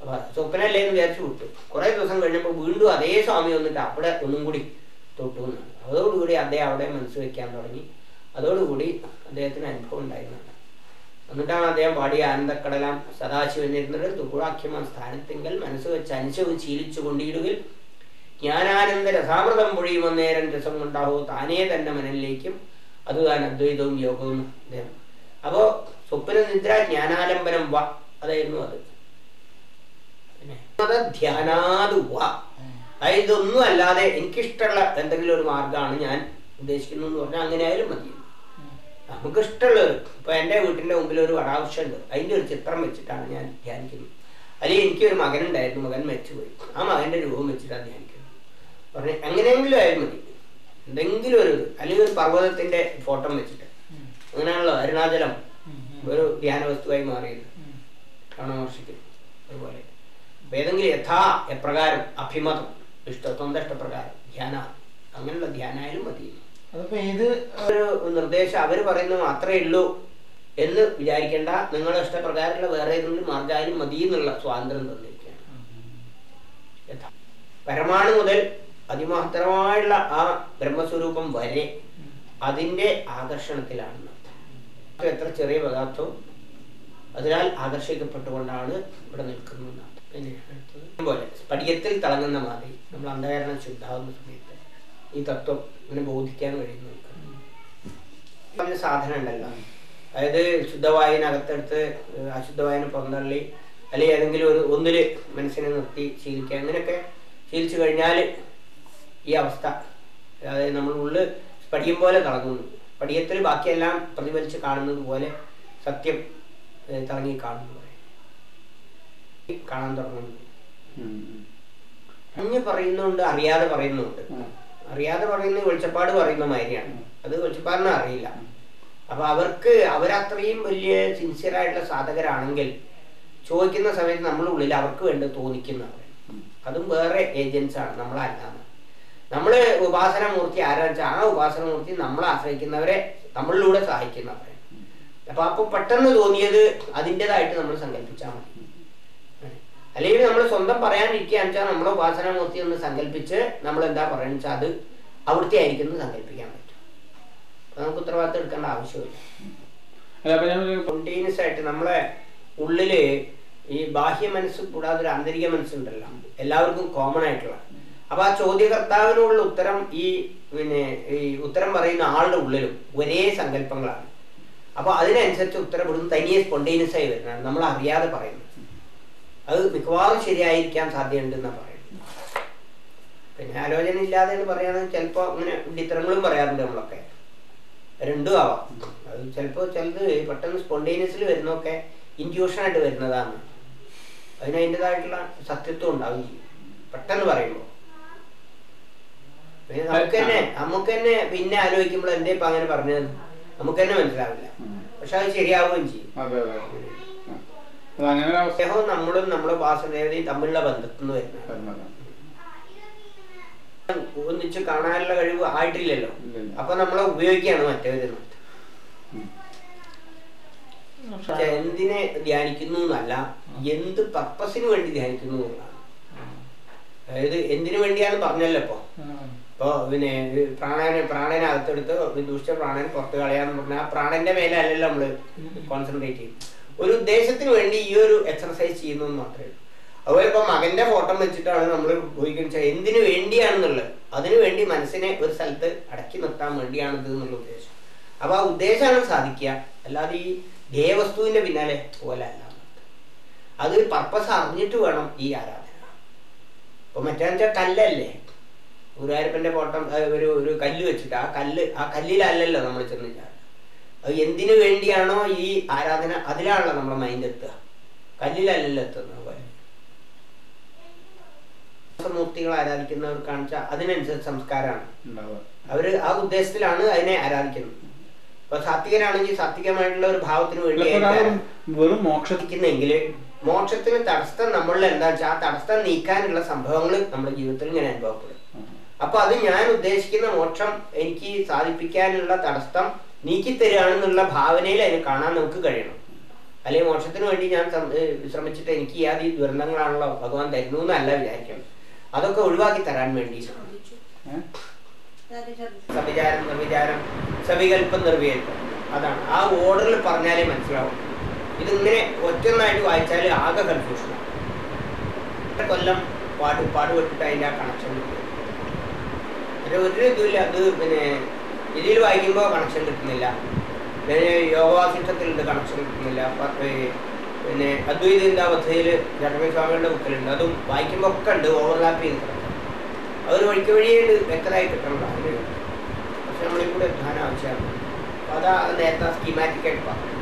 അപ്പൊ സ്വപ്നമല്ലേ എന്ന് വിചാരിച്ചു വിട്ടു. കുറെ ദിവസം കഴിഞ്ഞപ്പോൾ വീണ്ടും അതേ സ്വാമി വന്നിട്ട് അവിടെ ഒന്നും കൂടി തൊട്ടു അതോടുകൂടി അദ്ദേഹം അവിടെ മനസ്സ് വെക്കാൻ തുടങ്ങി. അതോടുകൂടി അദ്ദേഹത്തിന് അനുഭവം ഉണ്ടായിരുന്നതാണ് എന്നിട്ടാണ് അദ്ദേഹം പാടിയ ആനന്ദക്കടലാം സദാശിവനിരുന്നത്. തുകുളാഖ്യമാ സ്ഥാനത്തെങ്കിൽ മനസ്സ് വെച്ച് അനുശവ് ശീലിച്ചു കൊണ്ടിടുകിൽ ജ്ഞാനാനന്ദ രസാമൃതം പൊഴിയുമെന്നേരം രസം കൊണ്ടാവോ താനേ തന്നെ മനലിലേക്കും. അത് താൻ അദ്വൈതവും യോഗവും അദ്ദേഹം. അപ്പോ സ്വപ്ന നിദ്ര ജ്ഞാനാലംബനം വ അതായിരുന്നു അത്. പിന്നെ വ. അതായത് ഇതൊന്നും അല്ലാതെ എനിക്കിഷ്ടമുള്ള എന്തെങ്കിലും ഒരു മാർഗമാണ് ഞാൻ ഉദ്ദേശിക്കുന്നു എന്ന് പറഞ്ഞാൽ അങ്ങനെ ആയാലും മതി. നമുക്ക് ഇഷ്ടമുള്ള ഇപ്പൊ എന്റെ വീട്ടിന്റെ മുമ്പിൽ ഒരു വടാവശ്യമുണ്ട് അതിന്റെ ഒരു ചിത്രം വെച്ചിട്ടാണ് ഞാൻ ധ്യാനിക്കുന്നത്. അല്ലെങ്കിൽ എനിക്കൊരു മകനുണ്ടായിരുന്നു മകൻ മരിച്ചുപോയി. ആ മകന്റെ രൂപം വെച്ചിട്ടാണ് ധ്യാനിക്കുന്നത്. പറഞ്ഞ എങ്ങനെയെങ്കിലും ആയാലും മതി. എന്തെങ്കിലും ഒരു അല്ലെങ്കിൽ ഒരു പർവതത്തിന്റെ ഫോട്ടോ വെച്ചിട്ട്. അങ്ങനെയാണല്ലോ അരുണാചലം ഒരു ധ്യാന വസ്തുവായി മാറിയത് ക്ഷണമർഷിക്കും അതുപോലെ. അപ്പൊ ഏതെങ്കിലും യഥാ എപ്രകാരം അഭിമതം. ഇഷ്ട സ്വന്തം ഇഷ്ടപ്രകാരം ധ്യാന. അങ്ങനെയുള്ള ധ്യാനായാലും മതി. അതിപ്പോ ഇത് ഒരു നിർദ്ദേശം അവർ പറയുന്നത് മാത്രമേ ഉള്ളൂ എന്ന് വിചാരിക്കേണ്ട. നിങ്ങളുടെ ഇഷ്ടപ്രകാരമുള്ള വേറെ ഏതെങ്കിലും മാർഗമായാലും മതി എന്നുള്ള സ്വാതന്ത്ര്യം തന്നിരിക്കുകയാണ്. പരമാണു മുതൽ അതിമഹത്തരമായുള്ള ആ ബ്രഹ്മസ്വരൂപം വരെ അതിന്റെ ആകർഷണത്തിലാണ് എത്ര ചെറിയ പദാർത്ഥവും അതിനാൽ ആകർഷിക്കപ്പെട്ടുകൊണ്ടാണ് ഇവിടെ നിൽക്കുന്നത് പിന്നെ പോലെ. സ്ഫടികത്തിൽ തിളങ്ങുന്ന മാതിരി നമ്മൾ അന്ധകരണം ശുദ്ധാവുന്ന സമയത്ത് ഈ തത്വം ഇങ്ങനെ ബോധിക്കാൻ കഴിയുന്നു സാധനം ഉണ്ടല്ലോ. അതായത് ശുദ്ധവായനകത്തെടുത്ത് അശുദ്ധവായന പുറന്തള്ളി അല്ലെങ്കിൽ ഏതെങ്കിലും ഒരു ഒന്നിൽ മനസ്സിനെ നിർത്തി ശീലിക്കുക. അങ്ങനെയൊക്കെ ശീലിച്ചു കഴിഞ്ഞാൽ ഈ അവസ്ഥ അതായത് നമ്മൾ ഉള്ളിൽ സ്പടികം പോലെ തിളങ്ങുന്നു. പടിയത്തിൽ ബാക്കിയെല്ലാം പ്രതിഫലിച്ച് കാണുന്നത് പോലെ സത്യം തിളങ്ങി കാണുന്നു. കാണാൻ തുടങ്ങുന്നു. ഉം. പറയുന്നുണ്ട് അറിയാതെ പറയുന്നുണ്ട്. അറിയാതെ പറയുന്നത് വെളിച്ചപ്പാട് പറയുന്ന മാതിരിയാണ്. അത് വെളിച്ചപ്പാടിനെ അറിയില്ല. അപ്പൊ അവർക്ക് അവരത്രയും വലിയ സിൻസിയർ ആയിട്ടുള്ള സാധകരാണെങ്കിൽ ചോദിക്കുന്ന സമയത്ത് നമ്മുടെ ഉള്ളിൽ അവർക്ക് വേണ്ടി തോന്നിക്കുന്നവർ അതും വേറെ ഏജൻസ് ആണ് നമ്മളല്ലാന്ന്. നമ്മൾ ഉപാസന മൂർത്തി ആരാച്ചാൽ ആ ഉപാസന മൂർത്തി നമ്മളെ ആശ്രയിക്കുന്നവരെ നമ്മളിലൂടെ സഹായിക്കുന്നവരെ അപ്പൊ അപ്പൊ പെട്ടെന്ന് തോന്നിയത് അതിന്റെതായിട്ട് നമ്മൾ സങ്കല്പിച്ചാൽ മതി. അല്ലെങ്കിൽ നമ്മൾ സ്വന്തം പറയാനിരിക്കുകയാണെന്ന് വെച്ചാൽ നമ്മളെ ഉപാസനാമൂർത്തി ഒന്ന് സങ്കല്പിച്ച് നമ്മൾ എന്താ പറയുക വെച്ചാൽ അത് അവിടുത്തെ ആയിരിക്കും എന്ന് സങ്കല്പിക്കാൻ പറ്റും. നമുക്ക് ഉത്തരവാദിത്തം എടുക്കേണ്ട ആവശ്യമില്ല. കണ്ടിന്യൂസ് ആയിട്ട് നമ്മളെ ഉള്ളിൽ ഈ ബാഹ്യ മനസ്സ് കൂടാതെ ഒരു ആന്തരിക മനസ്സുണ്ടല്ലോ. എല്ലാവർക്കും കോമൺ ആയിട്ടുള്ള. അപ്പൊ ആ ചോദ്യകർത്താവിനുള്ള ഉത്തരം ഈ പിന്നെ ഈ ഉത്തരം പറയുന്ന ആളുടെ ഉള്ളിലും ഒരേ സങ്കല്പങ്ങളാണ്. അപ്പൊ അതിനനുസരിച്ച് ഉത്തരം ഇവിടുന്ന് തനിയെ സ്പോണ്ടേനിയസ് ആയി വരുന്നതാണ്. നമ്മൾ അറിയാതെ പറയുന്നത്. അത് മിക്കവാറും ശരിയായിരിക്കാൻ സാധ്യതയുണ്ടെന്നാണ് പറയുന്നത്. പിന്നെ ആലോചന ഇല്ലാതെ എന്ന് പറയുന്നത്. ചിലപ്പോ അങ്ങനെ ഉണ്ടിത്തരങ്ങളും പറയാറുണ്ട് നമ്മളൊക്കെ. രണ്ടും ആവാം. അത് ചിലപ്പോൾ ചിലത് പെട്ടെന്ന് സ്പോണ്ടേനിയസിൽ വരുന്നതൊക്കെ ഇന്റ്യൂഷനായിട്ട് വരുന്നതാണ്. അതിന് അതിന്റെതായിട്ടുള്ള സത്യത്വം ഉണ്ടാവും പെട്ടെന്ന് പറയുമ്പോൾ നമുക്ക് തന്നെ നമുക്ക് തന്നെ പിന്നെ ആലോചിക്കുമ്പോൾ എന്തേ ഇപ്പം അങ്ങനെ പറഞ്ഞത് നമുക്ക് തന്നെ മനസ്സിലാവില്ല പക്ഷെ അത് ശരിയാവുകയും ചെയ്യും. അങ്ങനെ സ്നേഹവും നമ്മളും നമ്മുടെ വാസദേവതയും തമ്മിലുള്ള ബന്ധത്തിൽ നിന്ന് വരുന്നത്. ഒന്നിച്ച് കാണാനുള്ള കഴിവ് ആയിട്ടില്ലല്ലോ. അപ്പൊ നമ്മളെ ഉപയോഗിക്കുകയാണ്. പക്ഷെ എന്തിനെ ധ്യാനിക്കുന്നു എന്നല്ല എന്ത് പർപ്പസിന് വേണ്ടി ധ്യാനിക്കുന്നു എന്നുള്ളതാണ്. അതായത് എന്തിനു വേണ്ടിയാന്ന് പറഞ്ഞല്ലോ ഇപ്പൊ. ഇപ്പൊ പിന്നെ പ്രാണനെ പ്രാണനെ അകത്തെടുത്ത് ദുഷ്ട പ്രാണൻ പുറത്ത് കളയാന്ന് പറഞ്ഞാൽ ആ പ്രാണന്റെ മേലല്ലല്ലോ നമ്മൾ കോൺസെൻട്രേറ്റ് ചെയ്യും. ഒരു ഉദ്ദേശത്തിന് വേണ്ടി ഈ ഒരു എക്സർസൈസ് ചെയ്യുന്നു മാത്രമേ ഉള്ളൂ. അതുപോലെ ഇപ്പൊ മകന്റെ ഫോട്ടോ വെച്ചിട്ടാണ് നമ്മൾ ഉപയോഗിക്കുന്നത്. എന്തിനു വേണ്ടിയാണെന്നുള്ളത്? അതിനു വേണ്ടി മനസ്സിനെ ഒരു സ്ഥലത്ത് അടക്കി നിർത്താൻ വേണ്ടിയാണിത് എന്നുള്ള ഉദ്ദേശം. അപ്പൊ ആ ഉദ്ദേശമാണ് സാധിക്കുക. അല്ലാതെ ഈ ദേവസ്തുവിന്റെ പിന്നാലെ പോലെ അല്ല. അത് പർപ്പസ് അറിഞ്ഞിട്ട് വേണം ഈ ആരാധന. ഇപ്പൊ മറ്റേ വെച്ചാൽ കല്ലല്ലേ? ഗുരുവായൂരപ്പന്റെ ഫോട്ടോ ഒരു ഒരു കല്ല് വെച്ചിട്ട് ആ കല്ല് ആ കല്ലിലല്ലല്ലോ നമ്മൾ ചെന്ന് ചാടുക അത് എന്തിനു വേണ്ടിയാണോ ഈ ആരാധന അതിലാണല്ലോ നമ്മുടെ മൈൻഡ് എത്തുക. കല്ലിലല്ലല്ലോ എത്തുന്നത് പോലെ മൂർത്തികൾ ആരാധിക്കുന്നവർ കാണിച്ച അതിനനുസരിച്ച് സംസ്കാരമാണ്. അവർ ആ ഉദ്ദേശത്തിലാണ് അതിനെ ആരാധിക്കുന്നത്. ഇപ്പൊ സാത്വികനാണെങ്കിൽ സാത്വികമായിട്ടുള്ള ഒരു ഭാവത്തിന് വേണ്ടി മോക്ഷിക്കുന്നെങ്കിൽ മോക്ഷത്തിന് തടസ്സം നമ്മളിൽ എന്താ വെച്ചാൽ ആ തടസ്സം നീക്കാനുള്ള സംഭവങ്ങൾ നമ്മുടെ ജീവിതത്തിൽ ഇങ്ങനെ അനുഭവപ്പെടും. അപ്പൊ അത് ഞാൻ ഉദ്ദേശിക്കുന്ന മോക്ഷം എനിക്ക് സാധിപ്പിക്കാനുള്ള തടസ്സം നീക്കി തരികയാണെന്നുള്ള ഭാവനയിൽ അതിനെ കാണാൻ നമുക്ക് കഴിയണം. അല്ലെങ്കിൽ മോക്ഷത്തിന് വേണ്ടി ഞാൻ ശ്രമിച്ചിട്ട് എനിക്ക് യാതി ദുരന്തങ്ങളാണല്ലോ ഭഗവാൻ തരുന്നു എന്നല്ല വിചാരിക്കണം. അതൊക്കെ ഒഴിവാക്കി തരാൻ വേണ്ടി ശ്രമിച്ചു. സവിചാരം നിർവിചാരം സവികല്പം നിർവികല്പം അതാണ്. ആ ഓർഡറിൽ പറഞ്ഞാലേ മനസ്സിലാവും. ഇതിങ്ങനെ ഒറ്റൊന്നായിട്ട് വായിച്ചാൽ ആകെ കൺഫ്യൂഷനാണ് കൊല്ലം പാട് പാടുപെട്ടിട്ട് അതിന്റെ ആ കണക്ഷൻ ഒരു ഇതുമില്ല അത് പിന്നെ ഇതിൽ വായിക്കുമ്പോൾ കണക്ഷൻ കിട്ടുന്നില്ല. പിന്നെ യോഗവാസിഷ്ടത്തിലുണ്ട് കണക്ഷൻ കിട്ടുന്നില്ല. പിന്നെ അദ്വൈത ചിന്താബദ്ധയിൽ ജഗമി സ്വാമികളുടെ ബുക്കിലുണ്ട്. അതും വായിക്കുമ്പോൾ ഒക്കെ ഉണ്ട് ഓവർലാപ്പ് ചെയ്ത് കിടക്കും. അതൊരു വഴിക്ക് വഴിയേ വ്യക്തമായി കിട്ടണം. അതിന് പക്ഷെ നമ്മളിൽ കൂടെ ധ്യാനം ആവശ്യമാണ്. അപ്പൊ അതാ അത് നേരത്തെ സ്കീമാറ്റിക് ആയിട്ട് പറഞ്ഞു.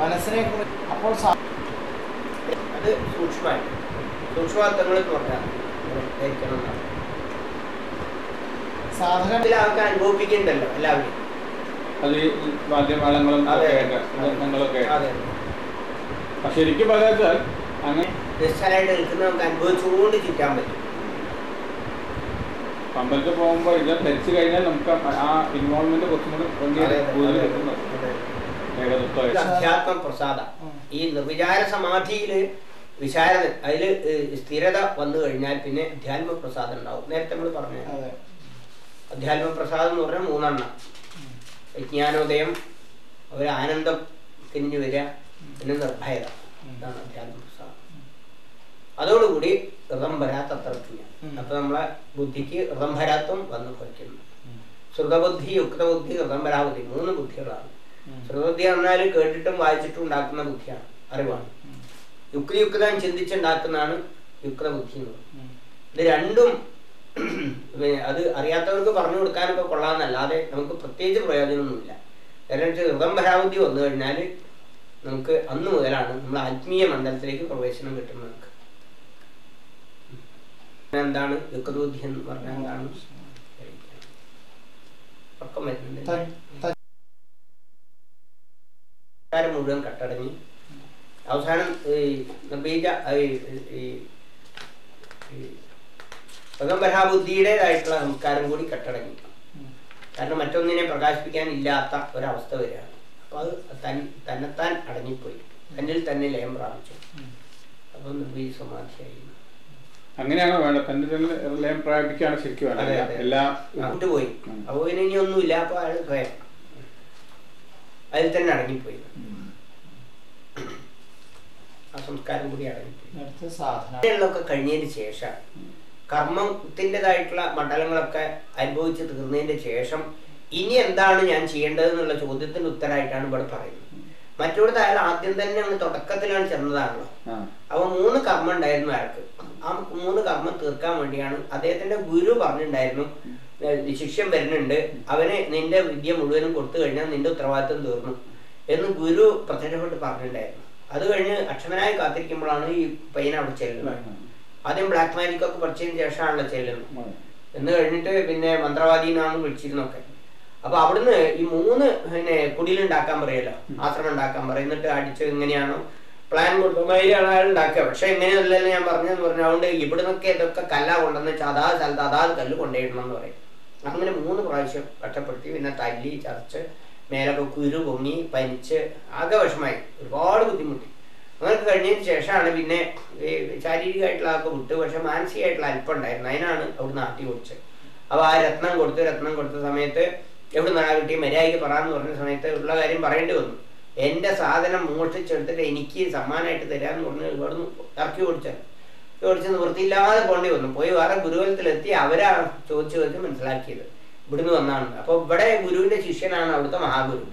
മനസ്സിനെ കുറിച്ച് അപ്പോൾ അത് സൂക്ഷ്മമായി സൂക്ഷ്മാർത്ഥങ്ങൾ പറഞ്ഞാൽ ധരിക്കണം എന്നാണ്. സാധന അതിൽ ആൾക്ക് അനുഭവിപ്പിക്കുന്നുണ്ടല്ലോ എല്ലാവരും. അത് ഈ വാദ്യമേളങ്ങളും ശരിക്കും പറയാച്ചാൽ അങ്ങനെ നിൽക്കുന്ന നമുക്ക് അനുഭവിച്ചുകൊണ്ട് ചുറ്റാൻ പറ്റും. അമ്പലത്തിൽ പോകുമ്പോൾ ഇത് ധരിച്ചു കഴിഞ്ഞാൽ നമുക്ക് ആ ഇൻവോൾവ്മെന്റ് കുറച്ചും കൂടി കൂടുതൽ അധ്യാത്മ പ്രസാദം. ഈ നിർവിചാര സമാധിയിൽ വിചാരത അതിൽ സ്ഥിരത വന്നു കഴിഞ്ഞാൽ പിന്നെ അധ്യാത്മ പ്രസാദം ഉണ്ടാവും. നേരത്തെ നമ്മൾ പറഞ്ഞു അതെ അധ്യാത്മ പ്രസാദം എന്ന് പറഞ്ഞാൽ മൂന്നെണ്ണം. വിജ്ഞാനോദയം ഒരു ആനന്ദം തിരിഞ്ഞു വരിക പിന്നെ നിർഭയത. ഇതാണ് അധ്യാത്മ പ്രസാദം അതോടുകൂടി ഋതം വരാത്തത്രജ്ഞ ഉം. അപ്പൊ നമ്മളെ ബുദ്ധിക്ക് ഋതം വരാത്തം വന്നു ഭവിക്കുന്നു ശ്രുതബുദ്ധി യുക്തബുദ്ധി കൃതംബരാബുദ്ധി മൂന്ന് ബുദ്ധികളാണ്. ശ്രുതബുദ്ധി എന്നാൽ കേട്ടിട്ടും വായിച്ചിട്ടും ഉണ്ടാക്കുന്ന ബുദ്ധിയാണ് അറിവാണ്. യുക്തിയുക്തം ചിന്തിച്ചുണ്ടാക്കുന്നതാണ് യുക്തബുദ്ധി എന്ന് പറയുന്നത്. ഇത് രണ്ടും അത് അറിയാത്തവർക്ക് പറഞ്ഞു കൊടുക്കാനൊക്കെ കൊള്ളാമെന്നല്ലാതെ നമുക്ക് പ്രത്യേകിച്ച് പ്രയോജനമൊന്നുമില്ല. കാരണം വെച്ചാൽ ഹൃദംബരാബുദ്ധി വന്നു കഴിഞ്ഞാൽ നമുക്ക് അന്ന് മുതലാണ് നമ്മൾ ആത്മീയ മണ്ഡലത്തിലേക്ക് പ്രവേശനം കിട്ടുന്നത് നമുക്ക്. എന്താണ്? ദുഃഖദൂതി എന്ന് പറഞ്ഞാൽ എന്താണ്? ഉറക്കം വരുന്നുണ്ട് ത- ത- സംസ്കാരം മുഴുവൻ കട്ടടങ്ങി അവസാനം ഈ നബീജ ഈ ഈ സ്വതംബരാബുദ്ധിയുടേതായിട്ടുള്ള സംസ്കാരം കൂടി കെട്ടടങ്ങി. കാരണം മറ്റൊന്നിനെ പ്രകാശിപ്പിക്കാൻ ഇല്ലാത്ത ഒരവസ്ഥ വരികയാണ്. അപ്പൊ അത് തൻ തന്നെത്താൻ അടങ്ങിപ്പോയി. തന്നിൽ തന്നെ ലയം പ്രാപിച്ചു. അപ്പൊ നിർബീജ സമാധിയായി. അങ്ങനെയാണോ വേണ്ടത്? തന്നെ തന്നെ ലയം പ്രാപിക്കുകയാണ് ശരിക്കും വേണ്ടത്. അതെ, അതെ. എല്ലാ വിട്ടുപോയി. അപ്പൊ പിന്നെ ഇനി ഒന്നുമില്ല. അപ്പൊ അയാൾ സ്വയം. അതിൽ തന്നെ അടങ്ങിപ്പോയി. ആ സംസ്കാരം കൂടി അടങ്ങിപ്പോയി. അടുത്ത സാധന. അങ്ങനെയുള്ളതൊക്കെ കഴിഞ്ഞതിന് ശേഷം കർമ്മത്തിന്റെതായിട്ടുള്ള മണ്ഡലങ്ങളൊക്കെ അനുഭവിച്ച് തീർന്നതിന്റെ ശേഷം ഇനി എന്താണ് ഞാൻ ചെയ്യേണ്ടത് എന്നുള്ള ചോദ്യത്തിന് ഉത്തരമായിട്ടാണ് ഇവിടെ പറയുന്നത്. മറ്റൊരു അയാൾ ആദ്യം തന്നെ അങ്ങ് തുടക്കത്തിലാണ് ചെന്നതാണല്ലോ. അപ്പൊ മൂന്ന് കർമ്മം ഉണ്ടായിരുന്നു അയാൾക്ക്. ആ മൂന്ന് കർമ്മം തീർക്കാൻ വേണ്ടിയാണ് അദ്ദേഹത്തിന്റെ ഗുരു പറഞ്ഞിട്ടുണ്ടായിരുന്നു. ശിഷ്യം വരുന്നുണ്ട്. അവന് നിന്റെ വിദ്യ മുഴുവനും കൊടുത്തു കഴിഞ്ഞാൽ നിന്റെ ഉത്തരവാദിത്വം തീർന്നു എന്ന് ഗുരു പ്രത്യക്ഷപ്പെട്ട് പറഞ്ഞിട്ടുണ്ടായിരുന്നു. അത് കഴിഞ്ഞ് അക്ഷമനായി കാത്തിരിക്കുമ്പോഴാണ് ഈ പയ്യൻ അവിടെ ചെല്ലുന്നത്. ആദ്യം ബ്ലാക്ക് മാജിക് ഒക്കെ പഠിച്ചതിന് ശേഷമാണല്ലോ ചെല്ലുന്നത്. എന്ന് കഴിഞ്ഞിട്ട് പിന്നെ മന്ത്രവാദി എന്നാണ് വിളിച്ചിരുന്നൊക്കെ അപ്പൊ അവിടുന്ന് ഈ മൂന്ന് പിന്നെ കുടിലുണ്ടാക്കാൻ പറയല്ലോ. ആശ്രമം ഉണ്ടാക്കാൻ പറയും. എന്നിട്ട് അടിച്ച് എങ്ങനെയാണോ പ്ലാൻ കൊടുക്കുമ്പോഴാണ് അയാൾ ഉണ്ടാക്കുക. പക്ഷെ എങ്ങനെയല്ലല്ലോ ഞാൻ പറഞ്ഞെന്ന് പറഞ്ഞു അതുകൊണ്ട് ഇവിടുന്നൊക്കെ ഇതൊക്കെ കല്ല കൊണ്ടുവന്ന് അതാ സ്ഥലത്ത് അതാ കല്ല് കൊണ്ടുവരണം എന്ന് പറയും. അങ്ങനെ മൂന്ന് പ്രാവശ്യം കഷ്ടപ്പെടുത്തി പിന്നെ തല്ലി ചതച്ച് മേലൊക്കെ കുരു പൊങ്ങി പനിച്ച് ആകെ വിഷമായി ഒരുപാട് ബുദ്ധിമുട്ടി. അങ്ങനെയൊക്കെ കഴിഞ്ഞതിന് ശേഷമാണ് പിന്നെ ശാരീരികമായിട്ടുള്ള ആൾക്ക് വിട്ട് പക്ഷെ മാനസികമായിട്ടുള്ള അല്പം ഉണ്ടായിരുന്നു അതിനാണ് അവിടുന്ന് ആട്ടി ഓടിച്ചത്. അപ്പോൾ ആ രത്നം കൊടുത്ത് രത്നം കൊടുത്ത സമയത്ത് എവിടെ നിന്നാണ് കിട്ടി മര്യാദയ്ക്ക് പറയാന്ന് പറഞ്ഞ സമയത്ത് ഉള്ള കാര്യം പറയേണ്ടി വന്നു. എന്റെ സാധനം മോഷ്ടിച്ചെടുത്തിട്ട് എനിക്ക് സമ്മാനമായിട്ട് തരാമെന്ന് പറഞ്ഞ് ഇവിടുന്ന് ഇറക്കി ഓടിച്ചത്. ഓടിച്ച് നിവൃത്തിയില്ലാതെ പോകേണ്ടി വന്നു. പോയി വേറെ ഗുരുവലത്തിലെത്തി അവരാ ചോദിച്ചു ചോദിച്ച് മനസ്സിലാക്കിയത്. ഇവിടുന്ന് വന്നാണ്. അപ്പോൾ ഇവിടെ ഗുരുവിന്റെ ശിഷ്യനാണ് അവിടുത്തെ മഹാഗുരു.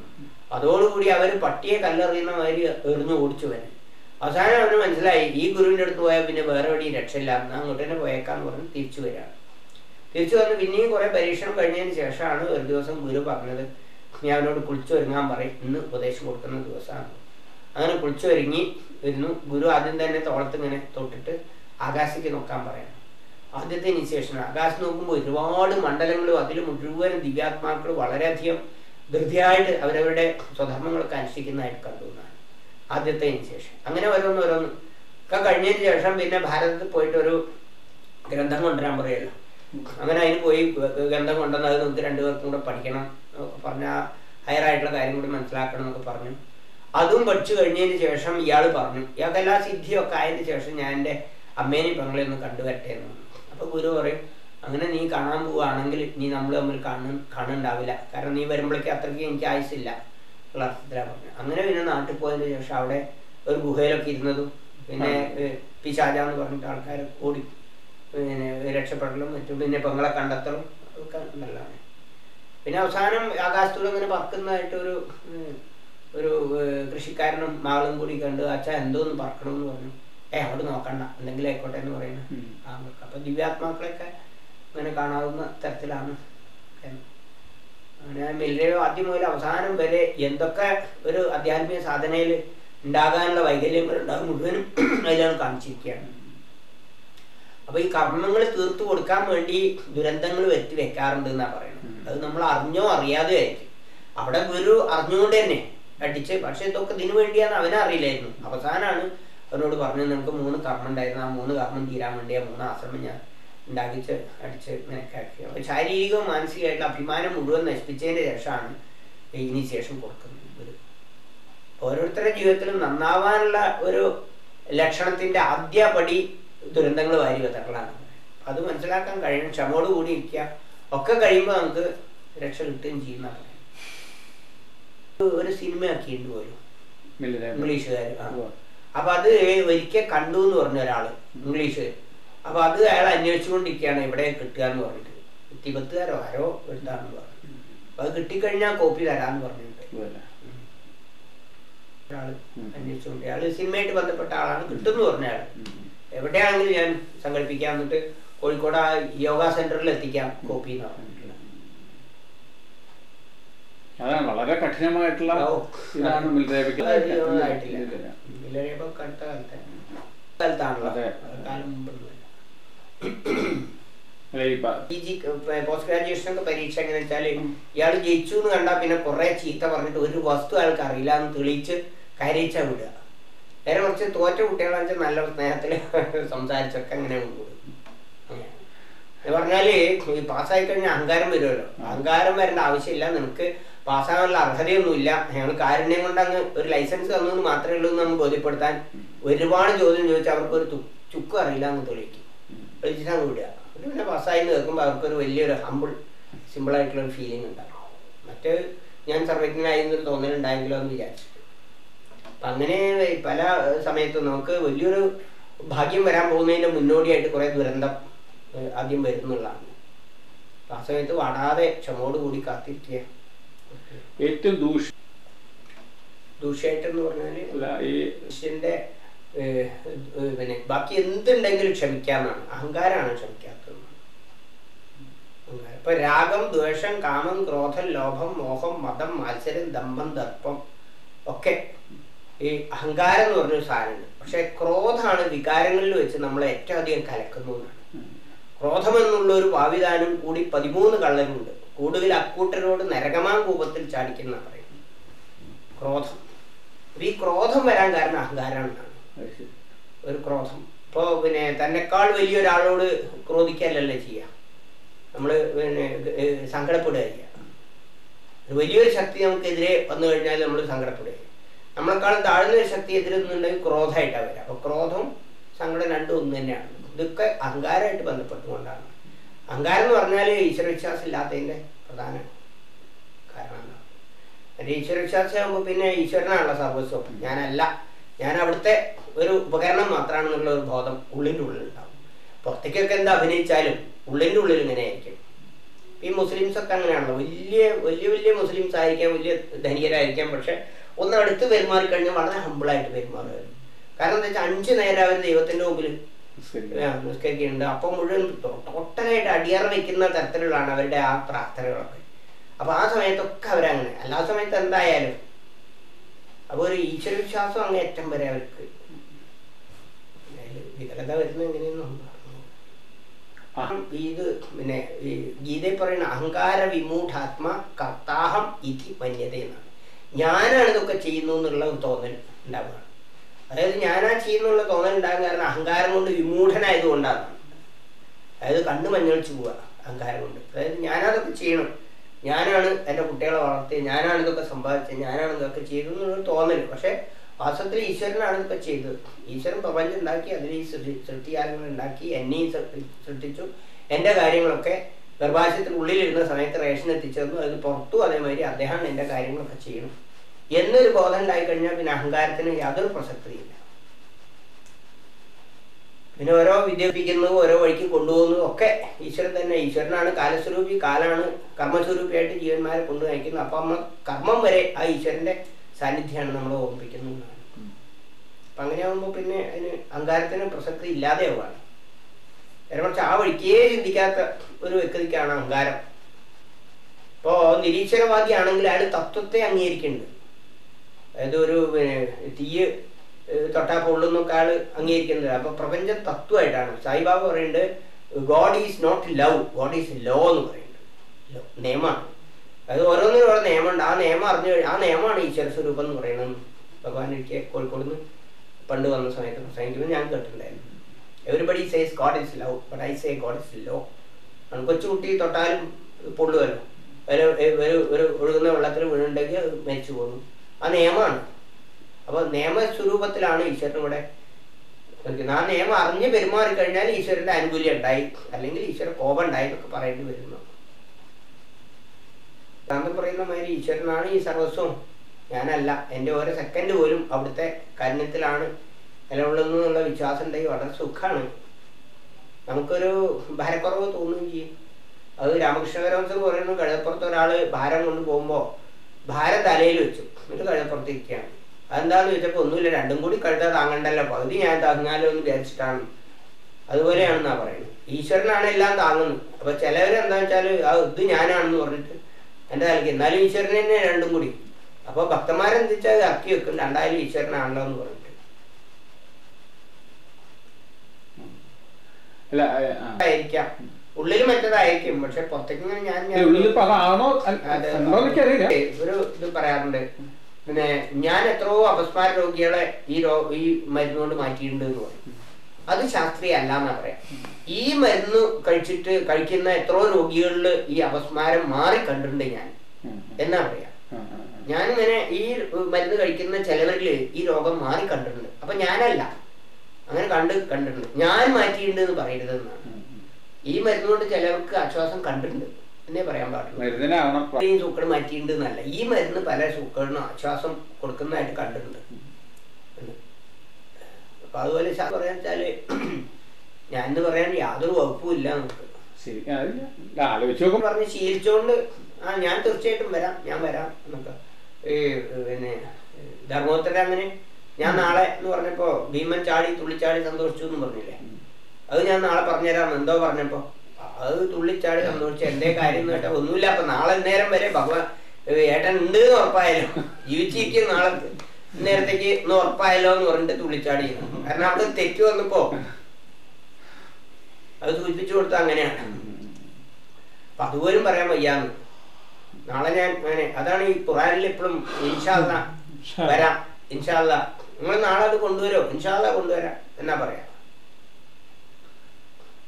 അതോടുകൂടി അവർ പട്ടിയെ കല്ലെറിയുന്ന മാതിരി എറിഞ്ഞു ഓടിച്ചു വരാൻ അവസാനം അവന് മനസ്സിലായി ഈ ഗുരുവിന്റെ അടുത്ത് പോയാൽ പിന്നെ വേറെ എവിടെയും രക്ഷയില്ല. എന്നാൽ അങ്ങോട്ട് തന്നെ പോയേക്കാന്ന് പറഞ്ഞ് തിരിച്ചു വരികയാണ്. തിരിച്ചു വന്ന് പിന്നെയും കുറേ പരീക്ഷണം കഴിഞ്ഞതിന് ശേഷമാണ് ഒരു ദിവസം ഗുരു പറഞ്ഞത് നീ അവനോട് കുളിച്ചു ഒരുങ്ങാൻ പറയും. ഇന്ന് ഉപദേശം കൊടുക്കുന്ന ദിവസമാണ്. അങ്ങനെ കുളിച്ചു ഒരുങ്ങി വരുന്നു. ഗുരു ആദ്യം തന്നെ തോളത്ത് ഇങ്ങനെ തൊട്ടിട്ട് ആകാശത്തേക്ക് നോക്കാൻ പറയണം. ആദ്യത്തെ ഇനിഷ്യേഷനാണ്. ആകാശം നോക്കുമ്പോൾ ഒരുപാട് മണ്ഡലങ്ങളും അതിൽ മുഴുവൻ ദിവ്യാത്മാക്കൾ വളരെയധികം ധൃതിയായിട്ട് അവരവരുടെ സ്വധർമ്മങ്ങളൊക്കെ അനുഷ്ഠിക്കുന്നതായിട്ട് കണ്ടു എന്നാണ് ശേഷം. അങ്ങനെ ഓരോന്ന് ഓരോന്ന്. ഒക്കെ കഴിഞ്ഞതിന് ശേഷം പിന്നെ ഭാരതത്തിൽ പോയിട്ട് ഒരു ഗ്രന്ഥം കൊണ്ടുവരാൻ പറയുമല്ലോ അങ്ങനെ അതിന് പോയി ഗ്രന്ഥം കൊണ്ടുവന്ന് അത് നമുക്ക് രണ്ടുപേർക്കും കൂടെ പഠിക്കണം പറഞ്ഞ ഹയർ ആയിട്ടുള്ള കാര്യം കൂടി മനസ്സിലാക്കണം എന്നൊക്കെ പറഞ്ഞു. അതും പഠിച്ചു കഴിഞ്ഞതിന് ശേഷം ഇയാൾ പറഞ്ഞു. ഇയാൾക്ക് എല്ലാ സിദ്ധിയൊക്കെ ആയതിനു ശേഷം ഞാൻ എന്റെ അമ്മേനെയും പെങ്ങളെ ഒന്ന് കണ്ടുവരട്ടെ എന്ന് പറഞ്ഞു. അപ്പൊ ഗുരു പറയും അങ്ങനെ നീ കാണാൻ പോവുകയാണെങ്കിൽ നീ നമ്മൾ തമ്മിൽ കാണു കാണുന്നുണ്ടാവില്ല. കാരണം നീ വരുമ്പോഴേക്കും അത്രയ്ക്ക് എനിക്ക് ആയുസില്ല ഉള്ള അർത്ഥത്തിലാണ് പറഞ്ഞത്. അങ്ങനെ പിന്നെ നാട്ടിൽ പോയതിന് ശേഷം അവിടെ ഒരു ഗുഹയിലൊക്കെ ഇരുന്നതും പിന്നെ ഏഹ്, പിശാചാന്ന് പറഞ്ഞിട്ട് ആൾക്കാർ ഓടി പിന്നെ രക്ഷപ്പെടലും മറ്റും പിന്നെ പെങ്ങളെ കണ്ടെത്തലും ഒക്കെ നല്ലതാണ്. പിന്നെ അവസാനം ആകാശത്തൂടെ ഇങ്ങനെ പറക്കുന്നതായിട്ട് ഒരു ഒരു കൃഷിക്കാരനും മകളും കൂടി കണ്ട് അച്ഛാ എന്തോന്ന് പറക്കണമെന്ന് പറഞ്ഞു. ഏ അവിടെ നോക്കണ്ട എന്തെങ്കിലും ആയിക്കോട്ടെ എന്ന് പറയുന്നു. ഉം. ആങ്ങൾക്ക് അപ്പൊ ദിവ്യാത്മാക്കളെയൊക്കെ ഇങ്ങനെ കാണാവുന്ന തരത്തിലാണ്. എന്ന്. മിൽരയോ ആദ്യം മുതൽ അവസാനം വരെ എന്തൊക്കെ ഒരു ആധ്യാത്മിക സാധനയിൽ ഉണ്ടാകാനുള്ള വൈകല്യങ്ങൾ ഉണ്ടാകും മുഴുവനും അതിലാണ് കാണിച്ചിരിക്കുകയാണ്. അപ്പൊ ഈ കർമ്മങ്ങൾ തീർത്തു കൊടുക്കാൻ വേണ്ടി ദുരന്തങ്ങൾ വരുത്തി വെക്കാറുണ്ട് എന്നാ പറയുന്നത്. അത് നമ്മൾ അറിഞ്ഞോ അറിയാതെ ആയിരിക്കും. അവിടെ ഗുരു അറിഞ്ഞുകൊണ്ട് തന്നെ അടിച്ച് പക്ഷെ ഇതൊക്കെ ഇതിനു വേണ്ടിയാണ് അവനറിയില്ലായിരുന്നു അവസാനാണ് അവനോട് പറഞ്ഞത് നിനക്ക് മൂന്ന് കർമ്മം ഉണ്ടായിരുന്നു. ആ മൂന്ന് കർമ്മം തീരാൻ വേണ്ടി ആ മൂന്ന് ആശ്രമം ഞാൻ ഉണ്ടാക്കിച്ച് അടിച്ച് നിനക്കാക്കി അപ്പൊ ശാരീരികവും മാനസികമായിട്ടുള്ള അഭിമാനം മുഴുവൻ നശിപ്പിച്ചതിന്റെ ശേഷമാണ് ഇനിശേഷം കൊടുക്കുന്നത് ഗുരു. ഓരോരുത്തരുടെ ജീവിതത്തിലും നന്നാവാനുള്ള ഒരു ലക്ഷണത്തിന്റെ ആദ്യ പടി ദുരന്തങ്ങൾ വാരി വെത്തകളാണ് അത് മനസ്സിലാക്കാൻ കഴിയണം. ക്ഷമയോട് കൂടി ഇരിക്കുക. ഒക്കെ കഴിയുമ്പോൾ നമുക്ക് രക്ഷ കിട്ടുകയും ചെയ്യുന്ന ഒരു സിനിമ ആക്കിയിട്ടുണ്ട് പോലും. ഇംഗ്ലീഷുകാർ. അപ്പൊ അത് ഒരിക്കൽ കണ്ടു എന്ന് പറഞ്ഞ ഒരാൾ ഇംഗ്ലീഷ് അപ്പൊ അത് അയാൾ അന്വേഷിച്ചുകൊണ്ടിരിക്കുകയാണ് എവിടെ കിട്ടുക എന്ന് പറഞ്ഞിട്ട്. തിബത്തുകാരോ ആരോ എടുത്താണെന്ന് പറഞ്ഞു. അപ്പൊ അത് കിട്ടിക്കഴിഞ്ഞാൽ കോപ്പി തരാന്ന് പറഞ്ഞിട്ട്. ഒരാൾ. അന്വേഷിച്ചുകൊണ്ട് അയാൾ സിനിമയായിട്ട് ബന്ധപ്പെട്ട ആളാണ് കിട്ടുന്നു പറഞ്ഞ ആൾ. എവിടെയാണെങ്കിലും ഞാൻ സംഘടിപ്പിക്കാം എന്നിട്ട് കോഴിക്കോട് ആ യോഗ സെന്ററിൽ എത്തിക്കാം കോപ്പി എന്ന് പറഞ്ഞിട്ടുള്ളത് അതാണ് വളരെ കഠിനമായിട്ടുള്ള. ഇതാണ് കാലത്താണല്ലോ. കാലം പ- പോസ്റ്റ് പരീക്ഷ എങ്ങനെ വെച്ചാൽ ഇയാൾ ജയിച്ചു എന്ന് കണ്ടാൽ പിന്നെ കുറെ ചീത്ത പറഞ്ഞിട്ട് ഒരു വസ്തു അയാൾക്ക് അറിയില്ല എന്ന് തെളിയിച്ച് കരയിച്ച വിടുക. നേരെ കുറച്ച് തോറ്റ കുട്ടികളാണെന്ന് വെച്ചാൽ നല്ല സ്നേഹത്തിൽ സംസാരിച്ചൊക്കെ അങ്ങനെ കൊണ്ടുപോകും. പറഞ്ഞാൽ ഈ പാസ്സായി കഴിഞ്ഞാൽ അഹങ്കാരം വരുമല്ലോ. അഹങ്കാരം വരേണ്ട ആവശ്യമില്ല. നിനക്ക് പാസ്സാകാനുള്ള അർഹതയൊന്നുമില്ല. ഞങ്ങൾ കാരുണ്യം കൊണ്ട് അങ്ങ് ഒരു ലൈസൻസ് തന്നു മാത്രമേ ഉള്ളൂ എന്ന് നമുക്ക് ബോധ്യപ്പെടുത്താൻ ഒരുപാട് ചോദ്യം ചോദിച്ചാൽ അവർക്ക് ഒരു ചുക്കും അറിയില്ല എന്ന് തെളിയിക്കും. അങ്ങ് വിടുക ഒരു പിന്നെ പാസ്സായി നിൽക്കുമ്പോൾ അവർക്കൊരു വലിയൊരു ഹമ്പിൾ ഒരു ഫീലിംഗ് ഉണ്ടാകും. മറ്റ് ഞാൻ സർവജ്ഞനായി എന്നൊരു തോന്നലുണ്ടായെങ്കിലോ എന്ന് വിചാരിച്ചിട്ട് അപ്പം അങ്ങനെ പല സമയത്തും നമുക്ക് വലിയൊരു ഭാഗ്യം വരാൻ പോകുന്നതിന്റെ മുന്നോടിയായിട്ട് കുറേ ദുരന്തം ആദ്യം വരുന്നുള്ളതാണ്. അപ്പം ആ സമയത്ത് വാടാതെ കൂടി കാത്തിരിക്കുക. ഏറ്റവും ദൂഷ്യം ദൂഷ്യമായിട്ടെന്ന് പറഞ്ഞാൽ ഈ ഏഹ്, പിന്നെ ബാക്കി എന്തുണ്ടെങ്കിലും ക്ഷമിക്കാമെന്നാണ്. അഹങ്കാരമാണ് ക്ഷമിക്കാത്തത്. ഇപ്പൊ രാഗം ദ്വേഷം കാമം ക്രോധം ലോഭം മോഹം മതം മത്സരം ദമ്പം ദർപ്പം ഒക്കെ ഈ അഹങ്കാരം എന്ന് പറഞ്ഞൊരു സാധനമുണ്ട്. പക്ഷെ ക്രോധമാണ് വികാരങ്ങളിൽ വെച്ച് നമ്മളെ ഏറ്റവും അധികം കലക്കുന്നു എന്നാണ്. ക്രോധം എന്നുള്ള ഒരു ഭാവിദാനം കൂടി പതിമൂന്ന് കള്ളനുണ്ട് കൂടുതൽ അക്കൂട്ടരോട് നരകമാ കൂപത്തിൽ ചാടിക്കുന്ന പറയും ക്രോധം. ഈ ക്രോധം വരാൻ കാരണം അഹങ്കാരമാണ്. ഒരു ക്രോധം. ഇപ്പോ പിന്നെ തന്നെക്കാൾ വലിയൊരാളോട് ക്രോധിക്കാനല്ലേ ചെയ്യുക നമ്മൾ പിന്നെ സങ്കടപ്പെടുക ചെയ്യുക വലിയൊരു ശക്തി നമുക്കെതിരെ വന്നു കഴിഞ്ഞാൽ നമ്മൾ സങ്കടപ്പെടുക ചെയ്യും. നമ്മളെക്കാളും താഴ്ന്ന ഒരു ശക്തി എതിരുന്നുണ്ടെങ്കിൽ ക്രോധമായിട്ടാണ് വരിക അപ്പൊ ക്രോധം സങ്കടം രണ്ടും ഒന്ന് തന്നെയാണ്. ഇതൊക്കെ അഹങ്കാരമായിട്ട് ബന്ധപ്പെട്ടുകൊണ്ടാണ്. അഹങ്കാരം എന്ന് പറഞ്ഞാൽ ഈശ്വരവിശ്വാസം ഇല്ലാത്തതിന്റെ പ്രധാന കാരണമാണ് ഈശ്വരവിശ്വാസമാകുമ്പോൾ പിന്നെ ഈശ്വരനാണല്ലോ സർവസ്വം ഞാനല്ല. ഞാൻ അവിടുത്തെ ഒരു ഉപകരണം മാത്രമാണെന്നുള്ള ഒരു ബോധം ഉള്ളിന്റെ ഉള്ളിൽ ഉണ്ടാവും പുറത്തേക്കൊക്കെ എന്താ അഭിനയിച്ചാലും ഉള്ളിന്റെ ഉള്ളിൽ ഇങ്ങനെ ആയിരിക്കും ഈ മുസ്ലിംസ് ഒക്കെ അങ്ങനെയാണല്ലോ. വലിയ വലിയ വലിയ മുസ്ലിംസ് ആയിരിക്കാം വലിയ ധനികരായിരിക്കാം പക്ഷെ ഒന്ന് അടുത്ത് പെരുമാറി കഴിഞ്ഞാൽ വളരെ ഹമ്പിളായിട്ട് പെരുമാറുമായിരുന്നു. കാരണം എന്താ വെച്ചാൽ അഞ്ചു നേരം അവർ ദൈവത്തിന്റെ മുമ്പിൽ. നിസ്കരിക്കുന്നുണ്ട്. അപ്പം മുഴുവൻ ടോട്ടലായിട്ട് അടിയറ വെക്കുന്ന തരത്തിലുള്ളതാണ് അവരുടെ ആ പ്രാർത്ഥനകളൊക്കെ. അപ്പൊ ആ സമയത്തൊക്കെ അവരങ്ങനെ. എല്ലാ സമയത്ത് എന്തായാലും അപ്പൊ ഒരു ഈശ്വരവിശ്വാസം അങ്ങ് ഏറ്റം വരെ അവർക്ക് വികലത വരുന്നത് എങ്ങനെയെന്നും. ഇത് പിന്നെ ഈ ഗീതയിൽ പറയുന്ന അഹങ്കാര വിമൂഢാത്മ കർത്താഹം ഇതി മന്യത എന്നാണ്. ഞാനാണ് ഇതൊക്കെ ചെയ്യുന്നു എന്നുള്ള ഒരു തോന്നൽ ഉണ്ടാവുകയാണ് അതായത് ഞാനാ ചെയ്യുന്നുള്ള തോന്നൽ ഉണ്ടാകാൻ കാരണം അഹങ്കാരം കൊണ്ട് വിമൂഢനായതുകൊണ്ടാണ് അതായത് കണ്ണ് മഞ്ഞളിച്ച് പോവുക അഹങ്കാരം കൊണ്ട്. അതായത് ഞാനതൊക്കെ ചെയ്യണം. ഞാനാണ് എന്റെ കുട്ടികളെ വളർത്തിയത് ഞാനാണ് ഇതൊക്കെ സമ്പാദിച്ചത് ഞാനാണ് ഇതൊക്കെ ചെയ്തത് എന്നൊരു തോന്നൽ പക്ഷേ വാസ്തവത്തിൽ ഈശ്വരനാണ് ഇതൊക്കെ ചെയ്തത്. ഈശ്വരൻ പ്രപഞ്ചം ഉണ്ടാക്കി അതിൽ ഈ സൃഷ്ടി സൃഷ്ടികാരങ്ങൾ ഉണ്ടാക്കി എന്നെയും സൃഷ്ടി- സൃഷ്ടിച്ചു. എന്റെ കാര്യങ്ങളൊക്കെ ഗർഭാശയത്തിന് ഉള്ളിലിരുന്ന സമയത്ത് റേഷൻ എത്തിച്ചു തന്നു അത് പുറത്തും അതേമാതിരി അദ്ദേഹമാണ് എന്റെ കാര്യങ്ങളൊക്കെ ചെയ്യണം. എന്നൊരു ബോധം ഉണ്ടായിക്കഴിഞ്ഞാൽ പിന്നെ അഹങ്കാരത്തിന് യാതൊരു പ്രസക്തിയില്ല. പിന്നെ ഓരോ വിദ്യാഭ്യാസിക്കുന്നതും ഓരോ വഴിക്ക് കൊണ്ടുപോകുന്നതും ഒക്കെ ഈശ്വരൻ തന്നെ. ഈശ്വരനാണ് കാലസ്വരൂപി കാലാണ് കർമ്മസ്വരൂപിയായിട്ട് ജീവന്മാരെ കൊണ്ടു നയിക്കുന്നത് അപ്പം നമ്മൾ കർമ്മം വരെ ആ ഈശ്വരന്റെ സാന്നിധ്യമാണ് നമ്മൾ ഓർമ്മിപ്പിക്കുന്നത് അപ്പം അങ്ങനെയാകുമ്പോൾ പിന്നെ അതിന് അഹങ്കാരത്തിന് പ്രസക്തി ഇല്ലാതെയാവുകയാണ് ആവുകയാണ്. മറിച്ച് ആ വഴിക്കേ ചിന്തിക്കാത്ത ഒരു വ്യക്തിക്കാണ് അഹങ്കാരം. ഇപ്പോ നിരീശ്വരവാദിയാണെങ്കിൽ അയാൾ തത്വത്തെ അംഗീകരിക്കുന്നുണ്ട്. അതായത് ഒരു തീയ് തൊട്ടാ പൊള്ളുന്നൊക്കെ ആൾ അംഗീകരിക്കുന്നത്. അപ്പൊ പ്രപഞ്ചം തത്വമായിട്ടാണ്. സായിബാബ പറയുന്നുണ്ട് God is not love God is law എന്ന് പറയുന്നുണ്ട്. നിയമമാണ്. അത് ഓരോന്നിനും ഓരോ നിയമമുണ്ട്. ആ നിയമം അറിഞ്ഞു ആ നിയമമാണ് ഈശ്വര സ്വരൂപം എന്ന് പറയുന്നത്. ഭഗവാൻ എനിക്ക് കോഴിക്കോട് നിന്ന് പണ്ട് വന്ന സമയത്ത് പ്രസംഗിക്കുമ്പോൾ ഞാൻ കേട്ടിട്ടുണ്ടായിരുന്നു. Everybody says God is love but I say God is law കൊച്ചുകുട്ടി തൊട്ടാലും പൊള്ളുമല്ലോ ഒരു ഒരു ഒഴുകുന്ന വെള്ളത്തിൽ വീണുണ്ടെങ്കിൽ മരിച്ചു പോകുന്നു. ആ നിയമമാണ്. അപ്പൊ നിയമസ്വരൂപത്തിലാണ് ഈശ്വരൻ ഇവിടെ ആ നിയമം അറിഞ്ഞ് പെരുമാറി കഴിഞ്ഞാൽ ഈശ്വരന്റെ ആനുകൂല്യം ഉണ്ടായി. അല്ലെങ്കിൽ ഈശ്വര കോപം ഉണ്ടായി എന്നൊക്കെ പറയേണ്ടി വരുന്നു. താങ്കൾ പറയുന്ന മാതിരി ഈശ്വരനാണ് ഈ സർവസ്വം. ഞാനല്ല. എന്റെ ഓരോ സെക്കൻഡ് പോലും അവിടുത്തെ കാരുണ്യത്തിലാണ് എന്നുള്ള വിശ്വാസം ഉണ്ടെങ്കിൽ വളരെ സുഖമാണ് നമുക്കൊരു ഭാരക്കുറവ് തോന്നുകയും ചെയ്യും. അത് രാമകൃഷ്ണ പരമഹംസർ പറയുന്നു കഴുതപ്പുറത്ത് ഒരാൾ ഭാരം കൊണ്ടുപോകുമ്പോൾ ഭാരം തലയിൽ വെച്ചു. എന്നിട്ട് കഴുതപ്പുറത്ത് ഇരിക്കുകയാണ്. അതെന്താന്ന് ചോദിച്ചപ്പോൾ ഒന്നുമില്ല രണ്ടും കൂടി കഴുത താങ്ങണ്ടല്ലോ. പകുതി ഞാൻ താങ്ങാലോ എന്ന് വിചാരിച്ചിട്ടാണ്. അതുപോലെയാണെന്നാ പറയുന്നത്. ഈശ്വരനാണ് എല്ലാം താങ്ങുന്നത്. അപ്പൊ ചിലവർ എന്താ വെച്ചാൽ ആ ഇത് ഞാനാണെന്ന് പറഞ്ഞിട്ട് എന്റെ തലയ്ക്ക് എന്നാലും ഈശ്വരൻ തന്നെ രണ്ടും കൂടി. അപ്പൊ ഭക്തന്മാരെന്ത് വെച്ചാൽ അത് ഇറക്കി വെക്കും? രണ്ടായാലും ഈശ്വരനാണല്ലോ എന്ന് പറഞ്ഞിട്ട്. ആയിരിക്കാം. ഉള്ളിൽ മറ്റേതായിരിക്കും. പക്ഷെ പുറത്തേക്ക് ഇങ്ങനെ ഞാൻ ഒരു ഇത് പറയാറുണ്ട്. പിന്നെ ഞാൻ എത്രയോ അപസ്മാര രോഗികളെ ഈ രോ ഈ മരുന്ന് കൊണ്ട് മാറ്റിയിട്ടുണ്ട് എന്ന് പറയും അത് ശാസ്ത്രീയ അല്ല എന്നാ പറയാം ഈ മരുന്ന് കഴിച്ചിട്ട് കഴിക്കുന്ന എത്രയോ രോഗികളിൽ ഈ അപസ്മാരം മാറി കണ്ടിട്ടുണ്ട് ഞാൻ. എന്നാ പറയാ. ഞാനിങ്ങനെ ഈ മരുന്ന് കഴിക്കുന്ന ചിലവരിൽ ഈ രോഗം മാറി കണ്ടിട്ടുണ്ട് അപ്പൊ ഞാനല്ല അങ്ങനെ കണ്ട് കണ്ടിട്ടുണ്ട് ഞാൻ മാറ്റിയിട്ടുണ്ട് എന്ന് പറയരുത് എന്നാണ് ഉം, ഉം. ഈ മരുന്ന് കൊണ്ട് ചിലവർക്ക് ആശ്വാസം കണ്ടിട്ടുണ്ട് എന്നേ പറയാൻ പാടുള്ളൂ. ഈ സൂക്കട് മാറ്റിയിട്ടുണ്ട് എന്നല്ല. ഈ മരുന്ന് പല സൂക്കളിനും ആശ്വാസം കൊടുക്കുന്നതായിട്ട് കണ്ടിട്ടുണ്ട്. അപ്പൊ അതുപോലെ പറയാൻ വെച്ചാൽ ഞാൻ എന്ന് പറയാൻ യാതൊരു വകുപ്പും ഇല്ല നമുക്ക്. പറഞ്ഞ് ശീലിച്ചോണ്ട് ആ ഞാൻ തീർച്ചയായിട്ടും വരാം ഞാൻ വരാം എന്നൊക്കെ. ഈ പിന്നെ ധർമ്മോത്തര അങ്ങനെ ഞാൻ നാളെ എന്ന് പറഞ്ഞപ്പോ ഭീമൻ ചാടി തുള്ളിച്ചാടി സന്തോഷിച്ചു എന്ന് പറഞ്ഞില്ലേ? അത് ഞാൻ നാളെ പറഞ്ഞുതരാം എന്തോ പറഞ്ഞപ്പോ. അത് തുള്ളിച്ചാടി സന്തോഷിച്ചു എന്റെ കാര്യം എന്ന് കേട്ടാ ഒന്നുമില്ല. അപ്പൊ നാളെ നേരം വരെ ഭഗവാൻ ഏട്ടൻ ഉണ്ട് എന്ന് ഉറപ്പായാലോ ജീവിച്ചിരിക്കും നാളെ നേരത്തേക്ക് ഒന്ന് ഉറപ്പായല്ലോ എന്ന് പറഞ്ഞിട്ട് തുള്ളിച്ചാടി കാരണം അവിടെ തെറ്റ് വന്നപ്പോ അത് സൂചിപ്പിച്ചു കൊടുത്ത അങ്ങനെയാണ്. അപ്പൊ അതുപോലും പറയാൻ വയ്യാന്ന്. നാളെ ഞാൻ അങ്ങനെ അതാണ് ഈ ഖുറാനിൽ എപ്പോഴും ഇൻഷാല്ല വരാം. ഇൻഷാല്ല നിങ്ങൾ നാളെ അത് കൊണ്ടുവരോ ഇൻഷാല്ല കൊണ്ടുവരാം എന്നാ പറയാ?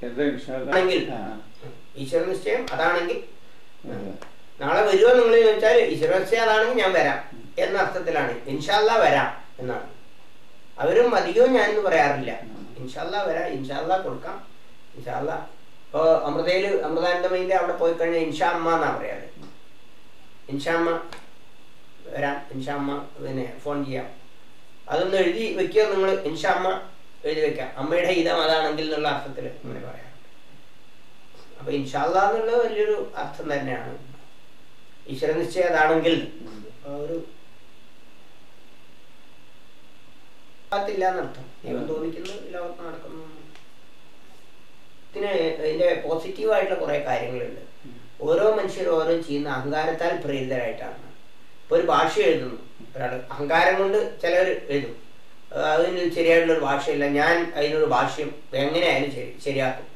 ആണെങ്കിൽ ആ, ഈശ്വര നിശ്ചയം അതാണെങ്കിൽ നാളെ വരുമോ നിങ്ങൾ ചോദിച്ചാൽ ഈശ്വര നിശ്ചയം അതാണെങ്കിൽ ഞാൻ വരാം എന്ന അർത്ഥത്തിലാണ്. ഇൻഷാല്ല വരാം എന്നാണ്. അവരും അധികവും ഞാൻ എന്ന് പറയാറില്ല. ഇൻഷാല്ല വരാം ഇൻഷാല്ല കൊടുക്കാം ഇൻഷാല്ല ഇപ്പൊ അമൃതയിൽ അമൃതാനന്ദമയിന്റെ അവിടെ പോയി കഴിഞ്ഞാൽ ഇൻഷാ അമ്മ എന്നാ പറയാറ്? ഇൻഷാമ്മ വരാം ഇൻഷാമ്മ പിന്നെ ഫോൺ ചെയ്യാം. അതൊന്ന് എഴുതി വെക്കുക നിങ്ങൾ ഇൻഷാ അമ്മ എഴുതി വെക്കാം അമ്മയുടെ ഹിതം അതാണെങ്കിൽ എന്നുള്ള അർത്ഥത്തിൽ അങ്ങനെ പറയാം അപ്പൊ ഇൻഷാല്ല എന്നുള്ളത് വലിയൊരു അർത്ഥം തന്നെയാണ്. ഈശ്വര നിശ്ചയം അതാണെങ്കിൽ ഒരു ില്ല എന്നർത്ഥം ലോകത്ത് നടക്കുന്നു. ഇതിന് ഇതിന്റെ പോസിറ്റീവായിട്ടുള്ള കുറെ കാര്യങ്ങളുണ്ട്. ഓരോ മനുഷ്യരും ഓരോ ചെയ്യുന്ന അഹങ്കാരത്താൽ പ്രേരിതരായിട്ടാണ്. ഇപ്പൊ ഒരു ഭാഷ എഴുതുന്നു. ഒരാൾ അഹങ്കാരം കൊണ്ട് ചിലവർ എഴുതും. അതിന് ശരിയായിട്ടുള്ളൊരു ഭാഷയില്ല. ഞാൻ അതിനൊരു ഭാഷ്യം എങ്ങനെയായാലും ശരി ശരിയാക്കും.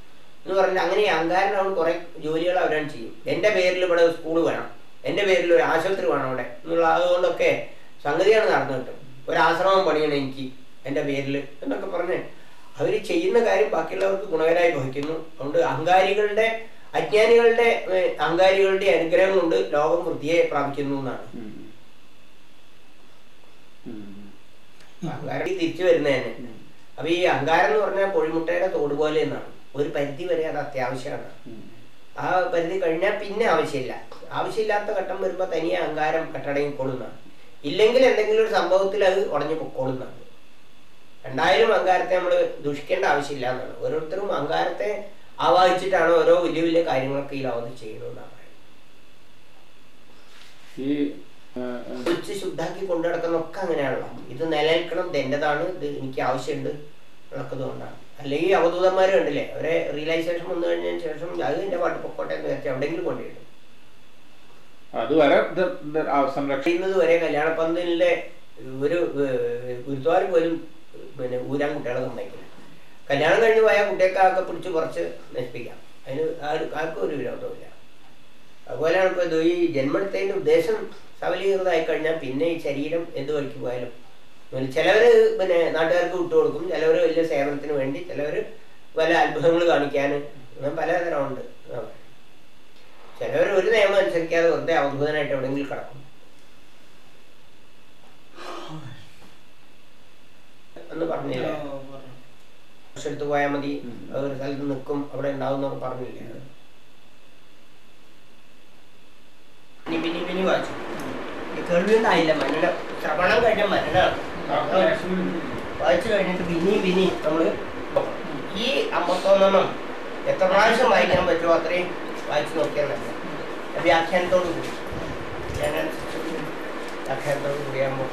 എന്ന് പറഞ്ഞാൽ അങ്ങനെ ഈ കുറേ ജോലികൾ അവരാണ് ചെയ്യും. എന്റെ പേരിൽ ഇവിടെ സ്കൂൾ വേണം. എന്റെ പേരിൽ ഒരു ആശുപത്രി വേണം അവിടെ. എന്നുള്ള അതുകൊണ്ടൊക്കെ സംഗതിയാണ് നടന്നിട്ട് കിട്ടും. ഒരു ആശ്രമം പണിയണം എനിക്ക് എന്റെ പേരിൽ എന്നൊക്കെ പറഞ്ഞ് അവർ ചെയ്യുന്ന കാര്യം ബാക്കിയുള്ളവർക്ക് ഗുണകരമായി ഭവിക്കുന്നു. അതുകൊണ്ട് അഹങ്കാരികളുടെ അജ്ഞാനികളുടെ അഹങ്കാരികളുടെ അനുഗ്രഹം കൊണ്ട് ലോകം വൃത്തിയെ പ്രാപിക്കുന്നു എന്നാണ്. അഹങ്കാരം. തിരിച്ചു വരുന്നതന്നെ. അപ്പൊ ഈ അഹങ്കാരം എന്ന് പറഞ്ഞാൽ കോഴിമുട്ടയുടെ തോട് പോലെ എന്നാണ്. ഒരു പരിധി വരെ അത് അത്യാവശ്യമാണ്. ആ പരിധി കഴിഞ്ഞാൽ പിന്നെ ആവശ്യമില്ല. ആവശ്യമില്ലാത്ത ഘട്ടം വരുമ്പോൾ തനിയെ അഹങ്കാരം കെട്ടടങ്ങിക്കൊള്ളുന്നതാണ് ഇല്ലെങ്കിൽ എന്തെങ്കിലും ഒരു സംഭവത്തിൽ അത് ഉടഞ്ഞു പൊക്കോളുന്നതാണ് രണ്ടായാലും അഹങ്കാരത്തെ നമ്മൾ ദുഷിക്കേണ്ട ആവശ്യമില്ല എന്നാണ്. ഓരോരുത്തരും അഹങ്കാരത്തെ ആവാഹിച്ചിട്ടാണ് ഓരോ വലിയ വലിയ കാര്യങ്ങളൊക്കെ ഈ ലോകത്ത് ചെയ്യുന്നതെന്നാണ് പറയുന്നത്. ഈ ആ, ശുദ്ധാക്കി കൊണ്ടു നടക്കുന്നൊക്കെ അങ്ങനെയാണല്ലോ. ഇത് നിലനിൽക്കണം ഇത് എന്റേതാണ് ഇത് എനിക്ക് ആവശ്യമുണ്ട് നടക്കുന്നതുകൊണ്ടാണ് കൊണ്ടാണ് അല്ലെങ്കിൽ അവധൂതന്മാർ കണ്ടില്ലേ അവരെ റിയലൈസേഷൻ വന്നു കഴിഞ്ഞതിന് ശേഷം അത് എന്റെ പാട്ട് പൊക്കോട്ടെ എന്ന് വിചാരിച്ച് എവിടെയെങ്കിലും കൊണ്ടുപോയിട്ടു അതുവരെ സംരക്ഷിക്കുന്നത് വരെ കല്യാണ പന്തലിന്റെ ഒരു ഗുരുദ്വാര പോലും പിന്നെ ഊരാൻ കുട്ടികളെ സമ്മതിക്കില്ല. കല്യാണം കഴിഞ്ഞ് പോയാൽ കുട്ടിയൊക്കെ പിടിച്ച് കുറച്ച് നശിപ്പിക്കാം. അതിന് ആർക്കും ഒരു വിരോധമില്ല അതുപോലെയാണ് ഇപ്പൊ ഇത് ഈ ജന്മെടുത്തതിന്റെ ഉദ്ദേശം സബലീകൃതമായി കഴിഞ്ഞാൽ പിന്നെ ഈ ശരീരം എന്ത് വഴിക്ക് പോയാലും. പിന്നെ ചിലവര് പിന്നെ നാട്ടുകാർക്ക് വിട്ടുകൊടുക്കും ചിലവർ വലിയ സേവനത്തിന് വേണ്ടി ചിലവർ പല അത്ഭുതങ്ങൾ കാണിക്കാൻ അങ്ങനെ പലതരമുണ്ട്. ചിലവർ ഒരു നിയമം അനുസരിക്കാതെ വെറുതെ അവധൂതനായിട്ട് എവിടെയെങ്കിലും കിടക്കും. എന്ന് പറഞ്ഞില്ലേ? എടുത്ത് പോയാൽ മതി. അവർ ഒരു സ്ഥലത്ത് നിൽക്കും. അവിടെ ഉണ്ടാവും എന്നൊക്കെ പറഞ്ഞില്ലേ? പിന്നെ വായിച്ചു മരണ. ശ്രവണം കഴിഞ്ഞ മരണമാണ്. വായിച്ചു കഴിഞ്ഞിട്ട് ബിനി പിന്നെയും നമ്മൾ ഈ അമ്പത്തൊന്നെണ്ണം എത്ര പ്രാവശ്യം വായിക്കാൻ പറ്റുമോ അത്രയും വായിച്ചു നോക്കിയാൽ നല്ല വ്യാഖ്യാനത്തോടു കൂടി. വ്യാഖ്യാനത്തോടു കൂടിയാകുമ്പോൾ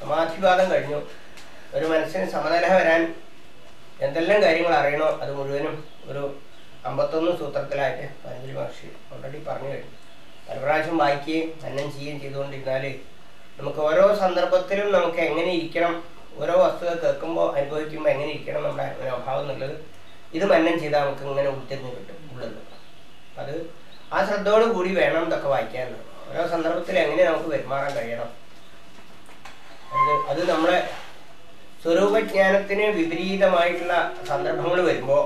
സമാധിവാദം കഴിഞ്ഞു. ഒരു മനസ്സിന് സമനില വരാൻ എന്തെല്ലാം കാര്യങ്ങൾ അറിയണോ അത് മുഴുവനും ഒരു അമ്പത്തൊന്ന് സൂത്രത്തിലായിട്ട് പതഞ്ജലി മഹർഷി ഓൾറെഡി പറഞ്ഞു കഴിഞ്ഞു. പല പ്രാവശ്യം വായിക്കുകയും അന്നം ചെയ്യുകയും ചെയ്തുകൊണ്ടിരുന്നാൽ നമുക്ക് ഓരോ സന്ദർഭത്തിലും നമുക്ക് എങ്ങനെ ഇരിക്കണം ഓരോ വസ്തുത കേൾക്കുമ്പോൾ അനുഭവിക്കുമ്പോൾ എങ്ങനെ ഇരിക്കണം നമ്മുടെ മനോഭാവം എന്നുള്ളത് ഇത് മന്നം ചെയ്താൽ നമുക്ക് ഇങ്ങനെ ഉൾത്തിരിഞ്ഞ് കിട്ടും ഉള്ളത് അത് ആ ശ്രദ്ധയോട് കൂടി വേണം ഇതൊക്കെ വായിക്കാൻ. ഓരോ സന്ദർഭത്തിൽ എങ്ങനെ നമുക്ക് പെരുമാറാൻ കഴിയണം. അത് അത് നമ്മളെ സ്വരൂപജ്ഞാനത്തിന് വിപരീതമായിട്ടുള്ള സന്ദർഭങ്ങൾ വരുമ്പോൾ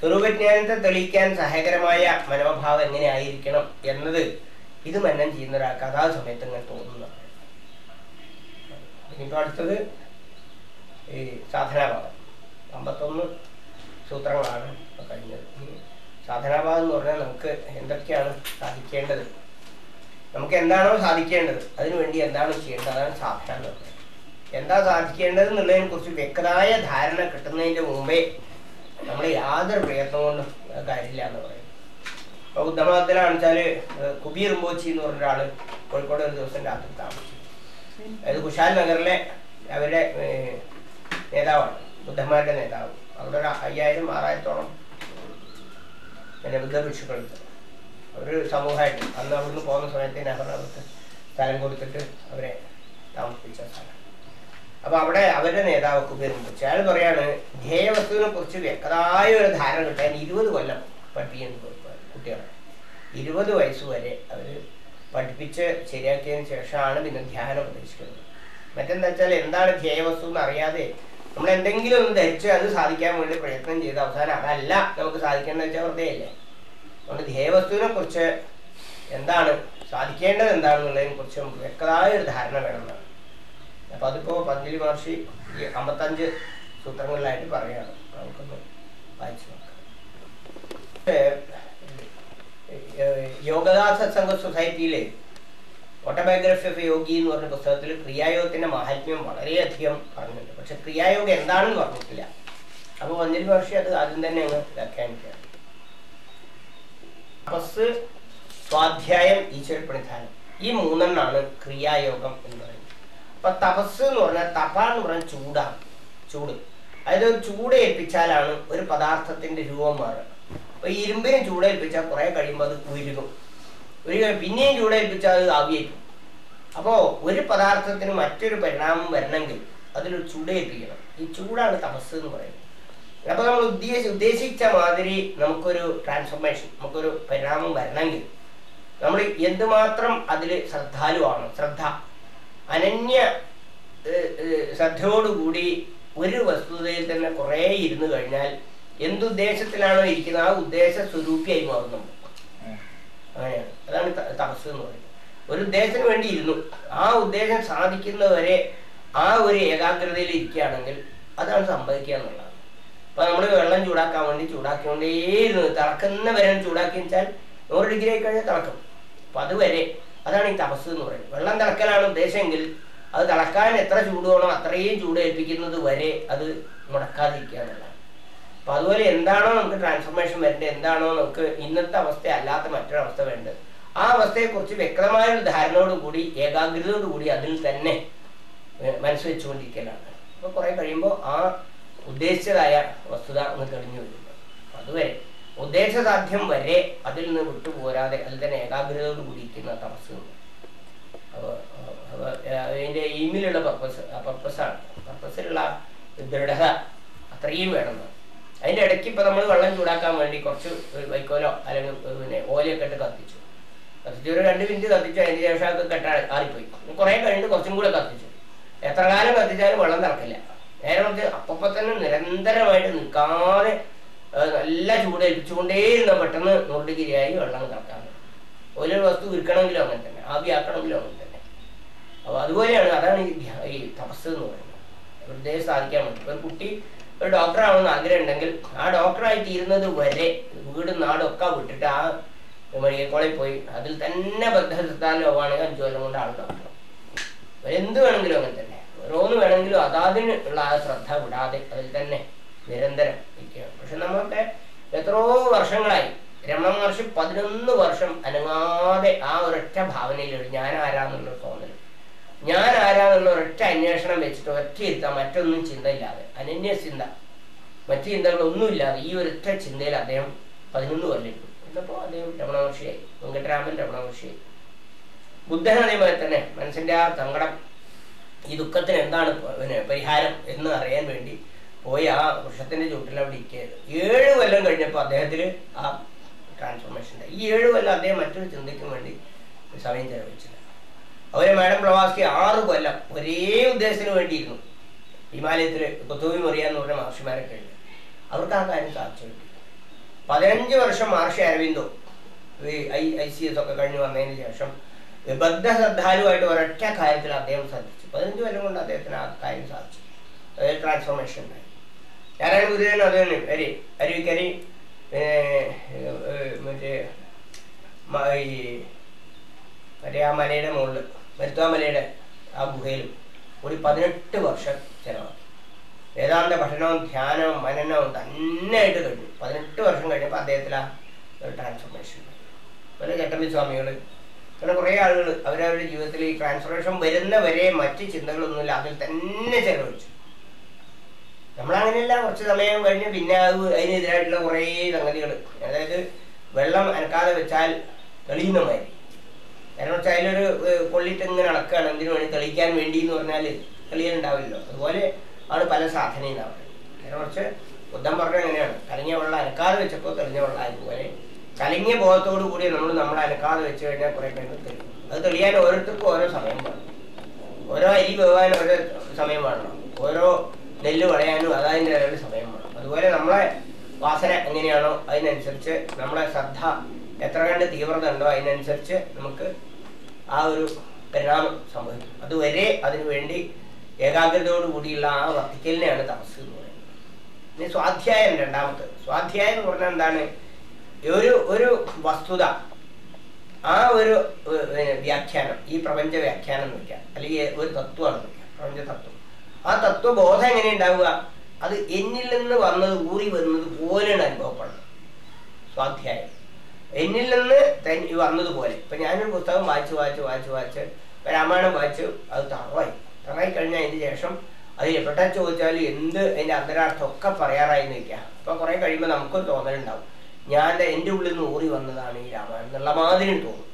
സ്വരൂപജ്ഞാനത്തെ തെളിയിക്കാൻ സഹായകരമായ മനോഭാവം എങ്ങനെ ആയിരിക്കണം എന്നത് ഇത് മന്നം ചെയ്യുന്ന ഒരാൾക്ക് അതാ സമയത്ത് ഇങ്ങനെ തോന്നുന്നതാണ് ഇനിയിപ്പോൾ അടുത്തത് ഈ സാധനാഭാവം അമ്പത്തൊന്ന് സൂത്രങ്ങളാണ് ഇപ്പൊ കഴിഞ്ഞത്. സാധനാഭാവം എന്ന് പറഞ്ഞാൽ നമുക്ക് എന്തൊക്കെയാണ് സാധിക്കേണ്ടത്? നമുക്ക് എന്താണോ സാധിക്കേണ്ടത് അതിനുവേണ്ടി എന്താണ് ചെയ്യേണ്ടത്? അതാണ് സാധന എന്താ സാധിക്കേണ്ടത് എന്നുള്ളതിനെ കുറിച്ച് വ്യക്തമായ ധാരണ കിട്ടുന്നതിന്റെ മുമ്പേ നമ്മൾ യാതൊരു പ്രയത്നം കൊണ്ടും കാര്യമില്ല എന്ന് പറയും. അപ്പൊ ബുദ്ധമതത്തിലാണെന്ന് വെച്ചാൽ കുബീർ ബോച്ചി എന്ന് പറഞ്ഞ ഒരാൾ കോഴിക്കോട് ഒരു ദിവസം രാത്രി താമസിച്ചു. അതായത് കുശാൽ നഗറിലെ അവരുടെ നേതാവാണ് ബുദ്ധന്മാരുടെ നേതാവ്. അവിടെ ഒരു അയ്യായിരം ആറായിരത്തോളം പിന്നെ ബുദ്ധ ഭിക്ഷുക്കളുണ്ട് ഒരു സമൂഹമായിട്ട് അന്ന് അവിടുന്ന് പോകുന്ന സമയത്ത് നെഹ്റു സ്ഥലം കൊടുത്തിട്ട് അവരെ താമസിപ്പിച്ച സ്ഥലം. അപ്പൊ അവിടെ അവരുടെ നേതാവ് കുബേരുണ്ട് അയാൾ പറയാണ് ധ്യേയവസ്തുവിനെ കുറിച്ച് വ്യക്തമായ ഒരു ധാരണ കിട്ടാൻ ഇരുപത് കൊല്ലം പഠിപ്പിക്കുന്നു കുട്ടികളെ. ഇരുപത് വയസ്സ് വരെ അവർ പഠിപ്പിച്ച് ശരിയാക്കിയതിന് ശേഷമാണ് പിന്നെ ധ്യാനം ഉപദേശിക്കുന്നത് മറ്റെന്താ വെച്ചാൽ എന്താണ് ധ്യേയവസ്തു എന്ന് അറിയാതെ നമ്മൾ എന്തെങ്കിലും ഒന്ന് ധരിച്ച് അത് സാധിക്കാൻ വേണ്ടി പ്രയത്നം ചെയ്ത് അവസാനം അതല്ല നമുക്ക് സാധിക്കേണ്ടത് വെച്ചാൽ വെറുതെ അല്ലേ? അതുകൊണ്ട് ധ്യേയവസ്തുവിനെ കുറിച്ച് എന്താണ് സാധിക്കേണ്ടത് എന്താണെന്നുള്ളതിനെ കുറിച്ച് നമുക്ക് വ്യക്തമായ ഒരു ധാരണ വേണമെന്നാണ്. അപ്പൊ അതിപ്പോ പതഞ്ജലി മഹർഷി ഈ അമ്പത്തഞ്ച് സൂത്രങ്ങളിലായിട്ട് പറയാണ് നമുക്കൊന്ന് വായിച്ചു നോക്കാം. യോഗദാ സത്സംഗ സൊസൈറ്റിയിലെ ഓട്ടോബയോഗ്രഫി ഓഫ് യോഗി എന്ന് പറഞ്ഞ പുസ്തകത്തിൽ ക്രിയായോഗത്തിന്റെ മാഹാത്മ്യം വളരെയധികം പറഞ്ഞിട്ടുണ്ട്. പക്ഷെ ക്രിയായോഗം എന്താണെന്ന് പറഞ്ഞിട്ടില്ല. അപ്പൊ പതഞ്ജലി മഹർഷി അത് ആദ്യം തന്നെ അങ്ങ് വ്യാഖ്യാനിക്കുകയാണ്. സ്വാധ്യായം ഈശ്വരപ്രണിധാനം ഈ മൂന്നെണ്ണാണ് ക്രിയായോഗം എന്ന് പറയുന്നത്. അപ്പൊ തപസ് എന്ന് പറഞ്ഞാൽ തപ എന്ന് പറഞ്ഞാൽ ചൂടാണ് ചൂട്. അതായത് ഒരു ചൂട് ഏൽപ്പിച്ചാലാണ് ഒരു പദാർത്ഥത്തിന്റെ രൂപം മാറുക. അപ്പൊ ഈ ഇരുമ്പിന് ചൂടേൽപ്പിച്ചാൽ കുറെ കഴിയുമ്പോൾ അത് ഉരുകും. ഒരു പിന്നെയും ചൂടേൽപ്പിച്ചാൽ അത് ആവിയേക്കും അപ്പോ ഒരു പദാർത്ഥത്തിന് മറ്റൊരു പരിണാമം വരണമെങ്കിൽ അതിലൊരു ചൂടേൽപ്പിക്കണം ഈ ചൂടാണ് തപസ് എന്ന് പറയുന്നത്. അപ്പൊ നമ്മൾ ഉദ്ദേശ ഉദ്ദേശിച്ച മാതിരി നമുക്കൊരു ട്രാൻസ്ഫോർമേഷൻ നമുക്കൊരു പരിണാമം വരണമെങ്കിൽ നമ്മൾ എന്തുമാത്രം അതിൽ ശ്രദ്ധാലുവാണ്. ശ്രദ്ധ. അനന്യ ശ്രദ്ധയോടുകൂടി ഒരു വസ്തുതയിൽ തന്നെ കുറേ ഇരുന്ന് കഴിഞ്ഞാൽ എന്തുദ്ദേശത്തിലാണോ ഇരിക്കുന്നത് ആ ഉദ്ദേശ സ്വരൂപിയായി മാറും അങ്ങനെയാണ്. അതാണ് തപസ് എന്ന് പറയുന്നത്. ഒരു ഉദ്ദേശത്തിന് വേണ്ടി ഇരുന്നു. ആ ഉദ്ദേശം സാധിക്കുന്നവരെ ആ ഒരു ഏകാഗ്രതയിൽ ഇരിക്കുകയാണെങ്കിൽ അതാണ് സംഭവിക്കുക എന്നുള്ളതാണ് അപ്പൊ നമ്മൾ വെള്ളം ചൂടാക്കാൻ വേണ്ടി ചൂടാക്കിക്കൊണ്ടേയിരുന്നു. തിളക്കുന്ന വരെ ചൂടാക്കി വെച്ചാൽ നൂറ് ഡിഗ്രി ആയി കഴിഞ്ഞാൽ തിളക്കും. അപ്പൊ അതുവരെ അതാണ് ഈ തപസ് എന്ന് പറയുന്നത്. വെള്ളം തിളക്കലാണ് ഉദ്ദേശമെങ്കിൽ അത് തിളക്കാൻ എത്ര ചൂട് വേണോ അത്രയും ചൂട് ഏൽപ്പിക്കുന്നത് വരെ അത് മുടക്കാതിരിക്കുക അപ്പൊ അതുപോലെ എന്താണോ നമുക്ക് ട്രാൻസ്ഫോർമേഷൻ വരേണ്ടത് എന്താണോ നമുക്ക് ഇന്നത്തെ അവസ്ഥ അല്ലാത്ത മറ്റൊരവസ്ഥ വേണ്ടത്. ആ അവസ്ഥയെക്കുറിച്ച് വ്യക്തമായ ഒരു ധാരണയോടുകൂടി ഏകാഗ്രതയോടുകൂടി അതിൽ തന്നെ മനസ്സ് വെച്ചുകൊണ്ടിരിക്കലാണ്. അപ്പൊ കുറെ കഴിയുമ്പോൾ ആ ഉദ്ദേശിച്ചതായ വസ്തുത ഒന്ന് തെളിഞ്ഞു വരുന്നു അതുവരെ ഉദ്ദേശസാധ്യം വരെ അതിൽ നിന്ന് വിട്ടുപോരാതെ അതിൽ തന്നെ ഏകാഗ്രതയോട് കൂടിയിരിക്കുന്ന തപസ്. അപ്പൊ അപ്പൊ അതിന്റെ എയിമിലുള്ള പർപ്പസ് ആ പർപ്പസാണ് പർപ്പസിലുള്ള ദൃഢത അത്രയും വേണം. അതിന്റെ ഇടയ്ക്ക് ഇപ്പൊ നമ്മൾ വെള്ളം ചൂടാക്കാൻ വേണ്ടി കുറച്ച് വൈക്കോലോ അല്ലെങ്കിൽ പിന്നെ ഓലയൊക്കെ ഇട്ട് കത്തിച്ചു. കത്തിച്ചു ഒരു രണ്ട് മിനിറ്റ് കത്തിച്ചു അതിന് ശേഷം അത് കെട്ടാ ആറിപ്പോയി കുറെ കഴിഞ്ഞിട്ട് കുറച്ചും കൂടെ കത്തിച്ചു. എത്ര കാലം കത്തിച്ചാലും വെള്ളം നടക്കില്ല നേരെ മറിച്ച് അപ്പപ്പോ തന്നെ നിരന്തരമായിട്ട് നിൽക്കാതെ ആ, നല്ല ചൂട് ഏൽപ്പിച്ചുകൊണ്ടേയിരുന്ന പെട്ടെന്ന് നൂറ് ഡിഗ്രിയായി വെള്ളം തിളക്കാൻ ഓരോ വസ്തു വിൽക്കണമെങ്കിലും അങ്ങനെ തന്നെ ആവിയാക്കണമെങ്കിലും അങ്ങനെ തന്നെ. അപ്പൊ അതുപോലെയാണ് അതാണ് ഈ തപസ് എന്ന് പറയുന്നത്. വെറുതെ സാധിക്കാൻ വേണ്ടി. ഒരു കുട്ടി ഒരു ഡോക്ടർ ആവണമെന്ന് ആഗ്രഹം ഉണ്ടെങ്കിൽ ആ ഡോക്ടറായി തീരുന്നത് വരെ വീടും നാടും ഒക്കെ വിട്ടിട്ട് ആ മെഡിക്കൽ കോളേജിൽ പോയി അതിൽ തന്നെ ബദ്ധശ്രദ്ധാലുവാണെങ്കിൽ അഞ്ചു കൊല്ലം കൊണ്ട് ആൾ ഡോക്ടർ എന്ത് വേണമെങ്കിലും അങ്ങനെ തന്നെ. ഓരോന്ന് വേണമെങ്കിലും അതാതിന് ഉള്ള ആ ശ്രദ്ധ വിടാതെ അതിൽ തന്നെ നിരന്തരം പക്ഷെ നമ്മളൊക്കെ എത്രയോ വർഷങ്ങളായി. രമണ മഹർഷി പതിനൊന്ന് വർഷം അനങ്ങാതെ ആ ഒരൊറ്റ ഭാവനയിലൊരു ഞാൻ ആരാന്നുള്ള തോന്നൽ. ഞാൻ ആരാന്നുള്ള ഒരൊറ്റ അന്വേഷണം വെച്ചിട്ട് ഒറ്റ ഇരുത്താം മറ്റൊന്നും ചിന്തയില്ലാതെ അനന്യ ചിന്ത. മറ്റു ചിന്തകളൊന്നുമില്ലാതെ ഈ ഒരൊറ്റ ചിന്തയിൽ അദ്ദേഹം പതിനൊന്ന് കൊല്ലം ഇട്ടു എന്നപ്പോൾ അദ്ദേഹം രമണ മഹർഷിയായി. വെങ്കട്ടരാമൻ രമണ മഹർഷിയായി. ബുദ്ധൻ അതേപോലെ തന്നെ മനസ്സിന്റെ ആ സങ്കടം ഈ ദുഃഖത്തിന് എന്താണ് പരിഹാരം എന്ന് അറിയാൻ വേണ്ടി പോയി ആ വൃക്ഷത്തിന്റെ ചുട്ടിൽ അവിടെ ഇരിക്കുകയത് ഏഴ് കൊല്ലം കഴിഞ്ഞപ്പോൾ അദ്ദേഹത്തിന് ആ ട്രാൻസ്ഫോർമേഷൻ ഉണ്ടായി. ഈ ഏഴ് കൊല്ലം അദ്ദേഹം മറ്റൊരു ചിന്തയ്ക്കും വേണ്ടി സമയം ചെലവഴിച്ചില്ല. അവരെ മാഡം പ്രവാസി ആറ് കൊല്ലം ഒരേ ഉദ്ദേശത്തിന് വേണ്ടിയിരുന്നു. ഹിമാലയത്തിൽ കൊത്തുവി മുറിയ എന്ന് പറഞ്ഞ മഹർഷിമാരൊക്കെ ഉണ്ട് അവർക്ക് ആ കാര്യം സാധിച്ചു കിട്ടി. പതിനഞ്ച് വർഷം Maharshi Aurobindo I I C S ഒക്കെ കഴിഞ്ഞ് വന്നതിന് ശേഷം ബദ്ധ ശ്രദ്ധാലുവായിട്ട് ഒരൊറ്റ കാര്യത്തിൽ അദ്ദേഹം ശ്രദ്ധിച്ചു. പതിനഞ്ച് കൊല്ലം കൊണ്ട് അദ്ദേഹത്തിന് ആ കാര്യം സാധിച്ചു. ട്രാൻസ്ഫോർമേഷൻ ഉണ്ടായി. ഗുരുദേവൻ അത് തന്നെ അരി അരുവിക്കരി മറ്റേ ഈ മറ്റേ ആ മലയുടെ മുകളിൽ മരുത്തുവാമലയുടെ ആ ഗുഹയിലും ഒരു പതിനെട്ട് വർഷം ചിലവാക്കി വേദാന്ത പഠനവും ധ്യാനവും മനനവും തന്നെയായിട്ട് കഴിഞ്ഞു. പതിനെട്ട് വർഷം കഴിഞ്ഞപ്പോൾ അദ്ദേഹത്തിൽ ആ ട്രാൻസ്ഫോർമേഷൻ പല ചട്ടമ്പി സ്വാമികൾ അങ്ങനെ കുറേ ആളുകൾ അവരവരുടെ ജീവിതത്തിൽ ഈ ട്രാൻസ്ഫോർമേഷൻ വരുന്നവരെ മറ്റ് ചിന്തകളൊന്നുമില്ല. അതിൽ തന്നെ ചെലവഴിച്ചു. നമ്മളങ്ങനെയല്ല കുറച്ച് സമയം കഴിഞ്ഞ് പിന്നെ അത് അതിനെതിരായിട്ടുള്ള കുറേ സംഗതികൾ അതായത് വെള്ളം അനക്കാതെ വെച്ചാൽ തെളിയുന്ന മാതിരി കാരണം വെച്ചാൽ അതിലൊരു കൊള്ളിട്ട് ഇങ്ങനെ അളക്കുകയാണ് എന്തിനു വേണ്ടി തെളിയിക്കാൻ വേണ്ടി എന്ന് പറഞ്ഞാൽ തെളിയലുണ്ടാവില്ലല്ലോ. അതുപോലെ ആണ് പല സാധനയും ഉണ്ടാവുന്നത്. കാരണം കുറച്ച് ബുദ്ധം പറഞ്ഞ എങ്ങനെയാണ് കലങ്ങിയ വെള്ളം അനക്കാതെ വെച്ചപ്പോൾ തെളിഞ്ഞ വെള്ളം അതുപോലെ കലങ്ങിയ ബോധത്തോടു കൂടി നമ്മൾ നമ്മൾ അനക്കാതെ വെച്ച് കഴിഞ്ഞാൽ കുറേ കഴിയുമ്പോൾ തെളിയും. അത് തെളിയാൻ ഓരോരുത്തർക്കും ഓരോ സമയം വേണം. ഓരോ അരി വേവാൻ ഓരോ സമയം വേണം. ഓരോ നെല്ല് വളയാനും അതതിന്റെ ഒരു സമയം വേണം. അതുപോലെ നമ്മളെ വാസന എങ്ങനെയാണോ അതിനനുസരിച്ച് നമ്മളെ ശ്രദ്ധ എത്ര കണ്ട് തീവ്രത ഉണ്ടോ അതിനനുസരിച്ച് നമുക്ക് ആ ഒരു പരിണാമം സംഭവിക്കും. അതുവരെ അതിനുവേണ്ടി ഏകാഗ്രതയോട് കൂടിയുള്ള ആ വർത്തിക്കലിനെയാണ് തപസ് എന്ന് പറയുന്നത്. ഇനി സ്വാധ്യായം രണ്ടാമത്തെ സ്വാധ്യായം എന്ന് പറഞ്ഞാൽ എന്താണ്? ഒരു ഒരു വസ്തുത ആ ഒരു വ്യാഖ്യാനം ഈ പ്രപഞ്ച വ്യാഖ്യാനം എന്ന് വെക്കാം. അല്ലെങ്കിൽ ഒരു തത്വമാണ് പ്രപഞ്ച തത്വം. ആ തത്വബോധം എങ്ങനെ ഉണ്ടാവുക? അത് എന്നിൽ നിന്ന് വന്നത് ഊറി വരുന്നത് പോലെയാണ് അനുഭവപ്പെടുന്നത്. സ്വാധ്യായം. എന്നിൽ നിന്ന് വന്നതുപോലെ. ഇപ്പൊ ഞാനൊരു പുസ്തകം വായിച്ച് വായിച്ച് വായിച്ച് വായിച്ച് രാമായണം വായിച്ച് അത് തറവായി. തറവായി കഴിഞ്ഞാൽ അതിന് ശേഷം അത് എവിടെ ചോദിച്ചാൽ എന്ത് അതിന്റെ അന്തരാർത്ഥം ഒക്കെ പറയാറായി നിൽക്കുക. അപ്പൊ കുറെ കഴിയുമ്പോൾ നമുക്കൊരു തോന്നലുണ്ടാവും ഞാൻ എന്റെ ഉള്ളിൽ നിന്ന് ഊറി വന്നതാണ് ഈ രാമായണം എന്നുള്ള മാതിരി തോന്നും.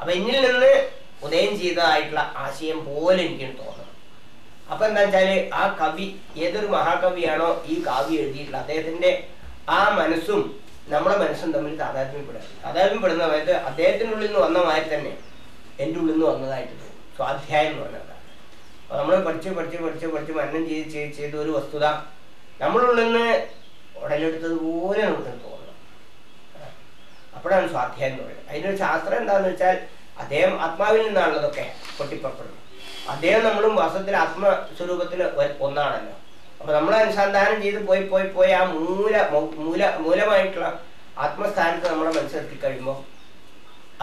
അപ്പൊ എന്നിൽ നിന്ന് ഉദയം ചെയ്തതായിട്ടുള്ള ആശയം പോലെ എനിക്ക് തോന്നണം അപ്പൊ എന്താ വെച്ചാൽ ആ കവി ഏതൊരു മഹാകവിയാണോ ഈ കാവ്യം എഴുതിയിട്ടുള്ളത് അദ്ദേഹത്തിന്റെ ആ മനസ്സും നമ്മുടെ മനസ്സും തമ്മിൽ താതാത്മ്യപ്പെടുക താതാത്മ്യപ്പെടുന്ന സമയത്ത് അദ്ദേഹത്തിന്റെ ഉള്ളിൽ നിന്ന് വന്ന മാതിരി തന്നെ എന്റെ ഉള്ളിൽ നിന്ന് വന്നതായിട്ട് തോന്നും സ്വാധ്യായം എന്ന് പറഞ്ഞത് അപ്പൊ നമ്മൾ പഠിച്ച് പഠിച്ച് പഠിച്ച് പഠിച്ച് മരണം ചെയ്ത് ചെയ്ത് ചെയ്ത ഒരു വസ്തുത നമ്മളുള്ളിൽ നിന്ന് ഉടലെടുത്തതുപോലെ നമുക്ക് തോന്നണം. അപ്പോഴാണ് സ്വാധ്യായം എന്ന് പറയുന്നത്. അതിനൊരു ശാസ്ത്രം എന്താണെന്ന് വെച്ചാൽ അദ്ദേഹം ആത്മാവിൽ നിന്നാണുള്ളതൊക്കെ പൊട്ടിപ്പുറപ്പെടുന്നത്. അദ്ദേഹം നമ്മളും വാസ്തവത്തിൽ ആത്മസ്വരൂപത്തിൽ സ്വരൂപത്തിൽ ഒന്നാണല്ലോ. അപ്പൊ നമ്മൾ അനുസന്ധാനം ചെയ്ത് പോയി പോയി പോയി ആ മൂല മൂല മൂലമായിട്ടുള്ള ആത്മസ്ഥാനത്ത് നമ്മളെ മനസ്സിലെത്തി കഴിയുമ്പോൾ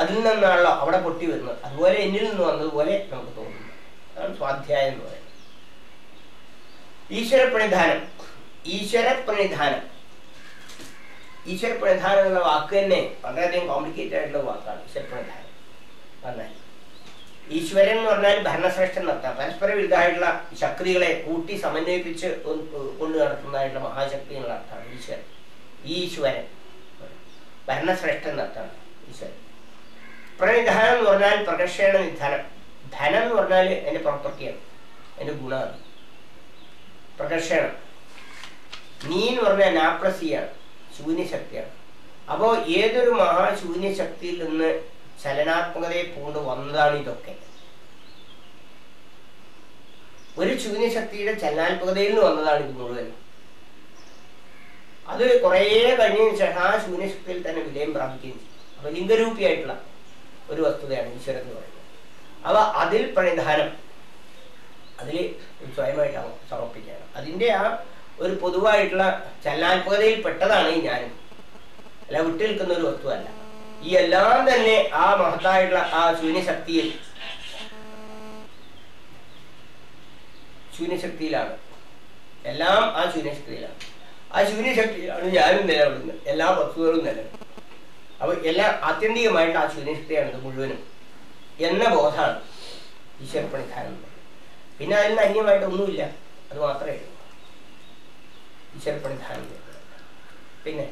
അതിൽ നിന്നാണല്ലോ അവിടെ പൊട്ടി വരുന്നത്. അതുപോലെ എന്നിൽ നിന്ന് വന്നതുപോലെ നമുക്ക് തോന്നുന്നു. അതാണ് സ്വാധ്യായം എന്ന് പറയുന്നത്. ഈശ്വര പ്രണിധാനം ഈശ്വര പ്രണിധാനം ഈശ്വര പ്രണിധാനം എന്നുള്ള വാക്ക് തന്നെ വളരെയധികം കോംപ്ലിക്കേറ്റഡ് ആയിട്ടുള്ള വാക്കാണ് ഈശ്വര പ്രണിധാനം പറഞ്ഞാൽ ഈശ്വരൻ എന്ന് പറഞ്ഞാൽ ഭരണശ്രേഷ്ഠൻ നടത്താം പരസ്പര വിരുദ്ധമായിട്ടുള്ള ശക്തികളെ കൂട്ടി സമന്വയിപ്പിച്ച് കൊണ്ട് നടത്തുന്നതായിട്ടുള്ള മഹാശക്തി എന്നുള്ള അർത്ഥമാണ് ഈശ്വരൻ. ഈശ്വരൻ. ഭരണശ്രേഷ്ഠൻ നടത്താണ് ഈശ്വരൻ. പ്രണിധാനം എന്ന് പറഞ്ഞാൽ പ്രകർഷണ നിധാനം. ധനം എന്ന് പറഞ്ഞാൽ അതിന്റെ പ്രോപ്പർട്ടിയാണ്. അതിന്റെ ഗുണമാണ്. പ്രകർഷണം. നീ എന്ന് പറഞ്ഞാൽ നാപ്രസിയാണ്. ശൂന്യശക്തിയാണ്. അപ്പോൾ ഏതൊരു മഹാശൂന്യശക്തിയിൽ നിന്ന് ചലനാത്മകതയെ പൂണ്ട് വന്നതാണ് ഇതൊക്കെ. ഒരു ശൂന്യശക്തിയുടെ ചലനാത്മകതയിൽ നിന്ന് വന്നതാണ് ഇത് മുഴുവൻ അത് കുറേ കഴിഞ്ഞതിന് ശേഷം ആ ശൂന്യശക്തിയിൽ തന്നെ വിലയം പ്രാപിക്കുകയും ചെയ്യും അപ്പൊ ലിംഗരൂപിയായിട്ടുള്ള ഒരു വസ്തുതയാണ് ഈശ്വരൻ എന്ന് പറയുന്നത്. അവ അതിൽ പ്രണിധാനം അതിൽ സ്വയമായിട്ട് സമർപ്പിക്കുകയാണ്. അതിന്റെ ആ ഒരു പൊതുവായിട്ടുള്ള ചലനാത്മകതയിൽ പെട്ടതാണ് ഈ ഞാനും. അല്ല വിട്ടു നിൽക്കുന്ന ഒരു വസ്തുവല്ല. ഈ എല്ലാം തന്നെ ആ മഹത്തായിട്ടുള്ള ആ ശൂന്യശക്തിയിൽ ശൂന്യശക്തിയിലാണ്. എല്ലാം ആ ശൂന്യശക്തിയിലാണ്. ആ ശൂന്യശക്തിയിലാണ് ഞാനും നിലകൊള്ളുന്നത് എല്ലാ വസ്തുക്കളും നിലകൊള്ളുന്നത് അപ്പൊ എല്ലാം ആത്യന്തികമായിട്ട് ആ ശൂന്യശക്തിയാണ് ഇത് മുഴുവനും എന്ന ബോധമാണ് പറയുന്നത്. പിന്നെ അതിൽ നിന്ന് അന്യമായിട്ട് ഒന്നുമില്ല. അത് മാത്രമേ ഉള്ളൂ. ഈശ്വരപ്രണിധാനം പിന്നെ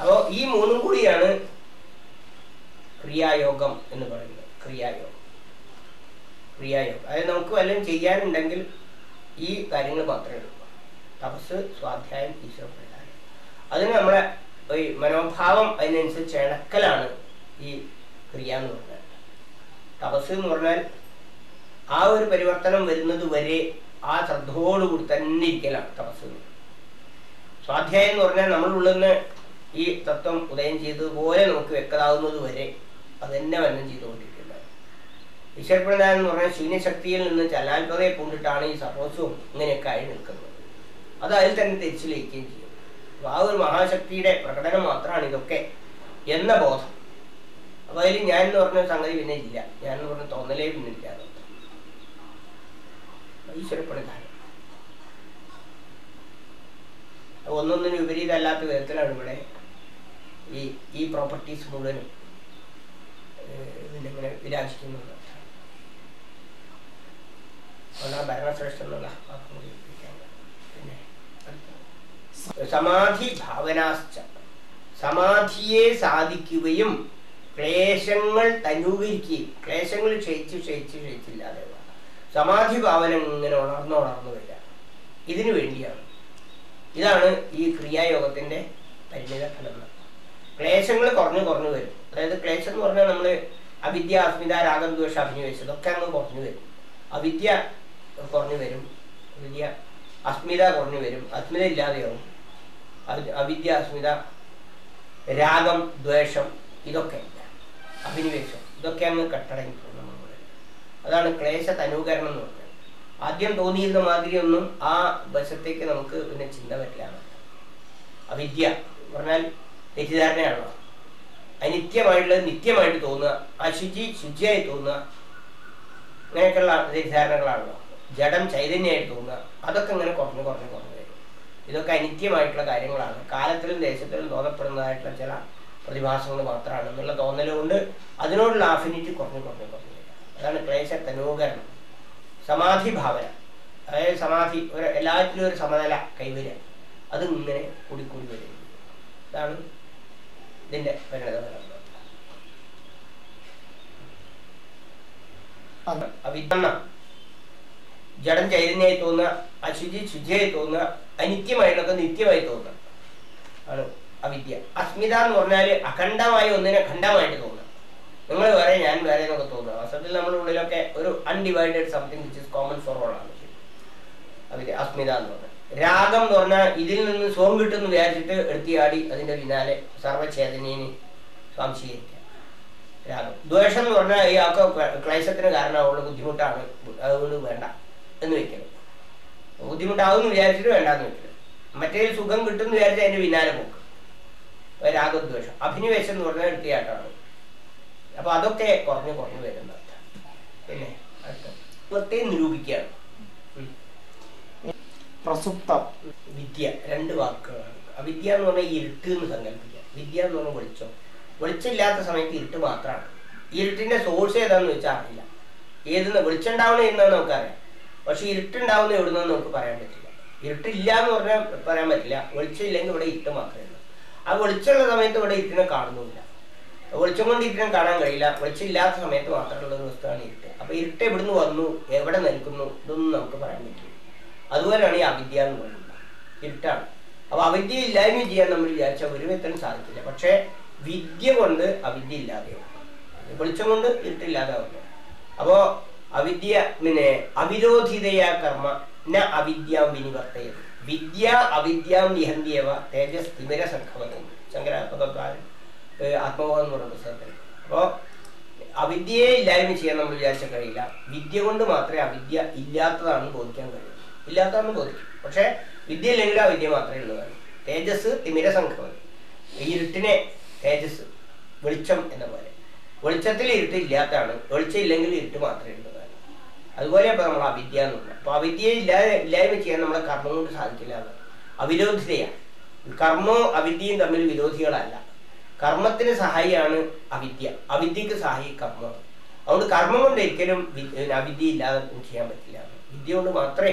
അപ്പോ ഈ മൂന്നും കൂടിയാണ് ക്രിയായോഗം എന്ന് പറയുന്നത്. ക്രിയായോഗം. ക്രിയായോഗം. അതായത് നമുക്ക് വല്ലതും ചെയ്യാനുണ്ടെങ്കിൽ ഈ കാര്യങ്ങൾ മാത്രമേ ഉള്ളൂ. തപസ് സ്വാധ്യായം ഈശ്വര പ്രധാനം അതിന് നമ്മളെ ഈ മനോഭാവം അതിനനുസരിച്ച് ഇണക്കലാണ് ഈ ക്രിയ എന്ന് പറഞ്ഞാൽ. തപസ് എന്ന് പറഞ്ഞാൽ ആ ഒരു പരിവർത്തനം വരുന്നത് വരെ ആ ശ്രദ്ധയോടുകൂടി തന്നെ ഇരിക്കലാണ് തപസ് സ്വാധ്യായം എന്ന് പറഞ്ഞാൽ നമ്മളുള്ളിൽ നിന്ന് ഈ തത്വം ഉദയം ചെയ്തതുപോലെ നമുക്ക് വ്യക്തമാകുന്നത് വരെ അത് തന്നെ വന്നം ചെയ്തുകൊണ്ടിരിക്കുന്നത്. ഈശ്വരപ്രധാനം എന്ന് പറഞ്ഞാൽ ശൂന്യശക്തിയിൽ നിന്ന് ചലാത്മതയെ പൂണ്ടിട്ടാണ് ഈ സർവസ്വവും ഇങ്ങനെയൊക്കെ ആയി നിൽക്കുന്നത്. അത് അതിൽ തന്നെ തിരിച്ചു ലയിക്കുകയും ചെയ്യും. അപ്പൊ ആ ഒരു മഹാശക്തിയുടെ പ്രകടനം മാത്രമാണ് ഇതൊക്കെ എന്ന ബോധം. അപ്പൊ അതിൽ ഞാൻ എന്ന് പറഞ്ഞ സംഗതി പിന്നെ ഇല്ല. ഞാൻ എന്ന് പറഞ്ഞ തോന്നലേ പിന്നെ ഇല്ല. ഒന്നൊന്നിന് വിപരീതമല്ലാത്ത വിധത്തിലാണ് ഇവിടെ ഈ ഈ പ്രോപ്പർട്ടീസ് മുഴുവനും ഏഹ്, ഇതിലിങ്ങനെ വിരാജിക്കുന്നത് അതുകൊണ്ടാണ് ഭരണശ്രേഷ്ഠ എന്നുള്ള പിന്നെ സമാധി ഭാവനാശ്ച. സമാധിയെ സാധിക്കുകയും ക്ലേശങ്ങൾ തനൂകരിക്കുകയും ക്ലേശങ്ങൾ ക്ഷയിച്ച് ക്ഷയിച്ച് ക്ഷയിച്ചില്ലാതെ. സമാധി ഭാവന ഇങ്ങനെ ഉണർന്നു ഉണർന്നു വരിക. ഇതിനു വേണ്ടിയാണ്. ഇതാണ് ഈ ക്രിയായോഗത്തിന്റെ പരിണിത ഫലം ക്ലേശങ്ങൾ കുറഞ്ഞു കുറഞ്ഞു വരും. അതായത് ക്ലേശം എന്ന് പറഞ്ഞാൽ നമ്മൾ അവിദ്യ അസ്മിത രാഗം ദോഷ അഭിനിവേശം ഇതൊക്കെ അങ്ങ് കുറഞ്ഞു വരും. അവിദ്യ കുറഞ്ഞു വരും. വിദ്യ അസ്മിത കുറഞ്ഞു വരും. അസ്മിത ഇല്ലാതെയാവും. അവിദ്യ അസ്മിത രാഗം ദ്വേഷം ഇതൊക്കെ. അഭിനിവേശം ഇതൊക്കെ അങ്ങ് കട്ടടങ്ങി പോകും അതാണ് ക്ലേശ തനൂകരണം എന്ന് പറഞ്ഞത്. ആദ്യം തോന്നിയിരുന്ന മാതിരിയൊന്നും ആ വശത്തേക്ക് നമുക്ക് പിന്നെ ചിന്ത പറ്റില്ല. അവിദ്യ പറഞ്ഞാൽ തെറ്റിദ്ധാരണയാണോ അനിത്യമായിട്ടുള്ളത് നിത്യമായിട്ട് തോന്നുക അശുചി ശുചിയായി തോന്നുക അങ്ങനെയൊക്കെയുള്ള തെറ്റിദ്ധാരണകളാണല്ലോ. ജഡം ചൈതന്യമായിട്ട് തോന്നുക അതൊക്കെ ഇങ്ങനെ കുറഞ്ഞു കുറഞ്ഞു കുറഞ്ഞു വരും. ഇതൊക്കെ അനിത്യമായിട്ടുള്ള കാര്യങ്ങളാണ്. കാലത്തിലും ദേശത്തിലും തോന്നപ്പെടുന്നതായിട്ടുള്ള ചില പ്രതിഭാസങ്ങൾ മാത്രമാണ് എന്നുള്ള തോന്നൽ കൊണ്ട് അതിനോടുള്ള ആഫിനിറ്റി കുറഞ്ഞു കുറഞ്ഞു കുറഞ്ഞു വരിക അതാണ് ക്ലേശ തനൂകരണം. സമാധി ഭാവന. അതായത് സമാധി ഒരു എല്ലാറ്റിലും ഒരു സമനില കൈവരിക. അത് ഇങ്ങനെ കൂടി കൂടി വരും. ഇതാണ് ഇതിന്റെ പരിണതഫലം അത്. അവിദ്യ ജഡം ചൈതന്യമായി തോന്നുക അശുചി ശുചിയായി തോന്നുക അനിത്യമായിട്ടൊക്കെ നിത്യമായി തോന്നുക. ആണ് അവിദ്യ. അസ്മിത എന്ന് പറഞ്ഞാൽ അഖണ്ഡമായ ഒന്നിനെ ഖണ്ഡമായിട്ട് തോന്നുക. നിങ്ങൾ വേറെ ഞാൻ വേറെ എന്നൊക്കെ തോന്നുക. വാസ്തവത്തിൽ നമ്മുടെ ഉള്ളിലൊക്കെ ഒരു undivided something which is common for all ആണ്. അവിദ്യ അസ്മിത എന്ന് പറഞ്ഞാൽ. രാഗം എന്ന് പറഞ്ഞാൽ ഇതിൽ നിന്ന് സോം കിട്ടുമെന്ന് വിചാരിച്ചിട്ട് എടുത്തിയാടി അതിന്റെ പിന്നാലെ സർവചേതനീനെ സ്വാംശീകരിക്കുക. രാഗം. ദ്വേഷം എന്ന് പറഞ്ഞാൽ ഈ ആൾക്ക് ക്ലേശത്തിന് കാരണമുള്ള ബുദ്ധിമുട്ടാണ്. അതുകൊണ്ട് വേണ്ട എന്ന് വെക്കണം ബുദ്ധിമുട്ടാവും വിചാരിച്ചിട്ട് വേണ്ടെന്ന് വെക്കണം മറ്റേ സുഖം കിട്ടുമെന്ന് വിചാരിച്ച് അതിന്റെ പിന്നാലെ പോക്ക്. രാഗദ്വേഷം അഭിനിവേശം എന്ന് പറഞ്ഞാൽ എടുത്തിയാട്ടാണ് അപ്പൊ അതൊക്കെ കുറഞ്ഞു കുറഞ്ഞു വരുന്നത് പിന്നെ തത്വത്തെ നിരൂപിക്കുകയാണ്. പ്രസുപ്തം വിദ്യ രണ്ട് വാക്കുകളാണ്. അവിദ്യ എന്ന് പറഞ്ഞാൽ ഇരുട്ട് എന്ന് സങ്കല്പിക്കുക വിദ്യ എന്ന് പറഞ്ഞാൽ വെളിച്ചം. വെളിച്ചമില്ലാത്ത സമയത്ത് ഇരുട്ട് മാത്രമാണ്. ഇരുട്ടിന്റെ സോഴ്സ് ഏതാന്ന് വെച്ചാൽ അറിയില്ല. ഏതെന്ന് വെളിച്ചം ഉണ്ടാവണ എന്നാന്ന് നമുക്കറിയാം. പക്ഷെ ഇരുട്ടുണ്ടാവുന്ന എവിടുന്നെന്ന് നമുക്ക് പറയാൻ പറ്റില്ല. ഇരുട്ടില്ല എന്ന് പറഞ്ഞാൽ പറയാൻ പറ്റില്ല. വെളിച്ചം ഇല്ലെങ്കിൽ ഇവിടെ ഇരുട്ട് മാത്രമേ ഉള്ളൂ. ആ വെളിച്ചമുള്ള സമയത്ത് ഇവിടെ ഇരുട്ടിനെ കാണുന്നില്ല വെളിച്ചം കൊണ്ട് ഇരുട്ടിനെ കാണാൻ കഴിയില്ല. വെളിച്ചം ഇല്ലാത്ത സമയത്ത് മാത്രമുള്ള ഒരു വസ്തുവാണ് ഇരുട്ട്. അപ്പൊ ഇരുട്ട് എവിടുന്ന് വന്നു? എവിടെ നിൽക്കുന്നു? ഇതൊന്നും നമുക്ക് പറയാൻ പറ്റില്ല. അതുപോലെയാണ് ഈ അവിദ്യ എന്ന് പറയുന്നത്. ഇരുട്ടാണ്. അപ്പൊ അവിദ്യ ഇല്ലായ്മ ചെയ്യാൻ നമ്മൾ വിചാരിച്ചാൽ ഒരു വിധത്തിനും സാധിക്കില്ല. പക്ഷേ വിദ്യ കൊണ്ട് അവിദ്യ ഇല്ലാതെയാവും. വെളിച്ചം കൊണ്ട് ഇരുട്ടില്ലാതാവില്ല അപ്പോ അവിദ്യ പിന്നെ അവിരോധിതയ കർമ്മ ന അവിദ്യാം വിനിവർത്തയത്. വിദ്യ അവിദ്യാം നിഹന്തിയവ തേജസ് തിമിര സംഘവനം ശങ്കരാത്മകാരൻ ആത്മബോധം എന്ന് പറയുന്ന പുസ്തകത്തിൽ. അപ്പോ അവിദ്യയെ ഇല്ലായ്മ ചെയ്യാൻ നമ്മൾ വിചാരിച്ച കഴിയില്ല. വിദ്യ കൊണ്ട് മാത്രമേ അവിദ്യ ഇല്ലാത്തതാണെന്ന് ബോധിക്കാൻ കഴിയൂ. ഇല്ലാത്തതാണെന്ന് ബോധിക്കും പക്ഷെ വിദ്യ ഇല്ലെങ്കിൽ ആ വിദ്യ മാത്രമേ ഉള്ളതാണ് തേജസ് തിമിര സംഘമാണ് ഇരുട്ടിനെ തേജസ് വെളിച്ചം എന്ന പോലെ. വെളിച്ചത്തിൽ ഇരുട്ട് ഇല്ലാത്തതാണ്. വെളിച്ചം ഇല്ലെങ്കിൽ ഇരുട്ട് മാത്രമേ ഉള്ളതാണ് അതുപോലെ ഇപ്പൊ നമ്മൾ അവിദ്യ എന്ന് പറഞ്ഞത് അപ്പൊ അവിദ്യയെ ഇല്ലാതെ ഇല്ലായ്മ ചെയ്യാൻ നമ്മളെ കർമ്മം കൊണ്ട് സാധിക്കില്ല അവിരോധിതയാണ്. കർമ്മവും അവിദ്യയും തമ്മിൽ വിരോധികളല്ല. കർമ്മത്തിന് സഹായിയാണ് അവിദ്യ. അവിദ്യക്ക് സഹായി കർമ്മം. അതുകൊണ്ട് കർമ്മം കൊണ്ട് ഒരിക്കലും അവിദ്യ ഇല്ലാതെ ചെയ്യാൻ പറ്റില്ല വിദ്യ കൊണ്ട് മാത്രമേ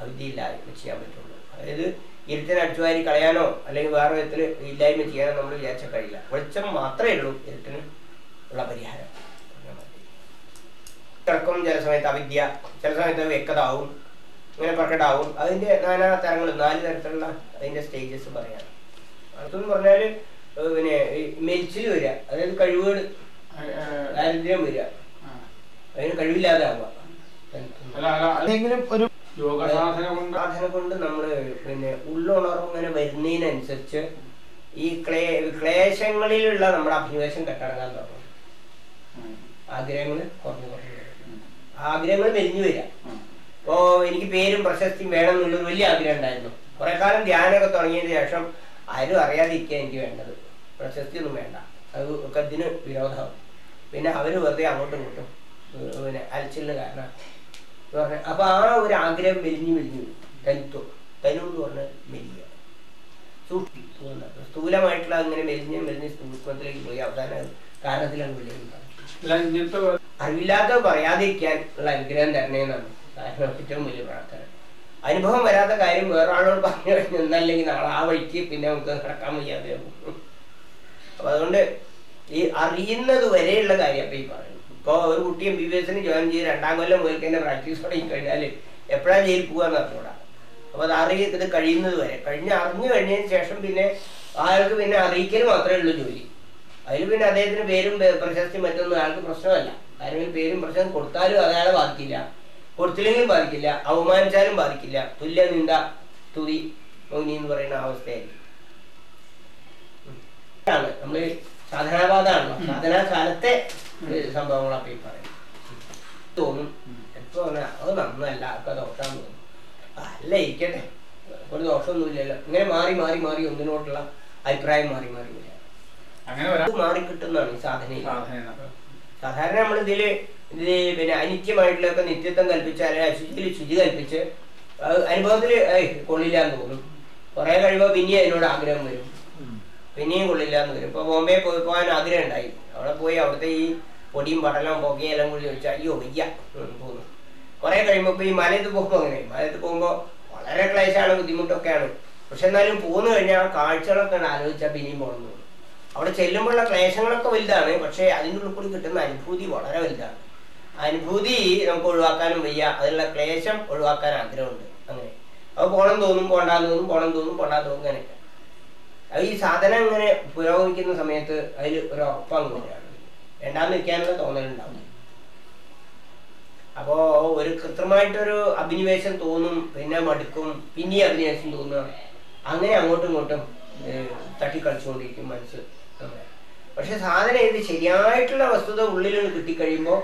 അവിദ്യ ഇല്ലാതെ ചെയ്യാൻ പറ്റുള്ളൂ. അതായത് ഇരുട്ടിനെ അടിച്ചുവാരി കളയാനോ അല്ലെങ്കിൽ വേറെ വിധത്തിൽ ഇല്ലായ്മ ചെയ്യാനോ നമ്മൾ വിചാരിച്ച കഴിയില്ല വെളിച്ചം മാത്രമേ ഉള്ളൂ ഇരുട്ടിന് ഉള്ള പരിഹാരം. കിടക്കും ചില സമയത്ത് അവിദ്യ ചില സമയത്ത് വ്യക്തതാവും ഇങ്ങനെ പ്രകടാവും. അതിന്റെ നാനാ തരങ്ങൾ നാല് തരത്തിലുള്ള അതിന്റെ സ്റ്റേജസ് പറയാം. അടുത്തെന്ന് പറഞ്ഞാൽ പിന്നെ മെരിച്ചിൽ വരിക അതായത് കഴിവുകൾ ദാരിദ്ര്യം വരിക. അതിന് കഴിവില്ലാതെ ആവുക എന്തെങ്കിലും ഒരു കൊണ്ട് നമ്മൾ പിന്നെ ഉള്ളുണർവ് വരുന്നതിനനുസരിച്ച് ഈ ക്ലേ ക്ലേശങ്ങളിലുള്ള നമ്മുടെ അഭിനിവേശം കെട്ടടങ്ങാൻ തുടങ്ങും. ആഗ്രഹങ്ങൾ കുറഞ്ഞു കുറഞ്ഞു ആഗ്രഹങ്ങൾ മെലിഞ്ഞു വരിക. ഇപ്പോ എനിക്ക് പേരും പ്രശസ്തിയും വേണം എന്നുള്ളൊരു വലിയ ആഗ്രഹം ഉണ്ടായിരുന്നു. കുറെ കാലം ധ്യാനമൊക്കെ തുടങ്ങിയതിന് ശേഷം ആരും അറിയാതിരിക്കുക എനിക്ക് വേണ്ടത്. പ്രശസ്തി ഒന്നും വേണ്ട. അത് ഒക്കെ ഇതിന് വിരോധമാവും. പിന്നെ അവർ വെറുതെ അങ്ങോട്ടും ഇങ്ങോട്ടും പിന്നെ അലച്ചിലിന് കാരണം അപ്പൊ ആ ഒരു ആഗ്രഹം മെലിഞ്ഞു മെലിഞ്ഞു തനിത്വം. തനു എന്ന് പറഞ്ഞാൽ മെലിയ. സൂക്ഷി സ്ഥൂലമായിട്ടുള്ള അങ്ങനെ മെലിഞ്ഞ് മെലിഞ്ഞ് സൂക്ഷ്മത്തിലേക്ക് പോയി. അവസാന കാരണത്തിലാണ് വിളിയുണ്ടാകും അറിവില്ലാതെ അറിവില്ലാത്ത പറയാതിരിക്കാൻ ഉള്ള അനുഗ്രഹം തന്നെ കാരണം ഏറ്റവും വലിയ പ്രാർത്ഥന. അനുഭവം വരാത്ത കാര്യം വേറെ ആളോട് പറഞ്ഞു എന്നല്ലെങ്കിൽ നാളെ ആ വഴിക്ക് പിന്നെ നമുക്ക് നടക്കാൻ വയ്യാതെ. അപ്പൊ അതുകൊണ്ട് ഈ അറിയുന്നത് വരെയുള്ള കാര്യം അപ്പൊ ഈ പറയുന്നത്. ഇപ്പൊ ഒരു കുട്ടി എം ബി ബി എസിന് ജോയിൻ ചെയ്ത് രണ്ടാം കൊല്ലം മുതൽ തന്നെ പ്രാക്ടീസ് തുടങ്ങി കഴിഞ്ഞാൽ എപ്പോഴാ ജയിൽ പോകാന്ന് അറിഞ്ഞൂടാ. അപ്പോൾ അത് അറിയ ഇത് കഴിയുന്നത് വരെ. കഴിഞ്ഞ് അറിഞ്ഞു കഴിഞ്ഞതിന് ശേഷം പിന്നെ ആൾക്ക് പിന്നെ അറിയിക്കൽ മാത്രമേ ഉള്ളൂ ജോലി. അതിൽ പിന്നെ അദ്ദേഹത്തിന് പേരും പ്രശസ്തി മറ്റൊന്നും ആൾക്ക് പ്രശ്നമല്ല. ആരെങ്കിലും പേരും പ്രശ്നം കൊടുത്താലും അയാളെ ബാധിക്കില്ല. കൊടുത്തില്ലെങ്കിലും ബാധിക്കില്ല. അവമാനിച്ചാലും ബാധിക്കില്ല. തുല്യ നിന്ദ തുതി മൗനി എന്ന് പറയുന്ന അവസ്ഥയായിരിക്കും. നമ്മൾ നമ്മൾ സാധനാപാതാണല്ലോ സാധനാ കാലത്തെ സംഭവങ്ങളൊക്കെ ഈ പറയും. തോന്നും. എപ്പോ അത് നന്നല്ല ഒക്കെ ദോഷാന്ന് തോന്നും. അല്ല ഇരിക്കട്ടെ. ഒരു ദോഷമൊന്നുമില്ലല്ലോ. ഇങ്ങനെ മാറി മാറി മാറി ഒന്നിനോട്ടുള്ള അഭിപ്രായം മാറി മാറി വരിക. അങ്ങനെ മാറി കിട്ടുന്നതാണ് ഈ സാധന സാധാരണ നമ്മൾ ഇതിൽ ഇത് പിന്നെ അനിത്യമായിട്ടുള്ളൊക്കെ നിത്യത്വം കൽപ്പിച്ച് അല്ലെങ്കിൽ അശുചിയിൽ ശുചി കൽപ്പിച്ച് അനുഭവത്തിൽ ഏയ് കൊള്ളില്ല എന്ന് തോന്നും. കുറെ കഴിയുമ്പോൾ പിന്നെ അതിനോട് ആഗ്രഹം വരും. പിന്നെയും കൊള്ളില്ല എന്ന് വരും. ഇപ്പൊ ബോംബെ പോയി പോകാൻ ആഗ്രഹം ഉണ്ടായി അവിടെ പോയി അവിടുത്തെ ഈ പൊടിയും പടലവും പുകയും എല്ലാം കൂടി ചോദിച്ചാൽ അയ്യോ വയ്യ. പോകുന്നു കുറെ കഴിയുമ്പോൾ ഇപ്പൊ ഈ മലയത്ത് പോകുമ്പോൾ അങ്ങനെ. മലയത്ത് പോകുമ്പോൾ വളരെ ക്ലേശാണ് ബുദ്ധിമുട്ടൊക്കെയാണ്. പക്ഷെ എന്നാലും പോന്നു കഴിഞ്ഞാൽ ആ കാഴ്ചകളൊക്കെ ആലോചിച്ചാൽ പിന്നെയും പോകണം അവിടെ ചെല്ലുമ്പോഴുള്ള ക്ലേശങ്ങളൊക്കെ വലുതാണ്. പക്ഷെ അതിന്റെ ഉള്ളിൽ കൂടി കിട്ടുന്ന അനുഭൂതി വളരെ വലുതാണ്. അനുഭൂതി നമുക്ക് ഒഴിവാക്കാനും വയ്യ. അതിനുള്ള ക്ലേശം ഒഴിവാക്കാൻ ആഗ്രഹമുണ്ട്. അങ്ങനെ. അപ്പോൾ പോണം തോന്നും പോണ്ടാന്ന് തോന്നും പോണം തോന്നും പോണ്ടാന്ന് തോന്നും അങ്ങനെ ഈ സാധനം ഇങ്ങനെ പുരോഗമിക്കുന്ന സമയത്ത് അതിൽ ഒരു ഉറപ്പങ്ങ് വരികയാണ് രണ്ടാമത് വെക്കാനുള്ള തോന്നലുണ്ടാവും. അപ്പോ ഒരു കൃത്യമായിട്ടൊരു അഭിനിവേശം തോന്നും പിന്നെ മടുക്കും പിന്നെ അഭിനിവേശം തോന്നുക. അങ്ങനെ അങ്ങോട്ടും ഇങ്ങോട്ടും തട്ടിക്കളിച്ചുകൊണ്ടിരിക്കും മനസ്സ് പക്ഷെ സാധനം ഇത് ശരിയായിട്ടുള്ള വസ്തുത ഉള്ളിൽ കിട്ടിക്കഴിയുമ്പോൾ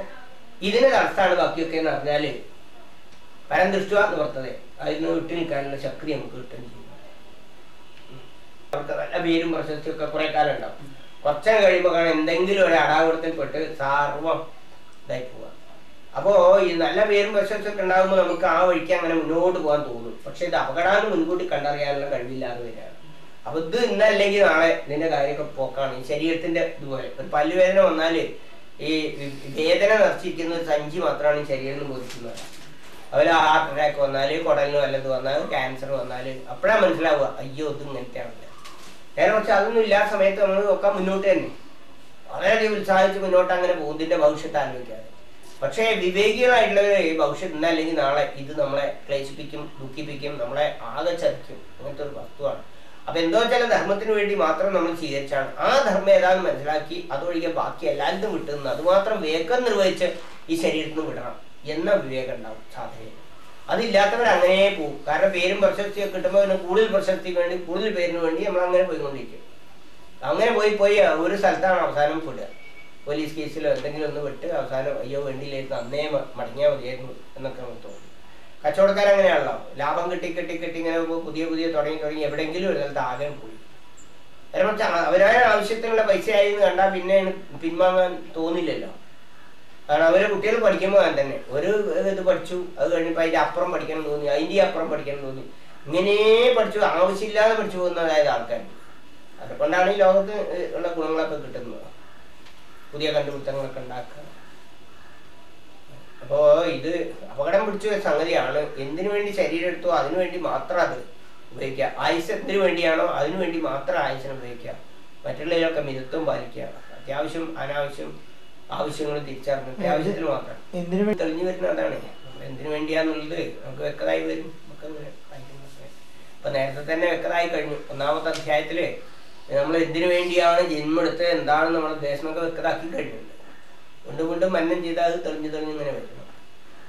ഇതിന് തടസ്സമാണ് ബാക്കിയൊക്കെ എന്ന് പറഞ്ഞാൽ പരം ദൃഷ്ടുവ എന്ന് പറഞ്ഞത്. അതിന് വിട്ടു നിൽക്കാനുള്ള ശക്തി നമുക്ക് ചെയ്യും. അവർക്ക് പേരും പ്രശസ്തിയൊക്കെ കുറെ കാലം ഉണ്ടാവും. കുറച്ചു കഴിയുമ്പോൾ കാണാൻ എന്തെങ്കിലും ഒരു അടാകുടത്തിൽ പെട്ട് സർവം ഇതായി പോവാ അപ്പോ ഈ നല്ല പേരും പ്രശസ്തിയൊക്കെ ഉണ്ടാകുമ്പോൾ നമുക്ക് ആ വഴിക്ക് അങ്ങനെ മുന്നോട്ട് പോകാൻ തോന്നും. പക്ഷെ ഇത് അപകടാന്ന് മുൻകൂട്ടി കണ്ടറിയാനുള്ള കഴിവില്ലാതെ വരികയാണ്. അപ്പൊ ഇത് ഇന്നല്ലെങ്കിൽ നാളെ നിന്റെ കാര്യമൊക്കെ പോക്കാണ്. ഈ ശരീരത്തിന്റെ ഇതുപോലെ ഒരു പല്ലുവേദന വന്നാൽ ഈ വേദന നിറച്ചിരിക്കുന്ന സഞ്ചി മാത്രമാണ് ഈ ശരീരം ബോധിക്കുന്നത് അതുപോലെ ഹാർട്ട് അറ്റാക്ക് വന്നാൽ കുടലിന് വല്ലത് വന്നാൽ ക്യാൻസർ വന്നാൽ അപ്പോഴാ മനസ്സിലാവുക അയ്യോ ഇത് ഇങ്ങനത്തെയാണ് നേരെ കുറച്ച് അതൊന്നും ഇല്ലാത്ത സമയത്ത് നമ്മൾ ഒക്കെ മുന്നോട്ട് തന്നെ. വളരെയധികം ഉത്സാഹിച്ച് മുന്നോട്ട് അങ്ങനെ പോകുന്നതിന്റെ ഭവിഷ്യത്ത് ആലോചിക്കാതെ. പക്ഷേ വിവേകികളായിട്ടുള്ളവർ ഈ ഭവിഷ്യത്ത് ഇന്ന് അല്ലെങ്കിൽ നാളെ ഇത് നമ്മളെ ക്ലേശിപ്പിക്കും ദുഃഖിപ്പിക്കും നമ്മളെ ആകെ ചതിക്കും. അങ്ങനത്തെ ഒരു വസ്തുവാണ്. അപ്പൊ എന്തോ ചില ധർമ്മത്തിന് വേണ്ടി മാത്രം നമ്മൾ സ്വീകരിച്ചാണ്. ആ ധർമ്മം ഏതാണെന്ന് മനസ്സിലാക്കി അതൊഴികെ ബാക്കി എല്ലാവരും വിട്ടുനിന്ന് അതുമാത്രം വേഗം നിർവഹിച്ച് ഈ ശരീരത്തിൽ നിന്ന് വിടണം എന്ന വിവേകം ഉണ്ടാവും സാധനയിൽ. അതില്ലാത്തവർ അങ്ങനെ പോകും. കാരണം പേരും പ്രശസ്തിയൊക്കെ കിട്ടുമ്പോൾ കൂടുതൽ പ്രശസ്തിക്ക് വേണ്ടി കൂടുതൽ പേരിന് വേണ്ടി നമ്മൾ അങ്ങനെ പോയിക്കൊണ്ടിരിക്കും. അങ്ങനെ പോയി പോയി ഒരു സ്ഥലത്താണ് അവസാനം പെടുക. പോലീസ് കേസിലോ എന്തെങ്കിലും ഒന്ന് വിട്ട് അവസാനം അയ്യോ വേണ്ടിയില്ലായിരുന്നു അന്നേ മടങ്ങിയാൽ മതിയായിരുന്നു എന്നൊക്കെ നമുക്ക് തോന്നും. കച്ചവടക്കാർ അങ്ങനെയാണല്ലോ ലാഭം കിട്ടി കിട്ടി കിട്ടി ഇങ്ങനെ പുതിയ പുതിയ തുടങ്ങി തുടങ്ങി എവിടെയെങ്കിലും ഒരു സ്ഥലത്ത് ആകെ പോയി. കാരണം അവരവരുടെ ആവശ്യത്തിനുള്ള പൈസ ആയി എന്ന് കണ്ടാൽ പിന്നെ പിൻവാങ്ങാൻ തോന്നില്ലല്ലോ. കാരണം അവരെ കുട്ടികൾ പഠിക്കുമ്പോൾ തന്നെ. ഒരു ഇത് പഠിച്ചു അത് കഴിഞ്ഞപ്പോൾ അതിന്റെ അപ്പുറം പഠിക്കണം തോന്നി അതിന്റെ അപ്പുറം പഠിക്കണം തോന്നി. ഇങ്ങനെ പഠിച്ചു ആവശ്യമില്ലാതെ പഠിച്ചു പോകുന്നതായത് ആൾക്കാർ അതുകൊണ്ടാണ് ഈ ലോകത്ത് ഉള്ള ഗുണങ്ങളൊക്കെ കിട്ടുന്നത്. പുതിയ കണ്ടുപിടുത്തങ്ങളൊക്കെ ഉണ്ടാക്കുക. അപ്പോൾ ഇത് അപകടം പിടിച്ച സംഗതിയാണ്. എന്തിനു വേണ്ടി ശരീരം എടുത്തോ അതിനു വേണ്ടി മാത്രം അത് ഉപയോഗിക്കുക. ആയുസ് എന്തിനു വേണ്ടിയാണോ അതിനു വേണ്ടി മാത്രം ആയുസിനെ ഉപയോഗിക്കുക. മറ്റുള്ളവരൊക്കെ മിതത്വം പാലിക്കുക. അത്യാവശ്യം അനാവശ്യം ആവശ്യങ്ങൾ തിരിച്ചറിഞ്ഞിട്ട് ആവശ്യത്തിന് മാത്രം. എന്തിനു വേണ്ടി? തെളിഞ്ഞു വരുന്ന അതാണ്. എന്തിനു വേണ്ടിയാന്നുള്ളത് നമുക്ക് വ്യക്തമായി വരും. നമുക്ക് അപ്പൊ നേരത്തെ തന്നെ വ്യക്തമായി കഴിഞ്ഞു. ഒന്നാമത്തെ അധ്യായത്തിൽ നമ്മൾ എന്തിനു വേണ്ടിയാണ് ജന്മെടുത്ത് എന്താണ് നമ്മുടെ ദേശമൊക്കെ വ്യക്തമാക്കി കഴിഞ്ഞിട്ടുണ്ട്. വീണ്ടും വീണ്ടും മന്നം ചെയ്താൽ അത് തെളിഞ്ഞു തെളിഞ്ഞു ഇങ്ങനെ വരുന്നു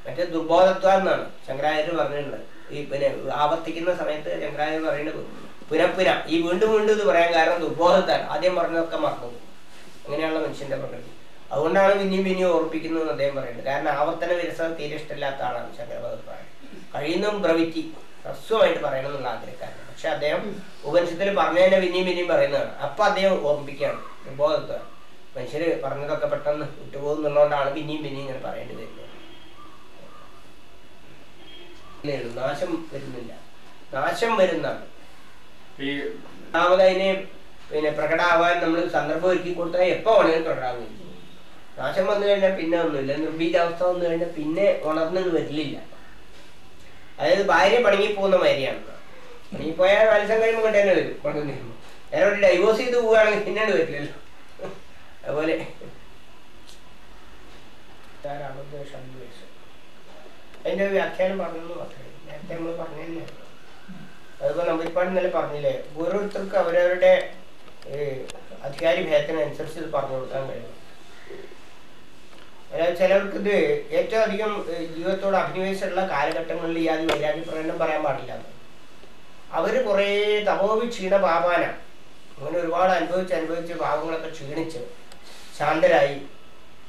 മറ്റേ ദുർബോധത്വം എന്നാണ് ശങ്കരാചാര്യ പറഞ്ഞിട്ടുള്ളത്. ഈ പിന്നെ ആവർത്തിക്കുന്ന സമയത്ത് ശങ്കരാചാര്യ പറയേണ്ടത് പുനഃപുന ഈ വീണ്ടും വീണ്ടും ഇത് പറയാൻ കാരണം ദുർബോധത്താണ് ആദ്യം പറഞ്ഞതൊക്കെ മറന്നു അങ്ങനെയുള്ള മനുഷ്യന്റെ പ്രകൃതി. അതുകൊണ്ടാണ് പിന്നെയും പിന്നെയും ഓർപ്പിക്കുന്നത് അദ്ദേഹം പറയുന്നത്. കാരണം ആവർത്തന വിരസത തീരെ ഇഷ്ടമില്ലാത്ത ആളാണ് ശങ്കരഭഗവത് കഴിയുന്നതും ബ്രവിറ്റി ഹ്രസ്വമായിട്ട് പറയണം എന്നുള്ള ആഗ്രഹക്കാരൻ പക്ഷെ അദ്ദേഹം ഉപനിഷത്തിൽ പറഞ്ഞതിനെ പിന്നെയും പിന്നെയും പറയുന്നതാണ്. അപ്പൊ അദ്ദേഹം ഓർമ്മിപ്പിക്കുകയാണ് ബോധത്വം മനുഷ്യര് പറഞ്ഞതൊക്കെ പെട്ടെന്ന് വിട്ടുപോകുന്നുള്ളതുകൊണ്ടാണ് പിന്നെയും പിന്നെയും ഇങ്ങനെ പറയേണ്ടി വരുന്നത്. നാശം വരുന്നില്ല. നാശം വരുന്നതാണ്. രണ്ടാമത് അതിനെ പിന്നെ പ്രകടമാവാൻ നമ്മൾ സന്ദർഭം ഒരുക്കി കൊടുത്താൽ എപ്പോ വേണമെങ്കിലും ചെയ്യും. നാശം വന്നു കഴിഞ്ഞാൽ പിന്നെ ഒന്നുമില്ല. നിർബീജാവസ്ഥ വന്നു കഴിഞ്ഞാൽ പിന്നെ ഉണർന്നത് വരില്ല. അതായത് ഭാര്യ പണങ്ങി പോകുന്ന മാതിരിയാണ് പണങ്ങി പോയാൽ മത്സ്യം കഴിയുമ്പോൾ തന്നെ വരും. പണങ്ങി നേരെ ഡൈവോഴ്സ് ചെയ്ത് പോവുകയാണെങ്കിൽ പിന്നീട് വരില്ലല്ലോ. അതുപോലെ. അതിന്റെ വ്യാഖ്യാനം പറഞ്ഞു നേരത്തെ നമ്മൾ പറഞ്ഞു തന്നെയാണ് അതിപ്പോ നമ്പരിപ്പാട് ഇന്നലെ പറഞ്ഞില്ലേ ഓരോരുത്തർക്കും അവരവരുടെ അധികാരി ഭേദത്തിനനുസരിച്ച് ഇത് പറഞ്ഞു കൊടുക്കാൻ കഴിയും. ഇത് ഏറ്റവും അധികം ജീവിതത്തോട് അഭിനിവേശമുള്ള കാലഘട്ടങ്ങളിൽ ഈ ആദ്യം വൈരാഗ്യ പ്രകടനം പറയാൻ പാടില്ല. അവർ കുറേ തപോവി ക്ഷീണ പാപാന അങ്ങനെ ഒരുപാട് അനുഭവിച്ച് അനുഭവിച്ച് പാപങ്ങളൊക്കെ ക്ഷീണിച്ച് ശാന്തരായി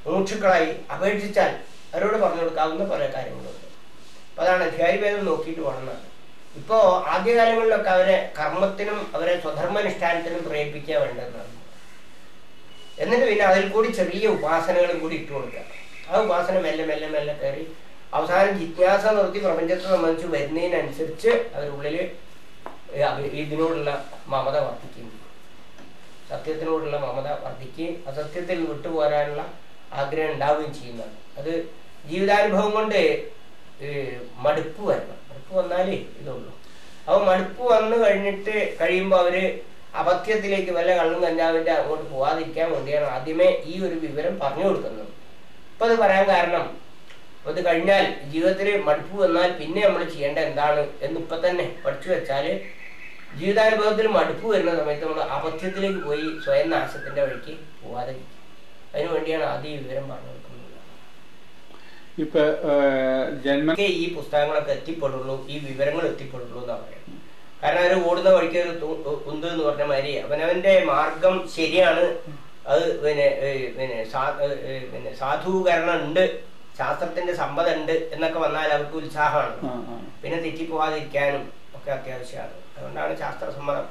മൂക്ഷുക്കളായി അപേക്ഷിച്ചാൽ അവരോട് പറഞ്ഞു കൊടുക്കാവുന്ന പല കാര്യങ്ങളുണ്ട്. അപ്പൊ അതാണ് അധികാരി ഭേദം നോക്കിയിട്ട് വേണമെന്നാണ്. ഇപ്പോ ആദ്യകാലങ്ങളിലൊക്കെ അവരെ കർമ്മത്തിനും അവരെ സ്വധർമ്മനുഷ്ഠാനത്തിനും പ്രേരിപ്പിക്കാൻ വേണ്ടതെന്നാണ്. എന്നിട്ട് പിന്നെ അതിൽ കൂടി ചെറിയ ഉപാസനകളും കൂടി ഇട്ട് കൊടുക്കുക. ആ ഉപാസന മെല്ലെ മെല്ലെ മെല്ലെ കയറി അവസാനം ജിജ്ഞാസ നിർത്തി പ്രപഞ്ചത്തെ സംബന്ധിച്ച് വരുന്നതിനനുസരിച്ച് അവരുള്ളിൽ ഇതിനോടുള്ള മമത വർദ്ധിക്കും സത്യത്തിനോടുള്ള മമത വർദ്ധിക്കുകയും അസത്യത്തിൽ വിട്ടുപോരാനുള്ള ആഗ്രഹം ഉണ്ടാവുകയും ചെയ്യുന്നതാണ്. അത് ജീവിതാനുഭവം കൊണ്ട് മടുപ്പ് വരണം. മടുപ്പ് വന്നാലേ ഇതുള്ളൂ. അപ്പോൾ മടുപ്പ് വന്നു കഴിഞ്ഞിട്ട് കഴിയുമ്പോൾ അവർ അപത്യത്തിലേക്ക് വല്ല കള്ളും കഞ്ചാവിന്റെ അങ്ങോട്ട് പോവാതിരിക്കാൻ വേണ്ടിയാണ് ആദ്യമേ ഈ ഒരു വിവരം പറഞ്ഞു കൊടുക്കുന്നത്. അപ്പൊ അത് പറയാൻ കാരണം അപ്പൊ അത് കഴിഞ്ഞാൽ ജീവിതത്തിൽ മടുപ്പ് വന്നാൽ പിന്നെ നമ്മൾ ചെയ്യേണ്ട എന്താണ് എന്ന് ഇപ്പൊ തന്നെ പഠിച്ചു വെച്ചാൽ ജീവിതാനുഭവത്തിൽ മടുപ്പ് വരുന്ന സമയത്ത് നമ്മൾ അപത്യത്തിലേക്ക് പോയി സ്വയം നാശത്തിന്റെ വഴിക്ക് പോവാതെ. അതിനു വേണ്ടിയാണ് ആദ്യം ഈ വിവരം പറഞ്ഞു കൊടുക്കുന്നത്. ഇപ്പൊ ജന്മ ഈ പുസ്തകങ്ങളൊക്കെ എത്തിപ്പെടുള്ളൂ ഈ വിവരങ്ങൾ എത്തിപ്പെടുള്ളൂ എന്നാണ് പറയുന്നത്. കാരണം അവർ ഓടുന്ന വഴിക്ക് ഒരു എന്ന് പറഞ്ഞ മാതിരി അവനവന്റെ മാർഗം ശരിയാണ്. അത് പിന്നെ പിന്നെ പിന്നെ സാധൂകരണം ഉണ്ട് ശാസ്ത്രത്തിന്റെ സമ്പതുണ്ട് എന്നൊക്കെ വന്നാൽ അവർക്ക് ഉത്സാഹമാണ്. പിന്നെ തെറ്റിപ്പോവാതിരിക്കാനും ഒക്കെ അത്യാവശ്യമാണ്. അതുകൊണ്ടാണ് ശാസ്ത്രസമ്മതം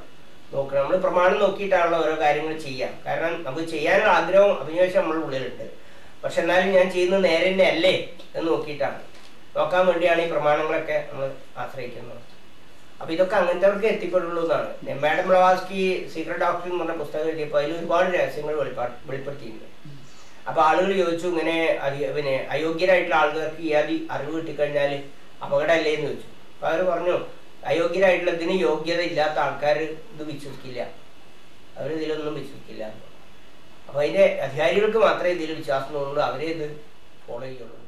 നോക്കുന്നത് നമ്മൾ പ്രമാണം നോക്കിയിട്ടാണല്ലോ ഓരോ കാര്യങ്ങൾ ചെയ്യാം. കാരണം നമുക്ക് ചെയ്യാനുള്ള ആഗ്രഹവും അഭിനിവേശം നമ്മുടെ ഉള്ളിലുണ്ട്. പക്ഷെ എന്നാലും ഞാൻ ചെയ്യുന്നത് നേരെ തന്നെ അല്ലേ എന്ന് നോക്കിയിട്ടാണ്. നോക്കാൻ വേണ്ടിയാണ് ഈ പ്രമാണങ്ങളൊക്കെ നമ്മൾ ആശ്രയിക്കുന്നത്. അപ്പൊ ഇതൊക്കെ അങ്ങനത്തെവർക്ക് എത്തിപ്പെടുള്ളൂ എന്നാണ് മാഡം ബ്ലവാസ്കി സീക്രട്ട് ഡോക്ടർ എന്ന് പറഞ്ഞ പുസ്തകം എഴുതിയപ്പോൾ അതിൽ ഒരുപാട് രഹസ്യങ്ങൾ വെളിപ്പാ വെളിപ്പെടുത്തിയിട്ടുണ്ട്. അപ്പൊ ആളുകൾ ചോദിച്ചു ഇങ്ങനെ പിന്നെ അയോഗ്യരായിട്ടുള്ള ആളുകൾക്ക് ഈ അതി അറിവ് കിട്ടിക്കഴിഞ്ഞാൽ അപകടമല്ലേ എന്ന് ചോദിച്ചു. അപ്പൊ അവർ പറഞ്ഞു അയോഗ്യരായിട്ടുള്ളതിന് യോഗ്യത ഇല്ലാത്ത ആൾക്കാർ ഇത് വിശ്വസിക്കില്ല. അവർ ഇതിലൊന്നും വിശ്വസിക്കില്ല. അപ്പൊ അതിന്റെ അധികാരികൾക്ക് മാത്രമേ ഇതിൽ വിശ്വാസം തോന്നുള്ളൂ. അവരെ ഇത് ഫോളോ ചെയ്യുള്ളൂ